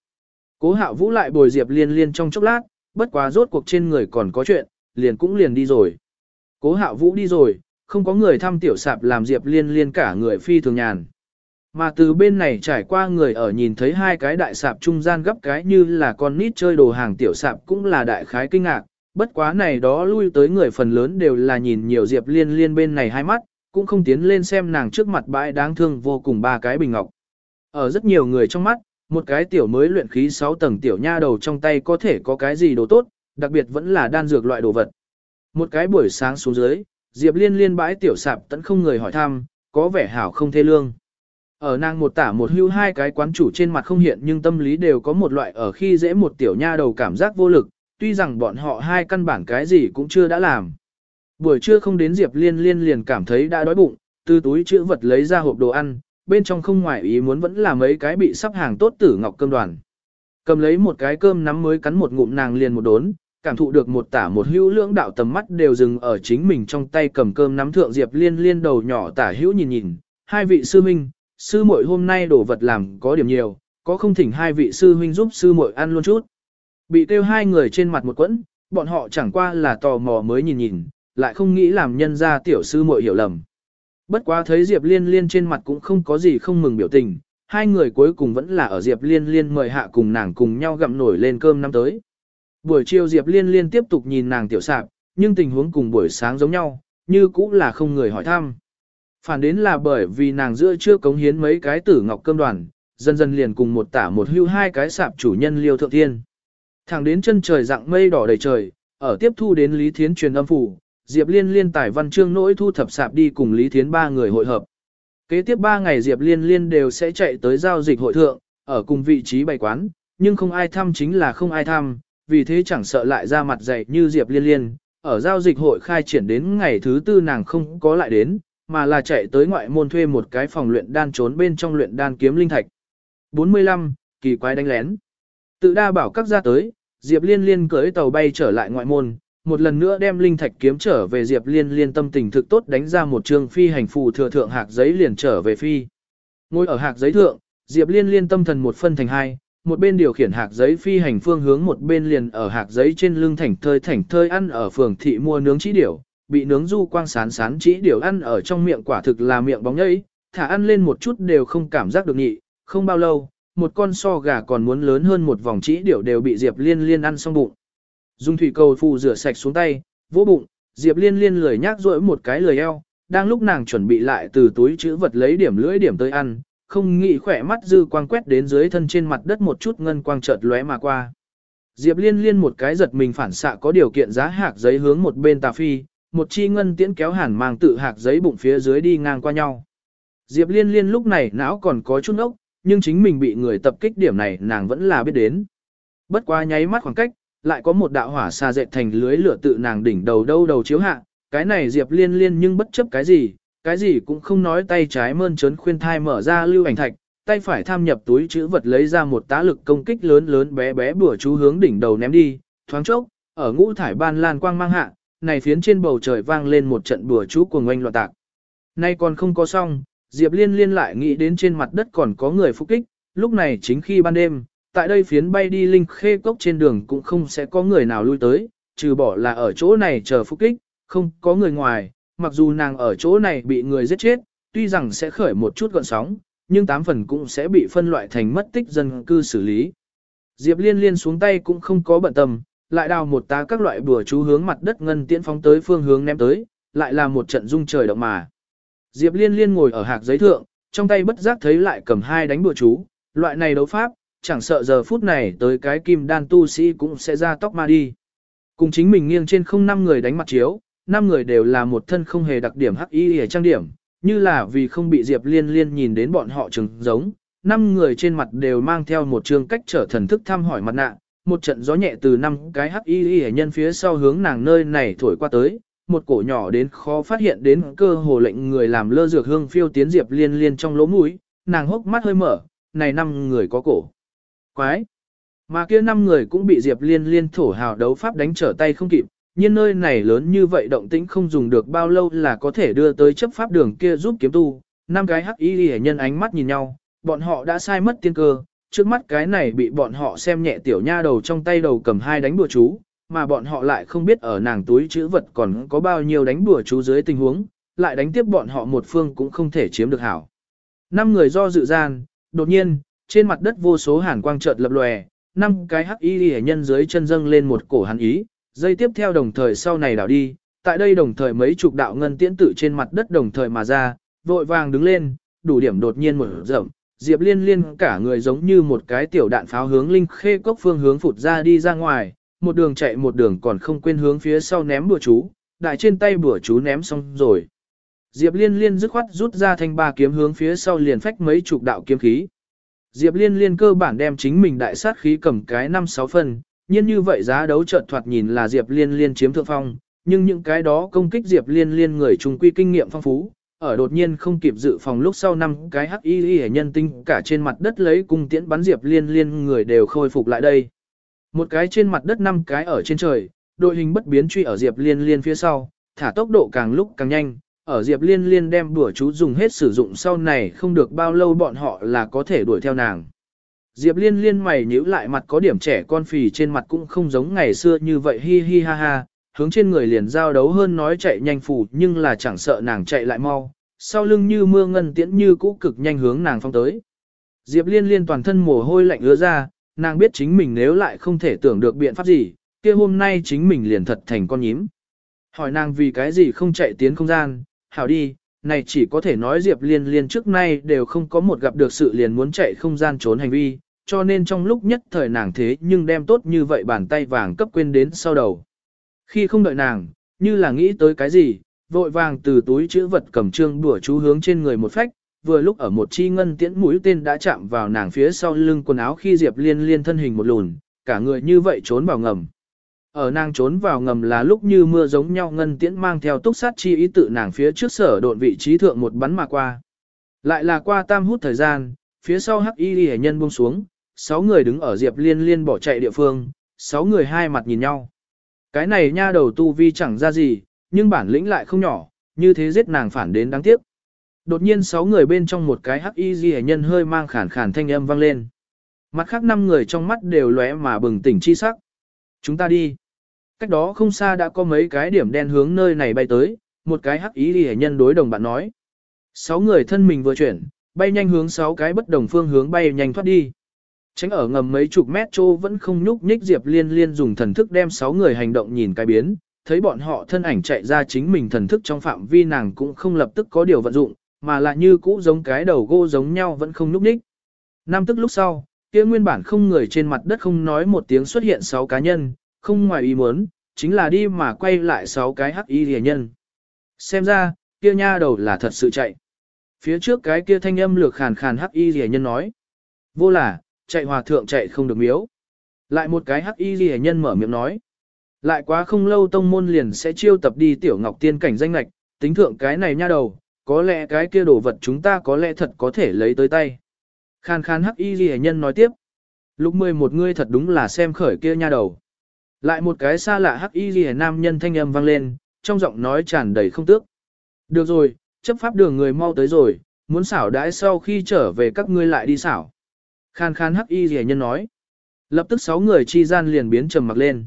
Cố hạo vũ lại bồi Diệp Liên Liên trong chốc lát, bất quá rốt cuộc trên người còn có chuyện, liền cũng liền đi rồi. Cố hạo vũ đi rồi, không có người thăm tiểu sạp làm Diệp Liên Liên cả người phi thường nhàn. Mà từ bên này trải qua người ở nhìn thấy hai cái đại sạp trung gian gấp cái như là con nít chơi đồ hàng tiểu sạp cũng là đại khái kinh ngạc, bất quá này đó lui tới người phần lớn đều là nhìn nhiều Diệp Liên Liên bên này hai mắt, cũng không tiến lên xem nàng trước mặt bãi đáng thương vô cùng ba cái bình ngọc. Ở rất nhiều người trong mắt, một cái tiểu mới luyện khí 6 tầng tiểu nha đầu trong tay có thể có cái gì đồ tốt, đặc biệt vẫn là đan dược loại đồ vật. Một cái buổi sáng xuống dưới, Diệp Liên liên bãi tiểu sạp tận không người hỏi thăm, có vẻ hảo không thê lương. Ở nàng một tả một hưu hai cái quán chủ trên mặt không hiện nhưng tâm lý đều có một loại ở khi dễ một tiểu nha đầu cảm giác vô lực, tuy rằng bọn họ hai căn bản cái gì cũng chưa đã làm. Buổi trưa không đến Diệp Liên liên liền cảm thấy đã đói bụng, từ túi chữ vật lấy ra hộp đồ ăn, bên trong không ngoài ý muốn vẫn là mấy cái bị sắp hàng tốt tử ngọc cơm đoàn. Cầm lấy một cái cơm nắm mới cắn một ngụm nàng liền một đốn, cảm thụ được một tả một hữu lưỡng đạo tầm mắt đều dừng ở chính mình trong tay cầm cơm nắm thượng Diệp Liên liên đầu nhỏ tả hữu nhìn nhìn, hai vị sư huynh sư muội hôm nay đổ vật làm có điểm nhiều, có không thỉnh hai vị sư huynh giúp sư muội ăn luôn chút. Bị kêu hai người trên mặt một quẫn, bọn họ chẳng qua là tò mò mới nhìn nhìn, lại không nghĩ làm nhân ra tiểu sư muội hiểu lầm. Bất quá thấy Diệp Liên Liên trên mặt cũng không có gì không mừng biểu tình, hai người cuối cùng vẫn là ở Diệp Liên Liên mời hạ cùng nàng cùng nhau gặm nổi lên cơm năm tới. Buổi chiều Diệp Liên Liên tiếp tục nhìn nàng tiểu sạp, nhưng tình huống cùng buổi sáng giống nhau, như cũng là không người hỏi thăm. Phản đến là bởi vì nàng giữa chưa cống hiến mấy cái tử ngọc cơm đoàn, dần dần liền cùng một tả một hưu hai cái sạp chủ nhân liêu thượng thiên. Thẳng đến chân trời dạng mây đỏ đầy trời, ở tiếp thu đến Lý Thiến truyền âm phủ, Diệp Liên liên tài văn chương nỗi thu thập sạp đi cùng Lý Thiến ba người hội hợp. Kế tiếp ba ngày Diệp Liên liên đều sẽ chạy tới giao dịch hội thượng, ở cùng vị trí bày quán, nhưng không ai thăm chính là không ai thăm, vì thế chẳng sợ lại ra mặt dày như Diệp Liên liên. Ở giao dịch hội khai triển đến ngày thứ tư nàng không có lại đến, mà là chạy tới ngoại môn thuê một cái phòng luyện đan trốn bên trong luyện đan kiếm linh thạch. 45. Kỳ quái đánh lén. Tự đa bảo các ra tới, Diệp Liên Liên cưỡi tàu bay trở lại ngoại môn, một lần nữa đem linh thạch kiếm trở về Diệp Liên Liên tâm tình thực tốt đánh ra một trường phi hành phù thừa thượng hạc giấy liền trở về phi. Ngồi ở hạc giấy thượng, Diệp Liên Liên tâm thần một phân thành hai, một bên điều khiển hạc giấy phi hành phương hướng một bên liền ở hạc giấy trên lưng thảnh thơi thảnh thơi ăn ở phường thị mua nướng chỉ điểu, bị nướng du quang sán sán chỉ điểu ăn ở trong miệng quả thực là miệng bóng nhây, thả ăn lên một chút đều không cảm giác được nhị, không bao lâu, một con so gà còn muốn lớn hơn một vòng chỉ điểu đều bị Diệp Liên Liên ăn xong bụng. Dung thủy cầu phù rửa sạch xuống tay, vỗ bụng, Diệp Liên Liên lười nhác rỗi một cái lười eo, đang lúc nàng chuẩn bị lại từ túi chữ vật lấy điểm lưỡi điểm tới ăn, không nghĩ khỏe mắt dư quang quét đến dưới thân trên mặt đất một chút ngân quang chợt lóe mà qua. Diệp Liên Liên một cái giật mình phản xạ có điều kiện giá hạc giấy hướng một bên tà phi, một chi ngân tiễn kéo hẳn mang tự hạc giấy bụng phía dưới đi ngang qua nhau. Diệp Liên Liên lúc này não còn có chút ốc, nhưng chính mình bị người tập kích điểm này nàng vẫn là biết đến. Bất quá nháy mắt khoảng cách, lại có một đạo hỏa xa dệt thành lưới lửa tự nàng đỉnh đầu đâu đầu chiếu hạ, cái này Diệp Liên Liên nhưng bất chấp cái gì, cái gì cũng không nói tay trái mơn trớn khuyên thai mở ra lưu ảnh thạch, tay phải tham nhập túi chữ vật lấy ra một tá lực công kích lớn lớn bé bé bùa chú hướng đỉnh đầu ném đi, thoáng chốc, ở ngũ thải ban lan quang mang hạ, này phiến trên bầu trời vang lên một trận bùa chú cuồng oanh loạn tạc. Nay còn không có xong, Diệp Liên liên lại nghĩ đến trên mặt đất còn có người phục kích, lúc này chính khi ban đêm, tại đây phiến bay đi linh khê cốc trên đường cũng không sẽ có người nào lui tới, trừ bỏ là ở chỗ này chờ phục kích, không có người ngoài, mặc dù nàng ở chỗ này bị người giết chết, tuy rằng sẽ khởi một chút gọn sóng, nhưng tám phần cũng sẽ bị phân loại thành mất tích dân cư xử lý. Diệp liên liên xuống tay cũng không có bận tâm, lại đào một tá các loại bùa chú hướng mặt đất ngân tiễn phóng tới phương hướng ném tới, lại là một trận rung trời động mà. Diệp liên liên ngồi ở hạc giấy thượng, trong tay bất giác thấy lại cầm hai đánh bùa chú, loại này đấu pháp, chẳng sợ giờ phút này tới cái kim đan tu sĩ cũng sẽ ra tóc ma đi. Cùng chính mình nghiêng trên không năm người đánh mặt chiếu, năm người đều là một thân không hề đặc điểm hắc y hề trang điểm, như là vì không bị Diệp Liên Liên nhìn đến bọn họ trừng giống. Năm người trên mặt đều mang theo một trường cách trở thần thức thăm hỏi mặt nạ, một trận gió nhẹ từ năm cái hắc y hề nhân phía sau hướng nàng nơi này thổi qua tới, một cổ nhỏ đến khó phát hiện đến cơ hồ lệnh người làm lơ dược hương phiêu tiến Diệp Liên Liên trong lỗ mũi, nàng hốc mắt hơi mở, này năm người có cổ. Quái! Mà kia năm người cũng bị Diệp Liên Liên thổ hào đấu pháp đánh trở tay không kịp, nhưng nơi này lớn như vậy động tĩnh không dùng được bao lâu là có thể đưa tới chấp pháp đường kia giúp kiếm tu. Năm cái hắc y hệ nhân ánh mắt nhìn nhau, bọn họ đã sai mất tiên cơ, trước mắt cái này bị bọn họ xem nhẹ tiểu nha đầu trong tay đầu cầm hai đánh bùa chú, mà bọn họ lại không biết ở nàng túi chữ vật còn có bao nhiêu đánh bùa chú dưới tình huống, lại đánh tiếp bọn họ một phương cũng không thể chiếm được hảo. Năm người do dự gian, đột nhiên, trên mặt đất vô số hàn quang chợt lập lòe, năm cái hắc y hệ nhân dưới chân dâng lên một cổ hàn ý, dây tiếp theo đồng thời sau này đảo đi, tại đây đồng thời mấy chục đạo ngân tiễn tự trên mặt đất đồng thời mà ra, vội vàng đứng lên, đủ điểm đột nhiên một rộng, Diệp Liên Liên cả người giống như một cái tiểu đạn pháo hướng linh khê cốc phương hướng phụt ra đi ra ngoài, một đường chạy một đường còn không quên hướng phía sau ném bùa chú, đại trên tay bùa chú ném xong rồi. Diệp Liên Liên dứt khoát rút ra thanh ba kiếm hướng phía sau liền phách mấy chục đạo kiếm khí. Diệp Liên Liên cơ bản đem chính mình đại sát khí cầm cái năm sáu phần, nhiên như vậy giá đấu trận thoạt nhìn là Diệp Liên Liên chiếm thượng phong, nhưng những cái đó công kích Diệp Liên Liên người trung quy kinh nghiệm phong phú, ở đột nhiên không kịp dự phòng lúc sau năm cái hắc y y nhân tinh cả trên mặt đất lấy cung tiễn bắn Diệp Liên Liên người đều khôi phục lại đây. Một cái trên mặt đất năm cái ở trên trời, đội hình bất biến truy ở Diệp Liên Liên phía sau, thả tốc độ càng lúc càng nhanh, ở Diệp Liên Liên đem đùa chú dùng hết sử dụng sau này không được bao lâu bọn họ là có thể đuổi theo nàng. Diệp liên liên mày nhíu lại mặt có điểm trẻ con phì trên mặt cũng không giống ngày xưa như vậy hi hi ha ha, hướng trên người liền giao đấu hơn nói chạy nhanh phủ nhưng là chẳng sợ nàng chạy lại mau, sau lưng như mưa ngân tiễn như cũ cực nhanh hướng nàng phong tới. Diệp liên liên toàn thân mồ hôi lạnh ứa ra, nàng biết chính mình nếu lại không thể tưởng được biện pháp gì, kia hôm nay chính mình liền thật thành con nhím. Hỏi nàng vì cái gì không chạy tiến không gian, hảo đi, này chỉ có thể nói Diệp Liên Liên trước nay đều không có một gặp được sự liền muốn chạy không gian trốn hành vi, cho nên trong lúc nhất thời nàng thế nhưng đem tốt như vậy bàn tay vàng cấp quên đến sau đầu. Khi không đợi nàng, như là nghĩ tới cái gì, vội vàng từ túi chữ vật cầm trương đùa chú hướng trên người một phách, vừa lúc ở một chi ngân tiễn mũi tên đã chạm vào nàng phía sau lưng quần áo khi Diệp Liên Liên thân hình một lùn, cả người như vậy trốn vào ngầm ở nàng trốn vào ngầm là lúc như mưa giống nhau ngân tiễn mang theo túc sát chi ý tự nàng phía trước sở độn vị trí thượng một bắn mà qua. Lại là qua tam hút thời gian, phía sau hắc y hệ nhân buông xuống, sáu người đứng ở Diệp Liên Liên bỏ chạy địa phương, sáu người hai mặt nhìn nhau. Cái này nha đầu tu vi chẳng ra gì, nhưng bản lĩnh lại không nhỏ, như thế giết nàng phản đến đáng tiếc. Đột nhiên sáu người bên trong một cái hắc y ghi nhân hơi mang khản khản thanh âm vang lên. Mặt khác năm người trong mắt đều lóe mà bừng tỉnh chi sắc. Chúng ta đi. Cách đó không xa đã có mấy cái điểm đen hướng nơi này bay tới, một cái hắc ý ghi nhân đối đồng bạn nói. Sáu người thân mình vừa chuyển, bay nhanh hướng sáu cái bất đồng phương hướng bay nhanh thoát đi. Tránh ở ngầm mấy chục mét chỗ vẫn không nhúc nhích Diệp Liên Liên dùng thần thức đem sáu người hành động nhìn cái biến, thấy bọn họ thân ảnh chạy ra chính mình thần thức trong phạm vi nàng cũng không lập tức có điều vận dụng, mà lại như cũ giống cái đầu gô giống nhau vẫn không nhúc nhích. Năm tức lúc sau, kia nguyên bản không người trên mặt đất không nói một tiếng xuất hiện sáu cá nhân, không ngoài ý muốn, chính là đi mà quay lại sáu cái hắc y rìa nhân. Xem ra, kia nha đầu là thật sự chạy. Phía trước cái kia thanh âm lược khàn khàn hắc y rìa nhân nói. Vô là, chạy hòa thượng chạy không được miếu. Lại một cái hắc y rìa nhân mở miệng nói. Lại quá không lâu tông môn liền sẽ chiêu tập đi tiểu ngọc tiên cảnh danh lạch, tính thượng cái này nha đầu, có lẽ cái kia đồ vật chúng ta có lẽ thật có thể lấy tới tay. Khan khan hắc y ghi nhân nói tiếp. Lúc mười một ngươi thật đúng là xem khởi kia nha đầu. Lại một cái xa lạ hắc y ghi nam nhân thanh âm vang lên, trong giọng nói tràn đầy không tước. Được rồi, chấp pháp đường người mau tới rồi, muốn xảo đãi sau khi trở về các ngươi lại đi xảo. Khan khan hắc y rìa nhân nói. Lập tức sáu người chi gian liền biến trầm mặc lên.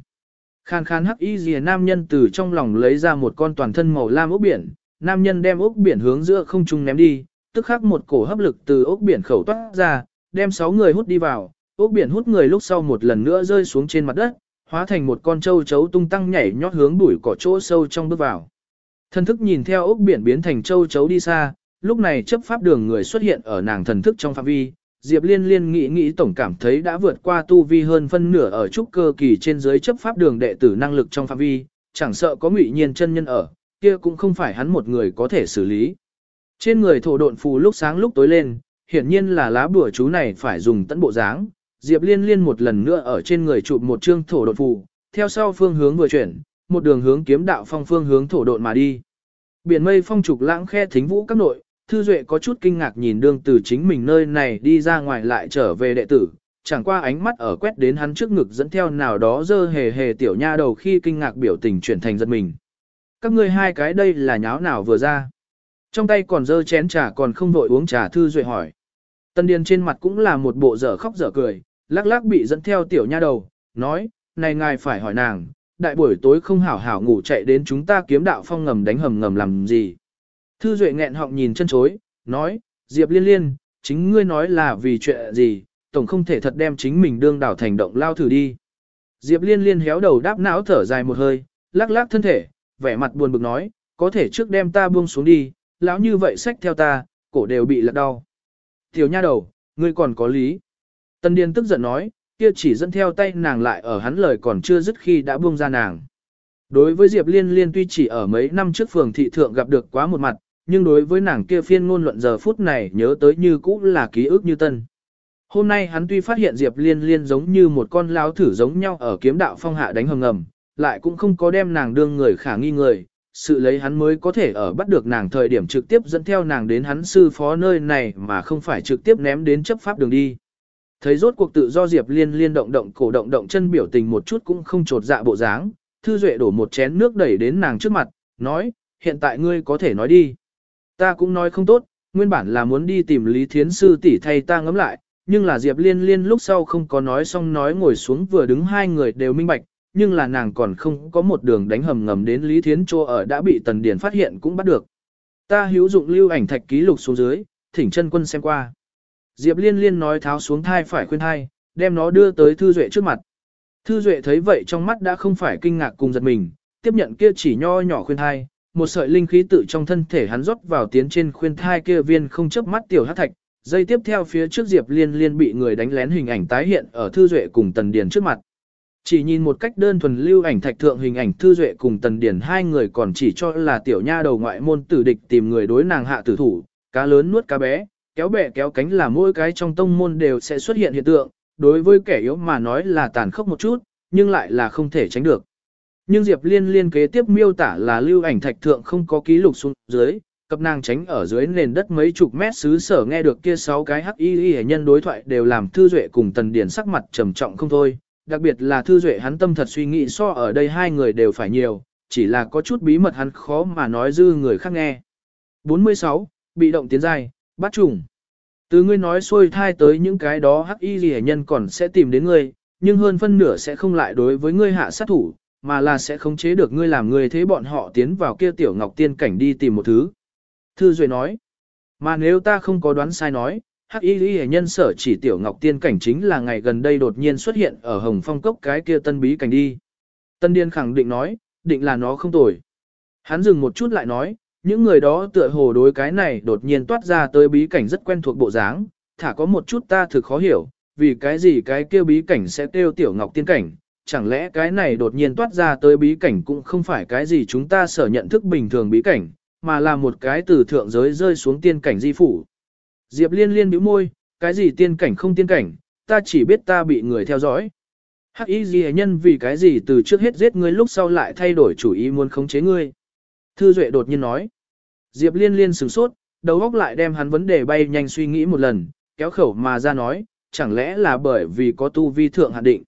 Khan khan hắc y rìa nam nhân từ trong lòng lấy ra một con toàn thân màu lam ốc biển. Nam nhân đem ốc biển hướng giữa không trung ném đi, tức khắc một cổ hấp lực từ ốc biển khẩu toát ra, đem sáu người hút đi vào. Ốc biển hút người lúc sau một lần nữa rơi xuống trên mặt đất, hóa thành một con châu chấu tung tăng nhảy nhót hướng bụi cỏ chỗ sâu trong bước vào. Thần thức nhìn theo ốc biển biến thành châu chấu đi xa, lúc này chấp pháp đường người xuất hiện ở nàng thần thức trong phạm vi, Diệp Liên Liên nghĩ nghĩ tổng cảm thấy đã vượt qua tu vi hơn phân nửa ở trúc cơ kỳ trên dưới chấp pháp đường đệ tử năng lực trong phạm vi, chẳng sợ có ngụy nhiên chân nhân ở, kia cũng không phải hắn một người có thể xử lý. Trên người thổ độn phù lúc sáng lúc tối lên, hiển nhiên là lá bùa chú này phải dùng tận bộ dáng. Diệp Liên Liên một lần nữa ở trên người chụp một chương thổ độn phù, theo sau phương hướng vừa chuyển, một đường hướng kiếm đạo phong phương hướng thổ độn mà đi. Biển mây phong trục lãng khe thính vũ các nội, Thư Duệ có chút kinh ngạc nhìn đương từ chính mình nơi này đi ra ngoài lại trở về đệ tử, chẳng qua ánh mắt ở quét đến hắn trước ngực dẫn theo nào đó dơ hề hề tiểu nha đầu khi kinh ngạc biểu tình chuyển thành giật mình. Các ngươi hai cái đây là nháo nào vừa ra. Trong tay còn dơ chén trà còn không vội uống trà Thư Duệ hỏi. Tân Điền trên mặt cũng là một bộ dở khóc dở cười, lắc lắc bị dẫn theo tiểu nha đầu, nói, này ngài phải hỏi nàng, đại buổi tối không hảo hảo ngủ chạy đến chúng ta kiếm đạo phong ngầm đánh hầm ngầm làm gì. Thư Duệ nghẹn họng nhìn chân chối, nói, Diệp liên liên, chính ngươi nói là vì chuyện gì, tổng không thể thật đem chính mình đương đảo thành động lao thử đi. Diệp liên liên héo đầu đáp não thở dài một hơi, lắc lắc thân thể, vẻ mặt buồn bực nói, có thể trước đem ta buông xuống đi, lão như vậy xách theo ta, cổ đều bị lật đau. Tiểu nha đầu, ngươi còn có lý. Tân Điền tức giận nói, kia chỉ dẫn theo tay nàng lại ở hắn lời còn chưa dứt khi đã buông ra nàng. Đối với Diệp Liên Liên tuy chỉ ở mấy năm trước phường thị thượng gặp được quá một mặt, nhưng đối với nàng kia phiên ngôn luận giờ phút này nhớ tới như cũ là ký ức như tân. Hôm nay hắn tuy phát hiện Diệp Liên Liên giống như một con láo thử giống nhau ở kiếm đạo phong hạ đánh hầm ngầm, lại cũng không có đem nàng đương người khả nghi người, sự lấy hắn mới có thể ở bắt được nàng thời điểm trực tiếp dẫn theo nàng đến hắn sư phó nơi này mà không phải trực tiếp ném đến chấp pháp đường đi. Thấy rốt cuộc tự do Diệp Liên Liên động động cổ động động chân biểu tình một chút cũng không trột dạ bộ dáng, Thư Duệ đổ một chén nước đẩy đến nàng trước mặt, nói, hiện tại ngươi có thể nói đi. Ta cũng nói không tốt, nguyên bản là muốn đi tìm Lý Thiến Sư tỷ thay ta ngẫm lại, nhưng là Diệp Liên Liên lúc sau không có nói xong nói ngồi xuống vừa đứng hai người đều minh bạch, nhưng là nàng còn không có một đường đánh hầm ngầm đến Lý Thiến Chô ở đã bị Tần Điền phát hiện cũng bắt được. Ta hữu dụng lưu ảnh thạch ký lục xuống dưới, thỉnh chân quân xem qua. Diệp Liên Liên nói tháo xuống thai phải khuyên thai, đem nó đưa tới Thư Duệ trước mặt. Thư Duệ thấy vậy trong mắt đã không phải kinh ngạc cùng giật mình, tiếp nhận kia chỉ nho nhỏ khuyên thai, một sợi linh khí tự trong thân thể hắn rót vào tiến trên khuyên thai kia viên không chớp mắt tiểu hắc thạch. Dây tiếp theo phía trước Diệp Liên Liên bị người đánh lén hình ảnh tái hiện ở Thư Duệ cùng Tần Điền trước mặt. Chỉ nhìn một cách đơn thuần lưu ảnh thạch thượng hình ảnh Thư Duệ cùng Tần điển hai người còn chỉ cho là tiểu nha đầu ngoại môn tử địch tìm người đối nàng hạ tử thủ, cá lớn nuốt cá bé, kéo bè kéo cánh là mỗi cái trong tông môn đều sẽ xuất hiện hiện tượng, đối với kẻ yếu mà nói là tàn khốc một chút, nhưng lại là không thể tránh được. Nhưng Diệp Liên liên kế tiếp miêu tả là lưu ảnh thạch thượng không có ký lục xuống dưới, cập nàng tránh ở dưới nền đất mấy chục mét xứ sở nghe được kia sáu cái hắc y y nhân đối thoại đều làm Thư Duệ cùng Tần Điển sắc mặt trầm trọng không thôi, đặc biệt là Thư Duệ hắn tâm thật suy nghĩ so ở đây hai người đều phải nhiều, chỉ là có chút bí mật hắn khó mà nói dư người khác nghe. 46. Bị động tiến giai, bắt trùng. Từ ngươi nói xuôi thai tới những cái đó hắc y gì nhân còn sẽ tìm đến ngươi, nhưng hơn phân nửa sẽ không lại đối với ngươi hạ sát thủ, mà là sẽ khống chế được ngươi làm ngươi thế bọn họ tiến vào kia tiểu ngọc tiên cảnh đi tìm một thứ. Thư Duệ nói, mà nếu ta không có đoán sai nói, hắc y lý nhân sở chỉ tiểu ngọc tiên cảnh chính là ngày gần đây đột nhiên xuất hiện ở hồng phong cốc cái kia tân bí cảnh đi. Tân Điên khẳng định nói, định là nó không tồi. Hắn dừng một chút lại nói, những người đó tựa hồ đối cái này đột nhiên toát ra tới bí cảnh rất quen thuộc bộ dáng, thả có một chút ta thực khó hiểu, vì cái gì cái kia bí cảnh sẽ kêu tiểu ngọc tiên cảnh, chẳng lẽ cái này đột nhiên toát ra tới bí cảnh cũng không phải cái gì chúng ta sở nhận thức bình thường bí cảnh, mà là một cái từ thượng giới rơi xuống tiên cảnh di phủ. Diệp liên liên bĩu môi, cái gì tiên cảnh không tiên cảnh, ta chỉ biết ta bị người theo dõi. Hắc y gì nhân vì cái gì từ trước hết giết ngươi lúc sau lại thay đổi chủ ý muốn khống chế ngươi. Thư Duệ đột nhiên nói. Diệp liên liên sửng sốt, đầu óc lại đem hắn vấn đề bay nhanh suy nghĩ một lần, kéo khẩu mà ra nói, chẳng lẽ là bởi vì có tu vi thượng hạn định.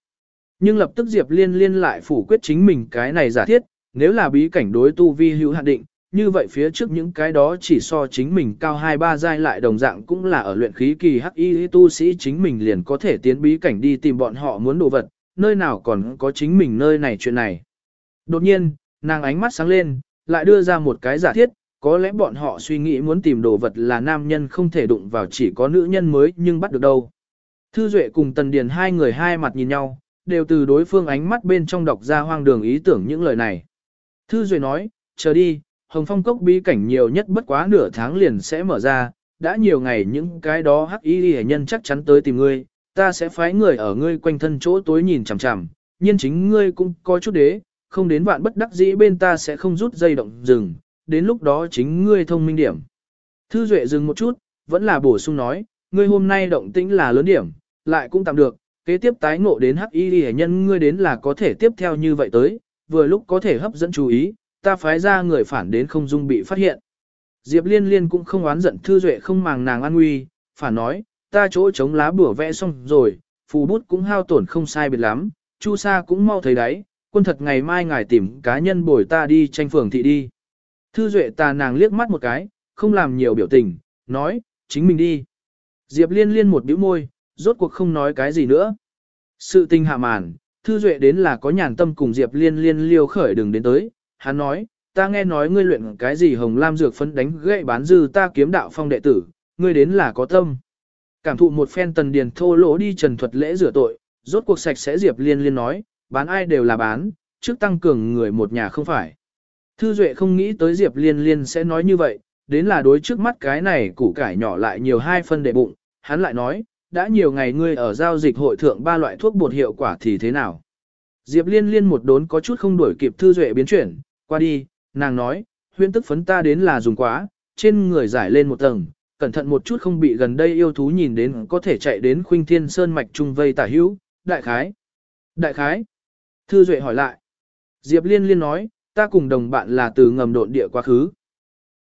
Nhưng lập tức Diệp liên liên lại phủ quyết chính mình cái này giả thiết, nếu là bí cảnh đối tu vi hữu hạn định, như vậy phía trước những cái đó chỉ so chính mình cao hai ba giai lại đồng dạng cũng là ở luyện khí kỳ hắc y tu sĩ chính mình liền có thể tiến bí cảnh đi tìm bọn họ muốn đồ vật, nơi nào còn có chính mình nơi này chuyện này. Đột nhiên, nàng ánh mắt sáng lên, lại đưa ra một cái giả thiết, có lẽ bọn họ suy nghĩ muốn tìm đồ vật là nam nhân không thể đụng vào chỉ có nữ nhân mới nhưng bắt được đâu. Thư Duệ cùng Tần Điền hai người hai mặt nhìn nhau, đều từ đối phương ánh mắt bên trong đọc ra hoang đường ý tưởng những lời này. Thư Duệ nói, chờ đi, Hồng Phong Cốc bí cảnh nhiều nhất bất quá nửa tháng liền sẽ mở ra, đã nhiều ngày những cái đó hắc y hệ nhân chắc chắn tới tìm ngươi, ta sẽ phái người ở ngươi quanh thân chỗ tối nhìn chằm chằm, nhiên chính ngươi cũng có chút đế, không đến vạn bất đắc dĩ bên ta sẽ không rút dây động dừng, đến lúc đó chính ngươi thông minh điểm. Thư Duệ dừng một chút, vẫn là bổ sung nói, ngươi hôm nay động tĩnh là lớn điểm, lại cũng tạm được, kế tiếp tái ngộ đến hắc y hệ nhân ngươi đến là có thể tiếp theo như vậy tới, vừa lúc có thể hấp dẫn chú ý, ta phái ra người phản đến không dung bị phát hiện. Diệp Liên Liên cũng không oán giận Thư Duệ không màng nàng an nguy, phản nói, ta chỗ chống lá bửa vẽ xong rồi, phù bút cũng hao tổn không sai biệt lắm, Chu Sa cũng mau thấy đấy, quân thật ngày mai ngài tìm cá nhân bồi ta đi tranh phường thị đi. Thư Duệ tà nàng liếc mắt một cái, không làm nhiều biểu tình, nói, chính mình đi. Diệp Liên Liên một bĩu môi, rốt cuộc không nói cái gì nữa. Sự tình hạ màn, Thư Duệ đến là có nhàn tâm cùng Diệp Liên Liên liêu khởi đừng đến tới, hắn nói, ta nghe nói ngươi luyện cái gì hồng lam dược phấn đánh gậy bán dư ta kiếm đạo phong đệ tử, ngươi đến là có tâm. Cảm thụ một phen tần điền thô lỗ đi trần thuật lễ rửa tội, rốt cuộc sạch sẽ Diệp Liên Liên nói, bán ai đều là bán, trước tăng cường người một nhà không phải. Thư Duệ không nghĩ tới Diệp Liên Liên sẽ nói như vậy, đến là đối trước mắt cái này củ cải nhỏ lại nhiều hai phân đệ bụng, hắn lại nói, đã nhiều ngày ngươi ở giao dịch hội thượng ba loại thuốc bột hiệu quả thì thế nào. Diệp Liên Liên một đốn có chút không đuổi kịp Thư Duệ biến chuyển, qua đi, nàng nói, huyễn tức phấn ta đến là dùng quá, trên người giải lên một tầng, cẩn thận một chút không bị gần đây yêu thú nhìn đến có thể chạy đến khuynh thiên sơn mạch trung vây tả hữu, đại khái. Đại khái. Thư Duệ hỏi lại. Diệp Liên Liên nói, ta cùng đồng bạn là từ ngầm độn địa quá khứ.